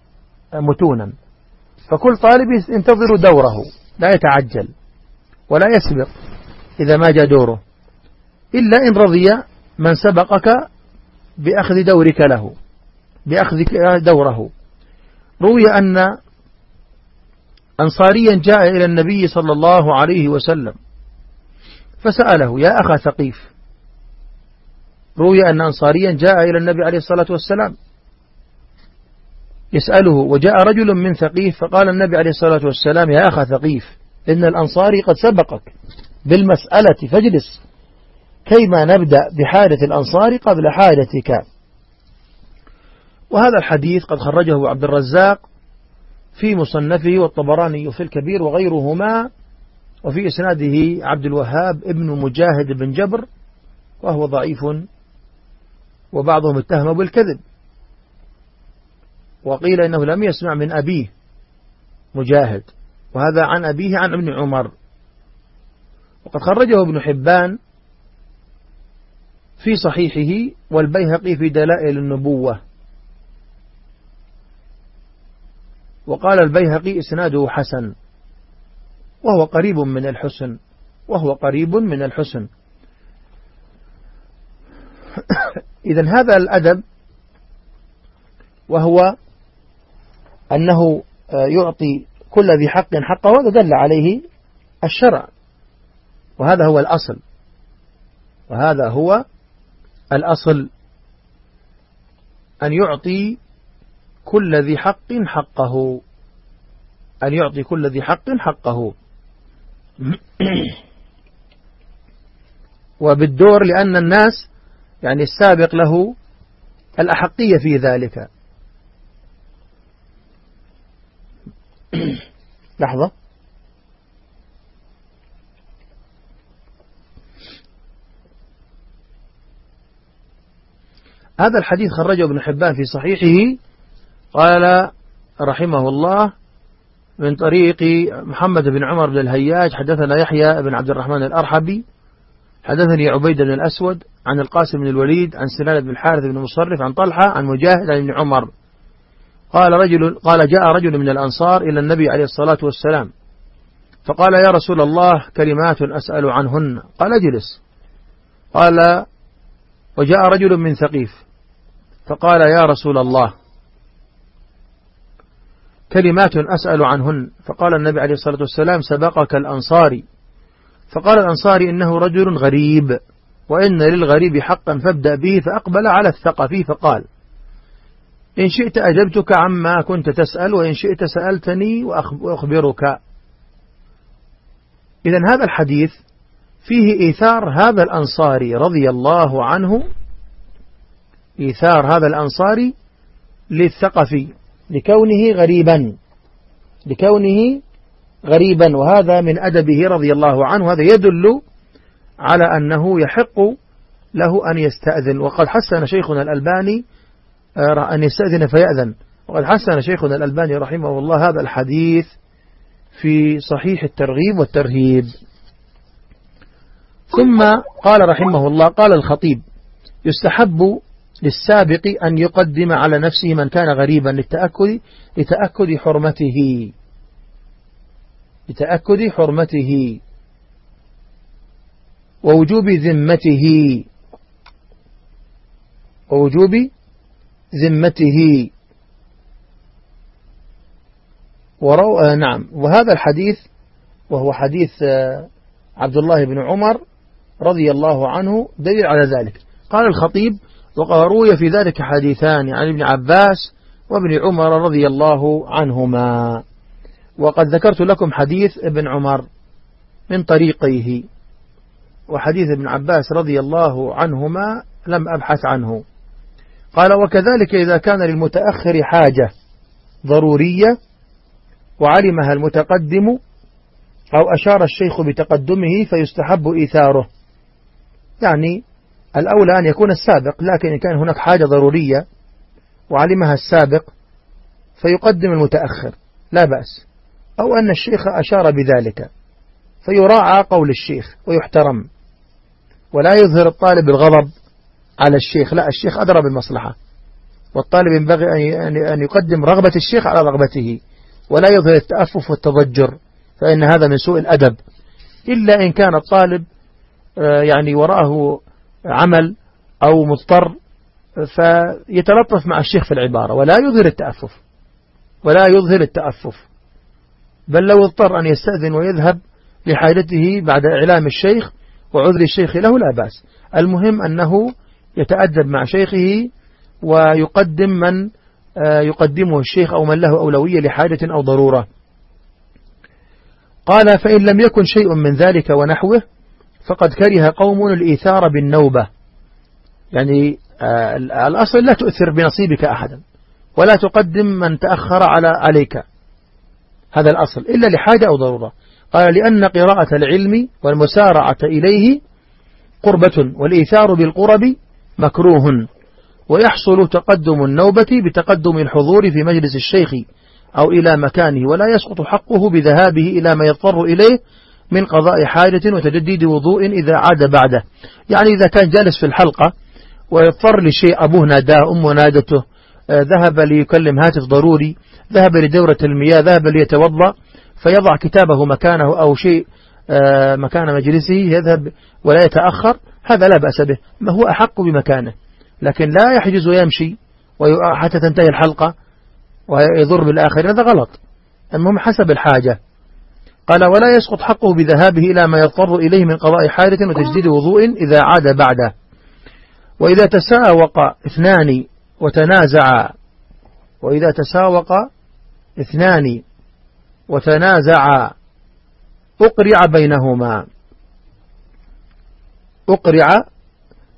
متونا. فكل طالب ينتظر دوره لا يتعجل ولا يسبق إذا ما جاء دوره. إلا إن رضي من سبقك بأخذ دورك له بأخذ دوره. روي أن أنصاريا جاء إلى النبي صلى الله عليه وسلم فسأله يا أخا ثقيف. روي أن أنصاريا جاء إلى النبي عليه الصلاة والسلام يسأله وجاء رجل من ثقيف فقال النبي عليه الصلاة والسلام يا أخا ثقيف إن الأنصاري قد سبقك بالمسألة فاجلس كيما نبدأ بحالة الأنصار قبل حالتك وهذا الحديث قد خرجه عبد الرزاق في مصنفه والطبراني في الكبير وغيرهما وفي إسناده عبد الوهاب ابن مجاهد بن جبر وهو ضعيف وبعضهم اتهم بالكذب. وقيل إنه لم يسمع من أبيه مجاهد وهذا عن أبيه عن ابن عمر. وقد خرجه ابن حبان في صحيحه والبيهقي في دلائل النبوة. وقال البيهقي إسناده حسن وهو قريب من الحسن وهو قريب من الحسن. إذا هذا الأدب وهو أنه يعطي كل ذي حق حقه وهذا دل عليه الشرع. وهذا هو الأصل. وهذا هو الأصل. أن يعطي كل ذي حق حقه. أن يعطي كل ذي حق حقه. وبالدور لأن الناس يعني السابق له الأحقية في ذلك. لحظة. هذا الحديث خرجه ابن حبان في صحيحه. قال رحمه الله من طريق محمد بن عمر بن الهياج حدثنا يحيى بن عبد الرحمن الأرحبي. حدثني عبيد بن الأسود عن القاسم بن الوليد عن سنان بن الحارث بن مصرف عن طلحة عن مجاهد عن ابن عمر. قال رجل قال جاء رجل من الأنصار إلى النبي عليه الصلاة والسلام فقال يا رسول الله كلمات أسأل عنهن قال اجلس. قال وجاء رجل من ثقيف فقال يا رسول الله كلمات أسأل عنهن فقال النبي عليه الصلاة والسلام سبقك الأنصاري فقال الأنصاري إنه رجل غريب وإن للغريب حقا فابدأ به فأقبل على الثقفي فقال إن شئت أجبتك عما كنت تسأل وإن شئت سألتني وأخبرك. إذا هذا الحديث فيه إيثار هذا الأنصاري رضي الله عنه إيثار هذا الأنصاري للثقفي لكونه غريبا لكونه غريبا. وهذا من أدبه رضي الله عنه. هذا يدل على أنه يحق له أن يستأذن. وقد حسن شيخنا الألباني أن يستأذن فيأذن. وقد حسن شيخنا الألباني رحمه الله هذا الحديث في صحيح الترغيب والترهيب. ثم قال رحمه الله قال الخطيب يستحب للسابق أن يقدم على نفسه من كان غريبا للتأكد لتأكد حرمته. لتأكد حرمته. ووجوب ذمته. ووجوب ذمته. ورو... آه نعم. وهذا الحديث وهو حديث آه عبد الله بن عمر رضي الله عنه دليل على ذلك. قال الخطيب وقد روي في ذلك حديثان عن ابن عباس وابن عمر رضي الله عنهما. وقد ذكرت لكم حديث ابن عمر من طريقيه. وحديث ابن عباس رضي الله عنهما لم أبحث عنه. قال وكذلك إذا كان للمتأخر حاجة ضرورية وعلمها المتقدم أو أشار الشيخ بتقدمه فيستحب إيثاره. يعني الأولى أن يكون السابق لكن إن كان هناك حاجة ضرورية وعلمها السابق فيقدم المتأخر لا بأس. أو أن الشيخ أشار بذلك فيراعى قول الشيخ ويحترم ولا يظهر الطالب الغضب على الشيخ. لا الشيخ أدرى بالمصلحة. والطالب ينبغي أن يقدم رغبة الشيخ على رغبته ولا يظهر التأفف والتضجر فإن هذا من سوء الأدب. إلا إن كان الطالب آه، يعني وراءه عمل أو مضطر فيتلطف مع الشيخ في العبارة ولا يظهر التأفف. ولا يظهر التأفف. بل لو اضطر أن يستأذن ويذهب لحاجته بعد إعلام الشيخ وعذر الشيخ له لا بأس. المهم أنه يتأدب مع شيخه ويقدم من آه، يقدمه الشيخ أو من له أولوية لحاجة أو ضرورة. قال فإن لم يكن شيء من ذلك ونحوه فقد كره قوم الإيثار بالنوبة. يعني آه، الأصل لا تؤثر بنصيبك أحدا ولا تقدم من تأخر على عليك. هذا الأصل إلا لحاجة أو ضرورة. قال لأن قراءة العلم والمسارعة إليه قربة والإيثار بالقرب مكروه ويحصل تقدم النوبة بتقدم الحضور في مجلس الشيخ أو إلى مكانه ولا يسقط حقه بذهابه إلى ما يضطر إليه من قضاء حاجة وتجديد وضوء إذا عاد بعده. يعني إذا كان جالس في الحلقة ويضطر لشيء أبوه ناداه أمه نادته آه، ذهب ليكلم هاتف ضروري ذهب لدورة المياه ذهب ليتوضأ فيضع كتابه مكانه أو شيء آه، مكان مجلسه يذهب ولا يتأخر هذا لا بأس به ما هو أحق بمكانه. لكن لا يحجز ويمشي حتى تنتهي الحلقة ويضر بالآخر هذا غلط. المهم حسب الحاجة. قال ولا يسقط حقه بذهابه إلى ما يضطر إليه من قضاء حاجة وتجديد وضوء إذا عاد بعده. وإذا تساوق اثنان وتنازعا وإذا تساوق اثنان وتنازعا أقرع بينهما. أقرع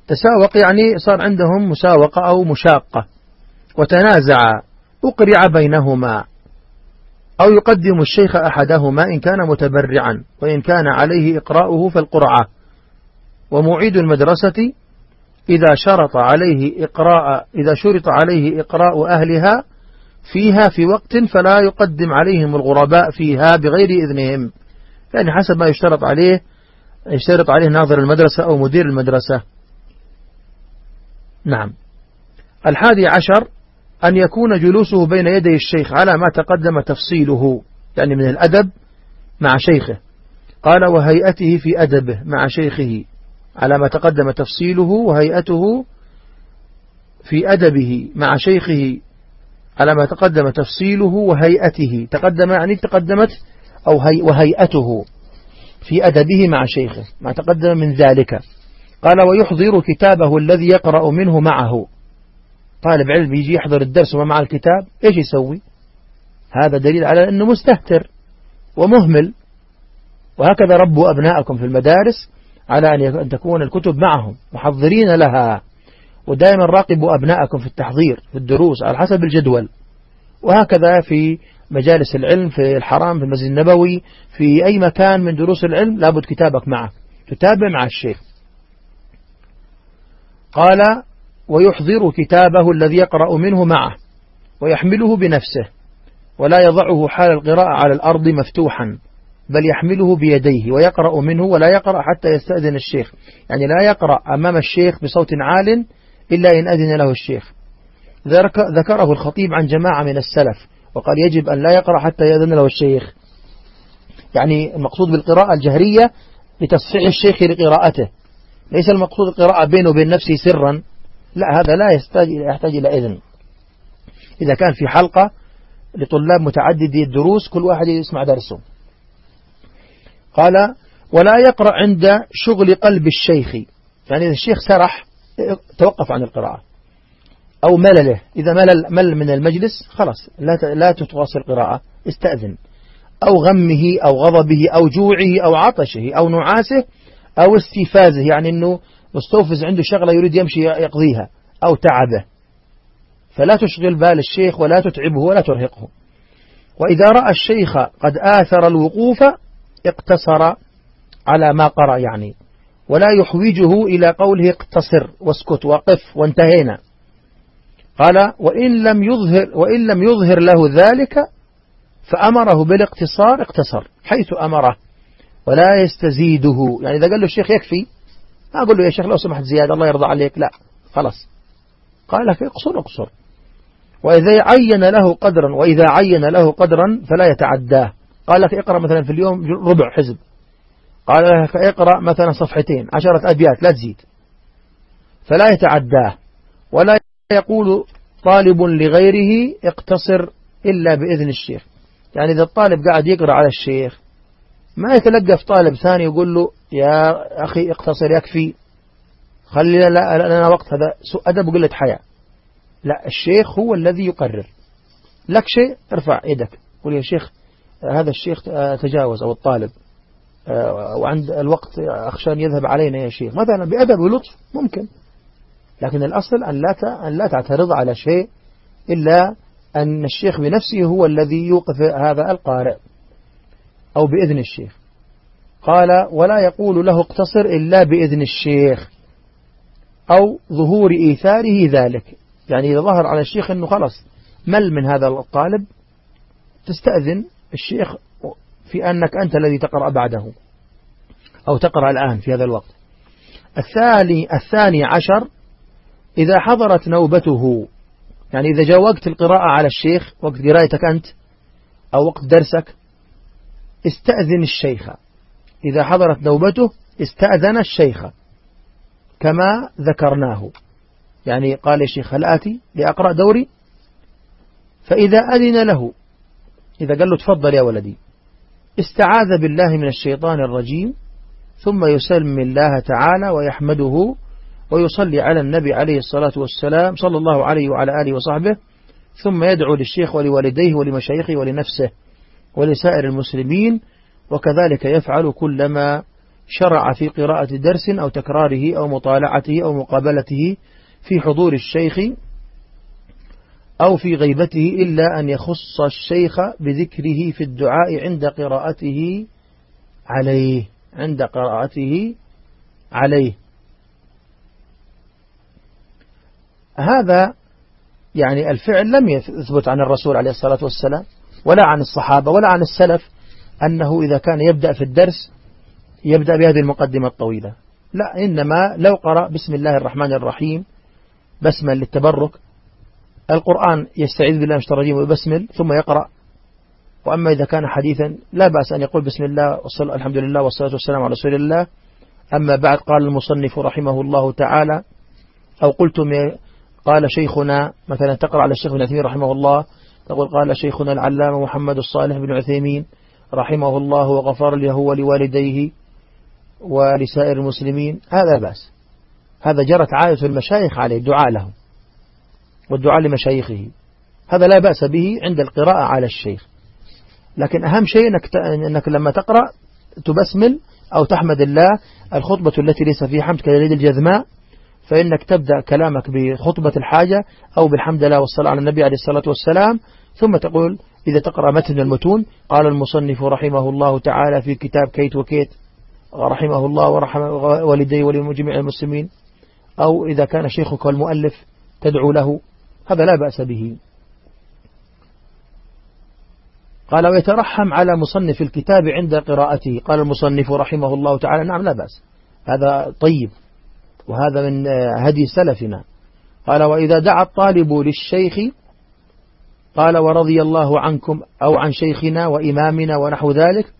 تساوق يعني صار عندهم مساوقة أو مشاقة. وتنازعا أقرع بينهما. أو يقدم الشيخ أحدهما إن كان متبرعا وإن كان عليه إقراؤه فالقرعة ومعيد المدرسة إذا شرط عليه إقراء إذا شرط عليه إقراء أهلها فيها في وقت فلا يقدم عليهم الغرباء فيها بغير إذنهم. يعني حسب ما يشترط عليه يشترط عليه ناظر المدرسة أو مدير المدرسة. نعم. الحادي عشر أن يكون جلوسه بين يدي الشيخ على ما تقدم تفصيله يعني من الأدب مع شيخه. قال وهيئته في أدبه مع شيخه. على ما تقدم تفصيله وهيئته في أدبه مع شيخه. على ما تقدم تفصيله وهيئته. تقدم يعني تقدمت أو هي وهيئته. في أدبه مع شيخه ما تقدم من ذلك. قال ويحضر كتابه الذي يقرأ منه معه. طالب علم يجي يحضر الدرس ومع الكتاب إيش يسوي؟ هذا دليل على أنه مستهتر ومهمل. وهكذا ربوا أبناءكم في المدارس على أن تكون الكتب معهم محضرين لها. ودائما راقبوا أبناءكم في التحضير في الدروس على حسب الجدول. وهكذا في مجالس العلم في الحرام في المسجد النبوي في أي مكان من دروس العلم لابد كتابك معك تتابع مع الشيخ. قال ويحضر كتابه الذي يقرأ منه معه ويحمله بنفسه ولا يضعه حال القراءة على الأرض مفتوحا بل يحمله بيديه ويقرأ منه ولا يقرأ حتى يستأذن الشيخ. يعني لا يقرأ أمام الشيخ بصوت عال إلا إن أذن له الشيخ. ذكره الخطيب عن جماعة من السلف. وقال يجب أن لا يقرأ حتى يأذن له الشيخ. يعني المقصود بالقراءة الجهرية لتصحيح الشيخ لقراءته. ليس المقصود القراءة بينه وبين نفسه سرا. لا هذا لا يحتاج يحتاج إلى إذن. إذا كان في حلقة لطلاب متعددي الدروس كل واحد يسمع درسه. قال ولا يقرأ عند شغل قلب الشيخ. يعني إذا الشيخ سرح توقف عن القراءة. أو ملله إذا ملل مل من المجلس خلاص لا لا تتواصل القراءة. استأذن. أو غمه أو غضبه أو جوعه أو عطشه أو نعاسه أو استفازه يعني أنه مستوفز عنده شغلة يريد يمشي يقضيها أو تعبه. فلا تشغل بال الشيخ ولا تتعبه ولا ترهقه. وإذا رأى الشيخ قد آثر الوقوف اقتصر على ما قرأ يعني. ولا يحوجه إلى قوله اقتصر واسكت وقف وانتهينا. قال وإن لم يظهر وإن لم يظهر له ذلك فأمره بالاقتصار اقتصر حيث أمره ولا يستزيده. يعني إذا قال له الشيخ يكفي ما أقول له يا شيخ لو سمحت زيادة الله يرضى عليك لا خلاص. قال لك اقصر اقصر. وإذا عين له قدرا وإذا عين له قدرا فلا يتعداه. قال لك اقرأ مثلا في اليوم ربع حزب. قال لك اقرأ مثلا صفحتين عشرة أبيات لا تزيد. فلا يتعداه ولا يقول طالب لغيره اقتصر إلا بإذن الشيخ. يعني إذا الطالب قاعد يقرأ على الشيخ ما يتلقف طالب ثاني يقول له يا أخي اقتصر يكفي خلي لنا وقت هذا سوء أدب وقلة حياة. لا الشيخ هو الذي يقرر. لك شيء ارفع يدك. قول يا شيخ هذا الشيخ تجاوز أو الطالب وعند الوقت أخشى أن يذهب علينا يا شيخ. مثلا بأدب ولطف ممكن. لكن الأصل أن لا أن لا تعترض على شيء إلا أن الشيخ بنفسه هو الذي يوقف هذا القارئ أو بإذن الشيخ. قال ولا يقول له اقتصر إلا بإذن الشيخ أو ظهور إيثاره ذلك. يعني إذا ظهر على الشيخ أنه خلص مل من هذا الطالب تستأذن الشيخ في أنك أنت الذي تقرأ بعده أو تقرأ الآن في هذا الوقت. الثاني, الثاني عشر إذا حضرت نوبته يعني إذا جاء وقت القراءة على الشيخ وقت قراءتك أنت أو وقت درسك استأذن الشيخ. إذا حضرت نوبته استأذن الشيخ كما ذكرناه. يعني قال الشيخ هل آتي لأقرأ دوري؟ فإذا أذن له إذا قال له تفضل يا ولدي استعاذ بالله من الشيطان الرجيم ثم يسلم الله تعالى ويحمده ويصلي على النبي عليه الصلاة والسلام صلى الله عليه وعلى آله وصحبه ثم يدعو للشيخ ولوالديه ولمشايخه ولنفسه ولسائر المسلمين وكذلك يفعل كلما شرع في قراءة درس أو تكراره أو مطالعته أو مقابلته في حضور الشيخ أو في غيبته إلا أن يخص الشيخ بذكره في الدعاء عند قراءته عليه عند قراءته عليه. هذا يعني الفعل لم يثبت عن الرسول عليه الصلاة والسلام ولا عن الصحابة ولا عن السلف أنه إذا كان يبدأ في الدرس يبدأ بهذه المقدمة الطويلة. لا إنما لو قرأ بسم الله الرحمن الرحيم بسمل للتبرك القرآن يستعيذ بالله من الرجيم ويبسمل ثم يقرأ. وأما إذا كان حديثا لا بأس أن يقول بسم الله والصلاة الحمد لله والصلاة والسلام على رسول الله. أما بعد قال المصنف رحمه الله تعالى أو قلتم قال شيخنا مثلا تقرأ على الشيخ بن عثيمين رحمه الله تقول قال شيخنا العلامة محمد الصالح بن عثيمين رحمه الله وغفر له ولوالديه ولسائر المسلمين. هذا بأس. هذا جرت عادة المشايخ عليه الدعاء لهم والدعاء لمشايخه. هذا لا بأس به عند القراءة على الشيخ. لكن أهم شيء أنك, أنك لما تقرأ تبسمل أو تحمد الله الخطبة التي ليس فيها حمد كاليد الجذماء. فإنك تبدأ كلامك بخطبة الحاجة أو بالحمد لله والصلاة على النبي عليه الصلاة والسلام ثم تقول إذا تقرأ متن المتون قال المصنف رحمه الله تعالى في كتاب كيت وكيت رحمه الله ورحم والديه ولجميع المسلمين. أو إذا كان شيخك المؤلف تدعو له هذا لا بأس به. قال ويترحم على مصنف الكتاب عند قراءته. قال المصنف رحمه الله تعالى نعم لا بأس. هذا طيب. وهذا من هدي سلفنا. قال وإذا دعا الطالب للشيخ قال ورضي الله عنكم أو عن شيخنا وإمامنا ونحو ذلك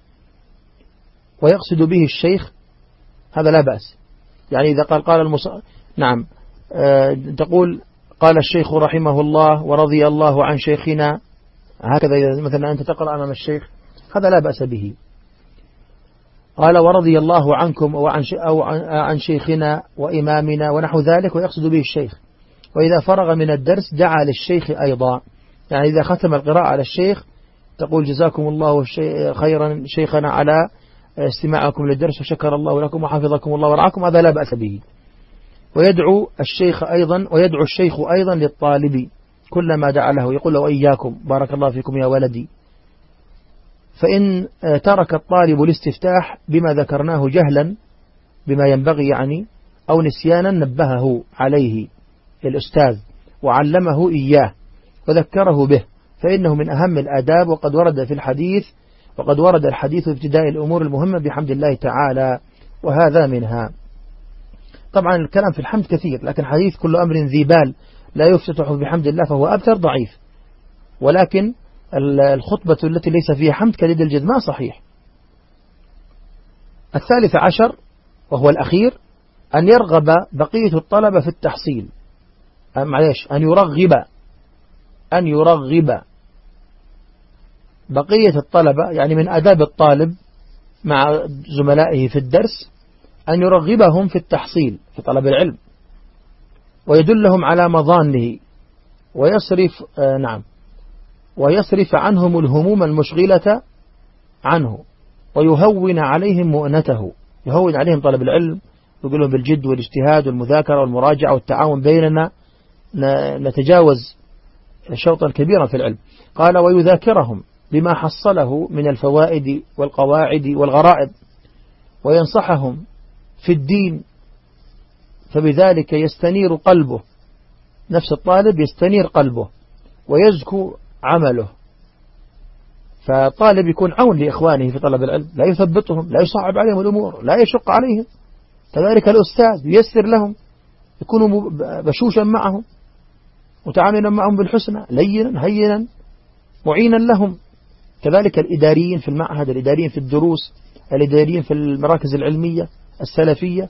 ويقصد به الشيخ هذا لا بأس. يعني إذا قال قال المص... نعم أه تقول قال الشيخ رحمه الله ورضي الله عن شيخنا هكذا مثلا أنت تقرأ أمام الشيخ هذا لا بأس به. قال ورضي الله عنكم وعن أو عن شيخنا وإمامنا ونحو ذلك ويقصد به الشيخ. وإذا فرغ من الدرس دعا للشيخ أيضا. يعني إذا ختم القراءة على الشيخ تقول جزاكم الله خيرا شيخنا على استماعكم للدرس وشكر الله لكم وحفظكم الله ورعاكم هذا لا بأس به. ويدعو الشيخ أيضا ويدعو الشيخ أيضا للطالب كلما دعا له يقول له إياكم بارك الله فيكم يا ولدي. فإن ترك الطالب الاستفتاح بما ذكرناه جهلا بما ينبغي يعني أو نسيانا نبهه عليه الأستاذ وعلمه إياه وذكره به فإنه من أهم الآداب وقد ورد في الحديث وقد ورد الحديث ابتداء الأمور المهمة بحمد الله تعالى وهذا منها. طبعا الكلام في الحمد كثير لكن حديث كل أمر ذي بال لا يفتتح بحمد الله فهو أبتر ضعيف. ولكن الخطبة التي ليس فيها حمد كليد الجد ما صحيح. الثالث عشر وهو الأخير أن يرغب بقية الطلبة في التحصيل. معليش أن يرغب أن يرغب بقية الطلبة يعني من أداب الطالب مع زملائه في الدرس أن يرغبهم في التحصيل في طلب العلم. ويدلهم على مظانه. ويصرف آه نعم. ويصرف عنهم الهموم المشغلة عنه ويهون عليهم مؤنته يهون عليهم طلب العلم يقول لهم بالجد والاجتهاد والمذاكرة والمراجعة والتعاون بيننا نتجاوز شوطا كبيرا في العلم. قال ويذاكرهم بما حصله من الفوائد والقواعد والغرائب وينصحهم في الدين فبذلك يستنير قلبه نفس الطالب يستنير قلبه ويزكو عمله. فطالب يكون عون لإخوانه في طلب العلم لا يثبطهم لا يصعب عليهم الأمور لا يشق عليهم. كذلك الأستاذ ييسر لهم يكون بشوشا معهم متعاملا معهم بالحسنى لينا هينا معينا لهم. كذلك الإداريين في المعهد الإداريين في الدروس الإداريين في المراكز العلمية السلفية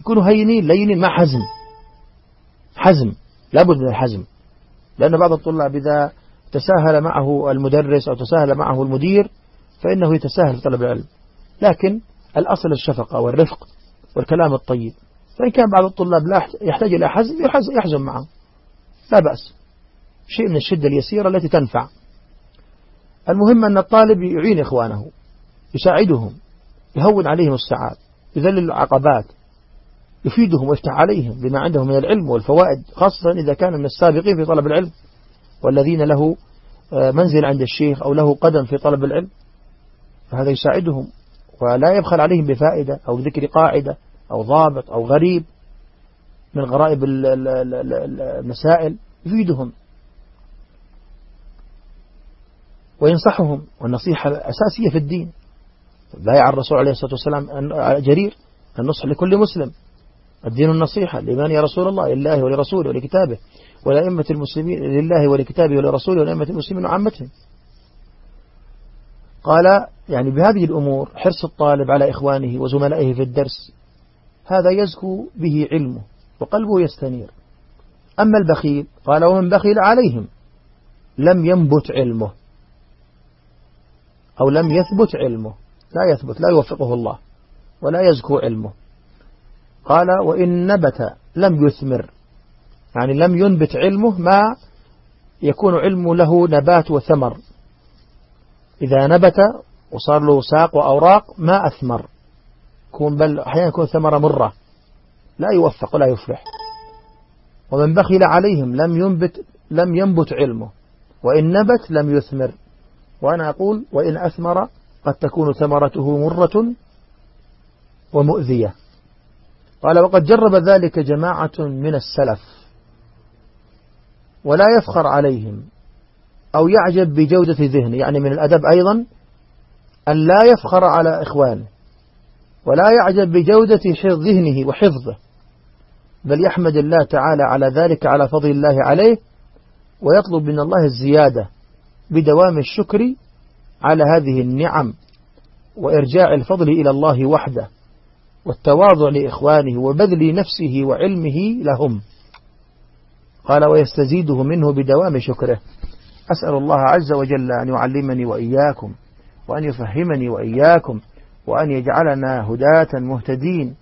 يكونوا هينين لينين مع حزم. حزم لابد من الحزم. لأن بعض الطلاب إذا تساهل معه المدرس أو تساهل معه المدير فإنه يتساهل في طلب العلم. لكن الأصل الشفقة والرفق والكلام الطيب. فإن كان بعض الطلاب لا يحتاج إلى حزم يحزم معه. لا بأس. شيء من الشدة اليسيرة التي تنفع. المهم أن الطالب يعين إخوانه يساعدهم يهون عليهم السعاد يذلل العقبات يفيدهم ويفتح عليهم بما عندهم من العلم والفوائد خاصة إذا كان من السابقين في طلب العلم. والذين له آه، منزل عند الشيخ أو له قدم في طلب العلم فهذا يساعدهم. ولا يبخل عليهم بفائدة أو ذكر قاعدة أو ضابط أو غريب من غرائب المسائل يفيدهم وينصحهم. والنصيحة أساسية في الدين. بايع الرسول عليه الصلاة والسلام جرير النصح لكل مسلم. الدين النصيحة لمن يا رسول الله لله ولرسوله ولكتابه ولأئمة المسلمين لله ولكتابه ولرسوله ولأئمة المسلمين وعامتهم. قال يعني بهذه الأمور حرص الطالب على إخوانه وزملائه في الدرس هذا يزكو به علمه وقلبه يستنير. أما البخيل قال ومن بخيل عليهم لم ينبت علمه أو لم يثبت علمه لا يثبت لا يوفقه الله ولا يزكو علمه. قال وإن نبت لم يثمر. يعني لم ينبت علمه ما يكون علمه له نبات وثمر. إذا نبت وصار له ساق وأوراق ما أثمر. يكون بل أحيانا يكون ثمرة مرة. لا يوفق ولا يفلح. ومن بخل عليهم لم ينبت لم ينبت علمه. وإن نبت لم يثمر. وأنا أقول وإن أثمر قد تكون ثمرته مرة ومؤذية. قال وقد جرب ذلك جماعة من السلف ولا يفخر عليهم أو يعجب بجودة ذهنه يعني من الأدب أيضا أن لا يفخر على إخوانه ولا يعجب بجودة ذهنه وحفظه بل يحمد الله تعالى على ذلك على فضل الله عليه ويطلب من الله الزيادة بدوام الشكر على هذه النعم وإرجاع الفضل إلى الله وحده. والتواضع لإخوانه وبذل نفسه وعلمه لهم. قال ويستزيده منه بدوام شكره. أسأل الله عز وجل أن يعلمني وإياكم وأن يفهمني وإياكم وأن يجعلنا هداة مهتدين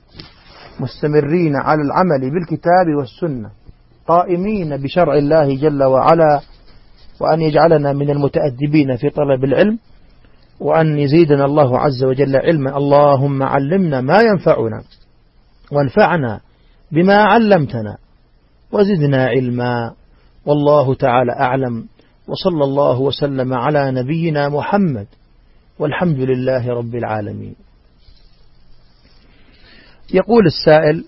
مستمرين على العمل بالكتاب والسنة قائمين بشرع الله جل وعلا وأن يجعلنا من المتأدبين في طلب العلم وأن يزيدنا الله عز وجل علما. اللهم علمنا ما ينفعنا وانفعنا بما علمتنا وزدنا علما. والله تعالى أعلم. وصلى الله وسلم على نبينا محمد. والحمد لله رب العالمين. يقول السائل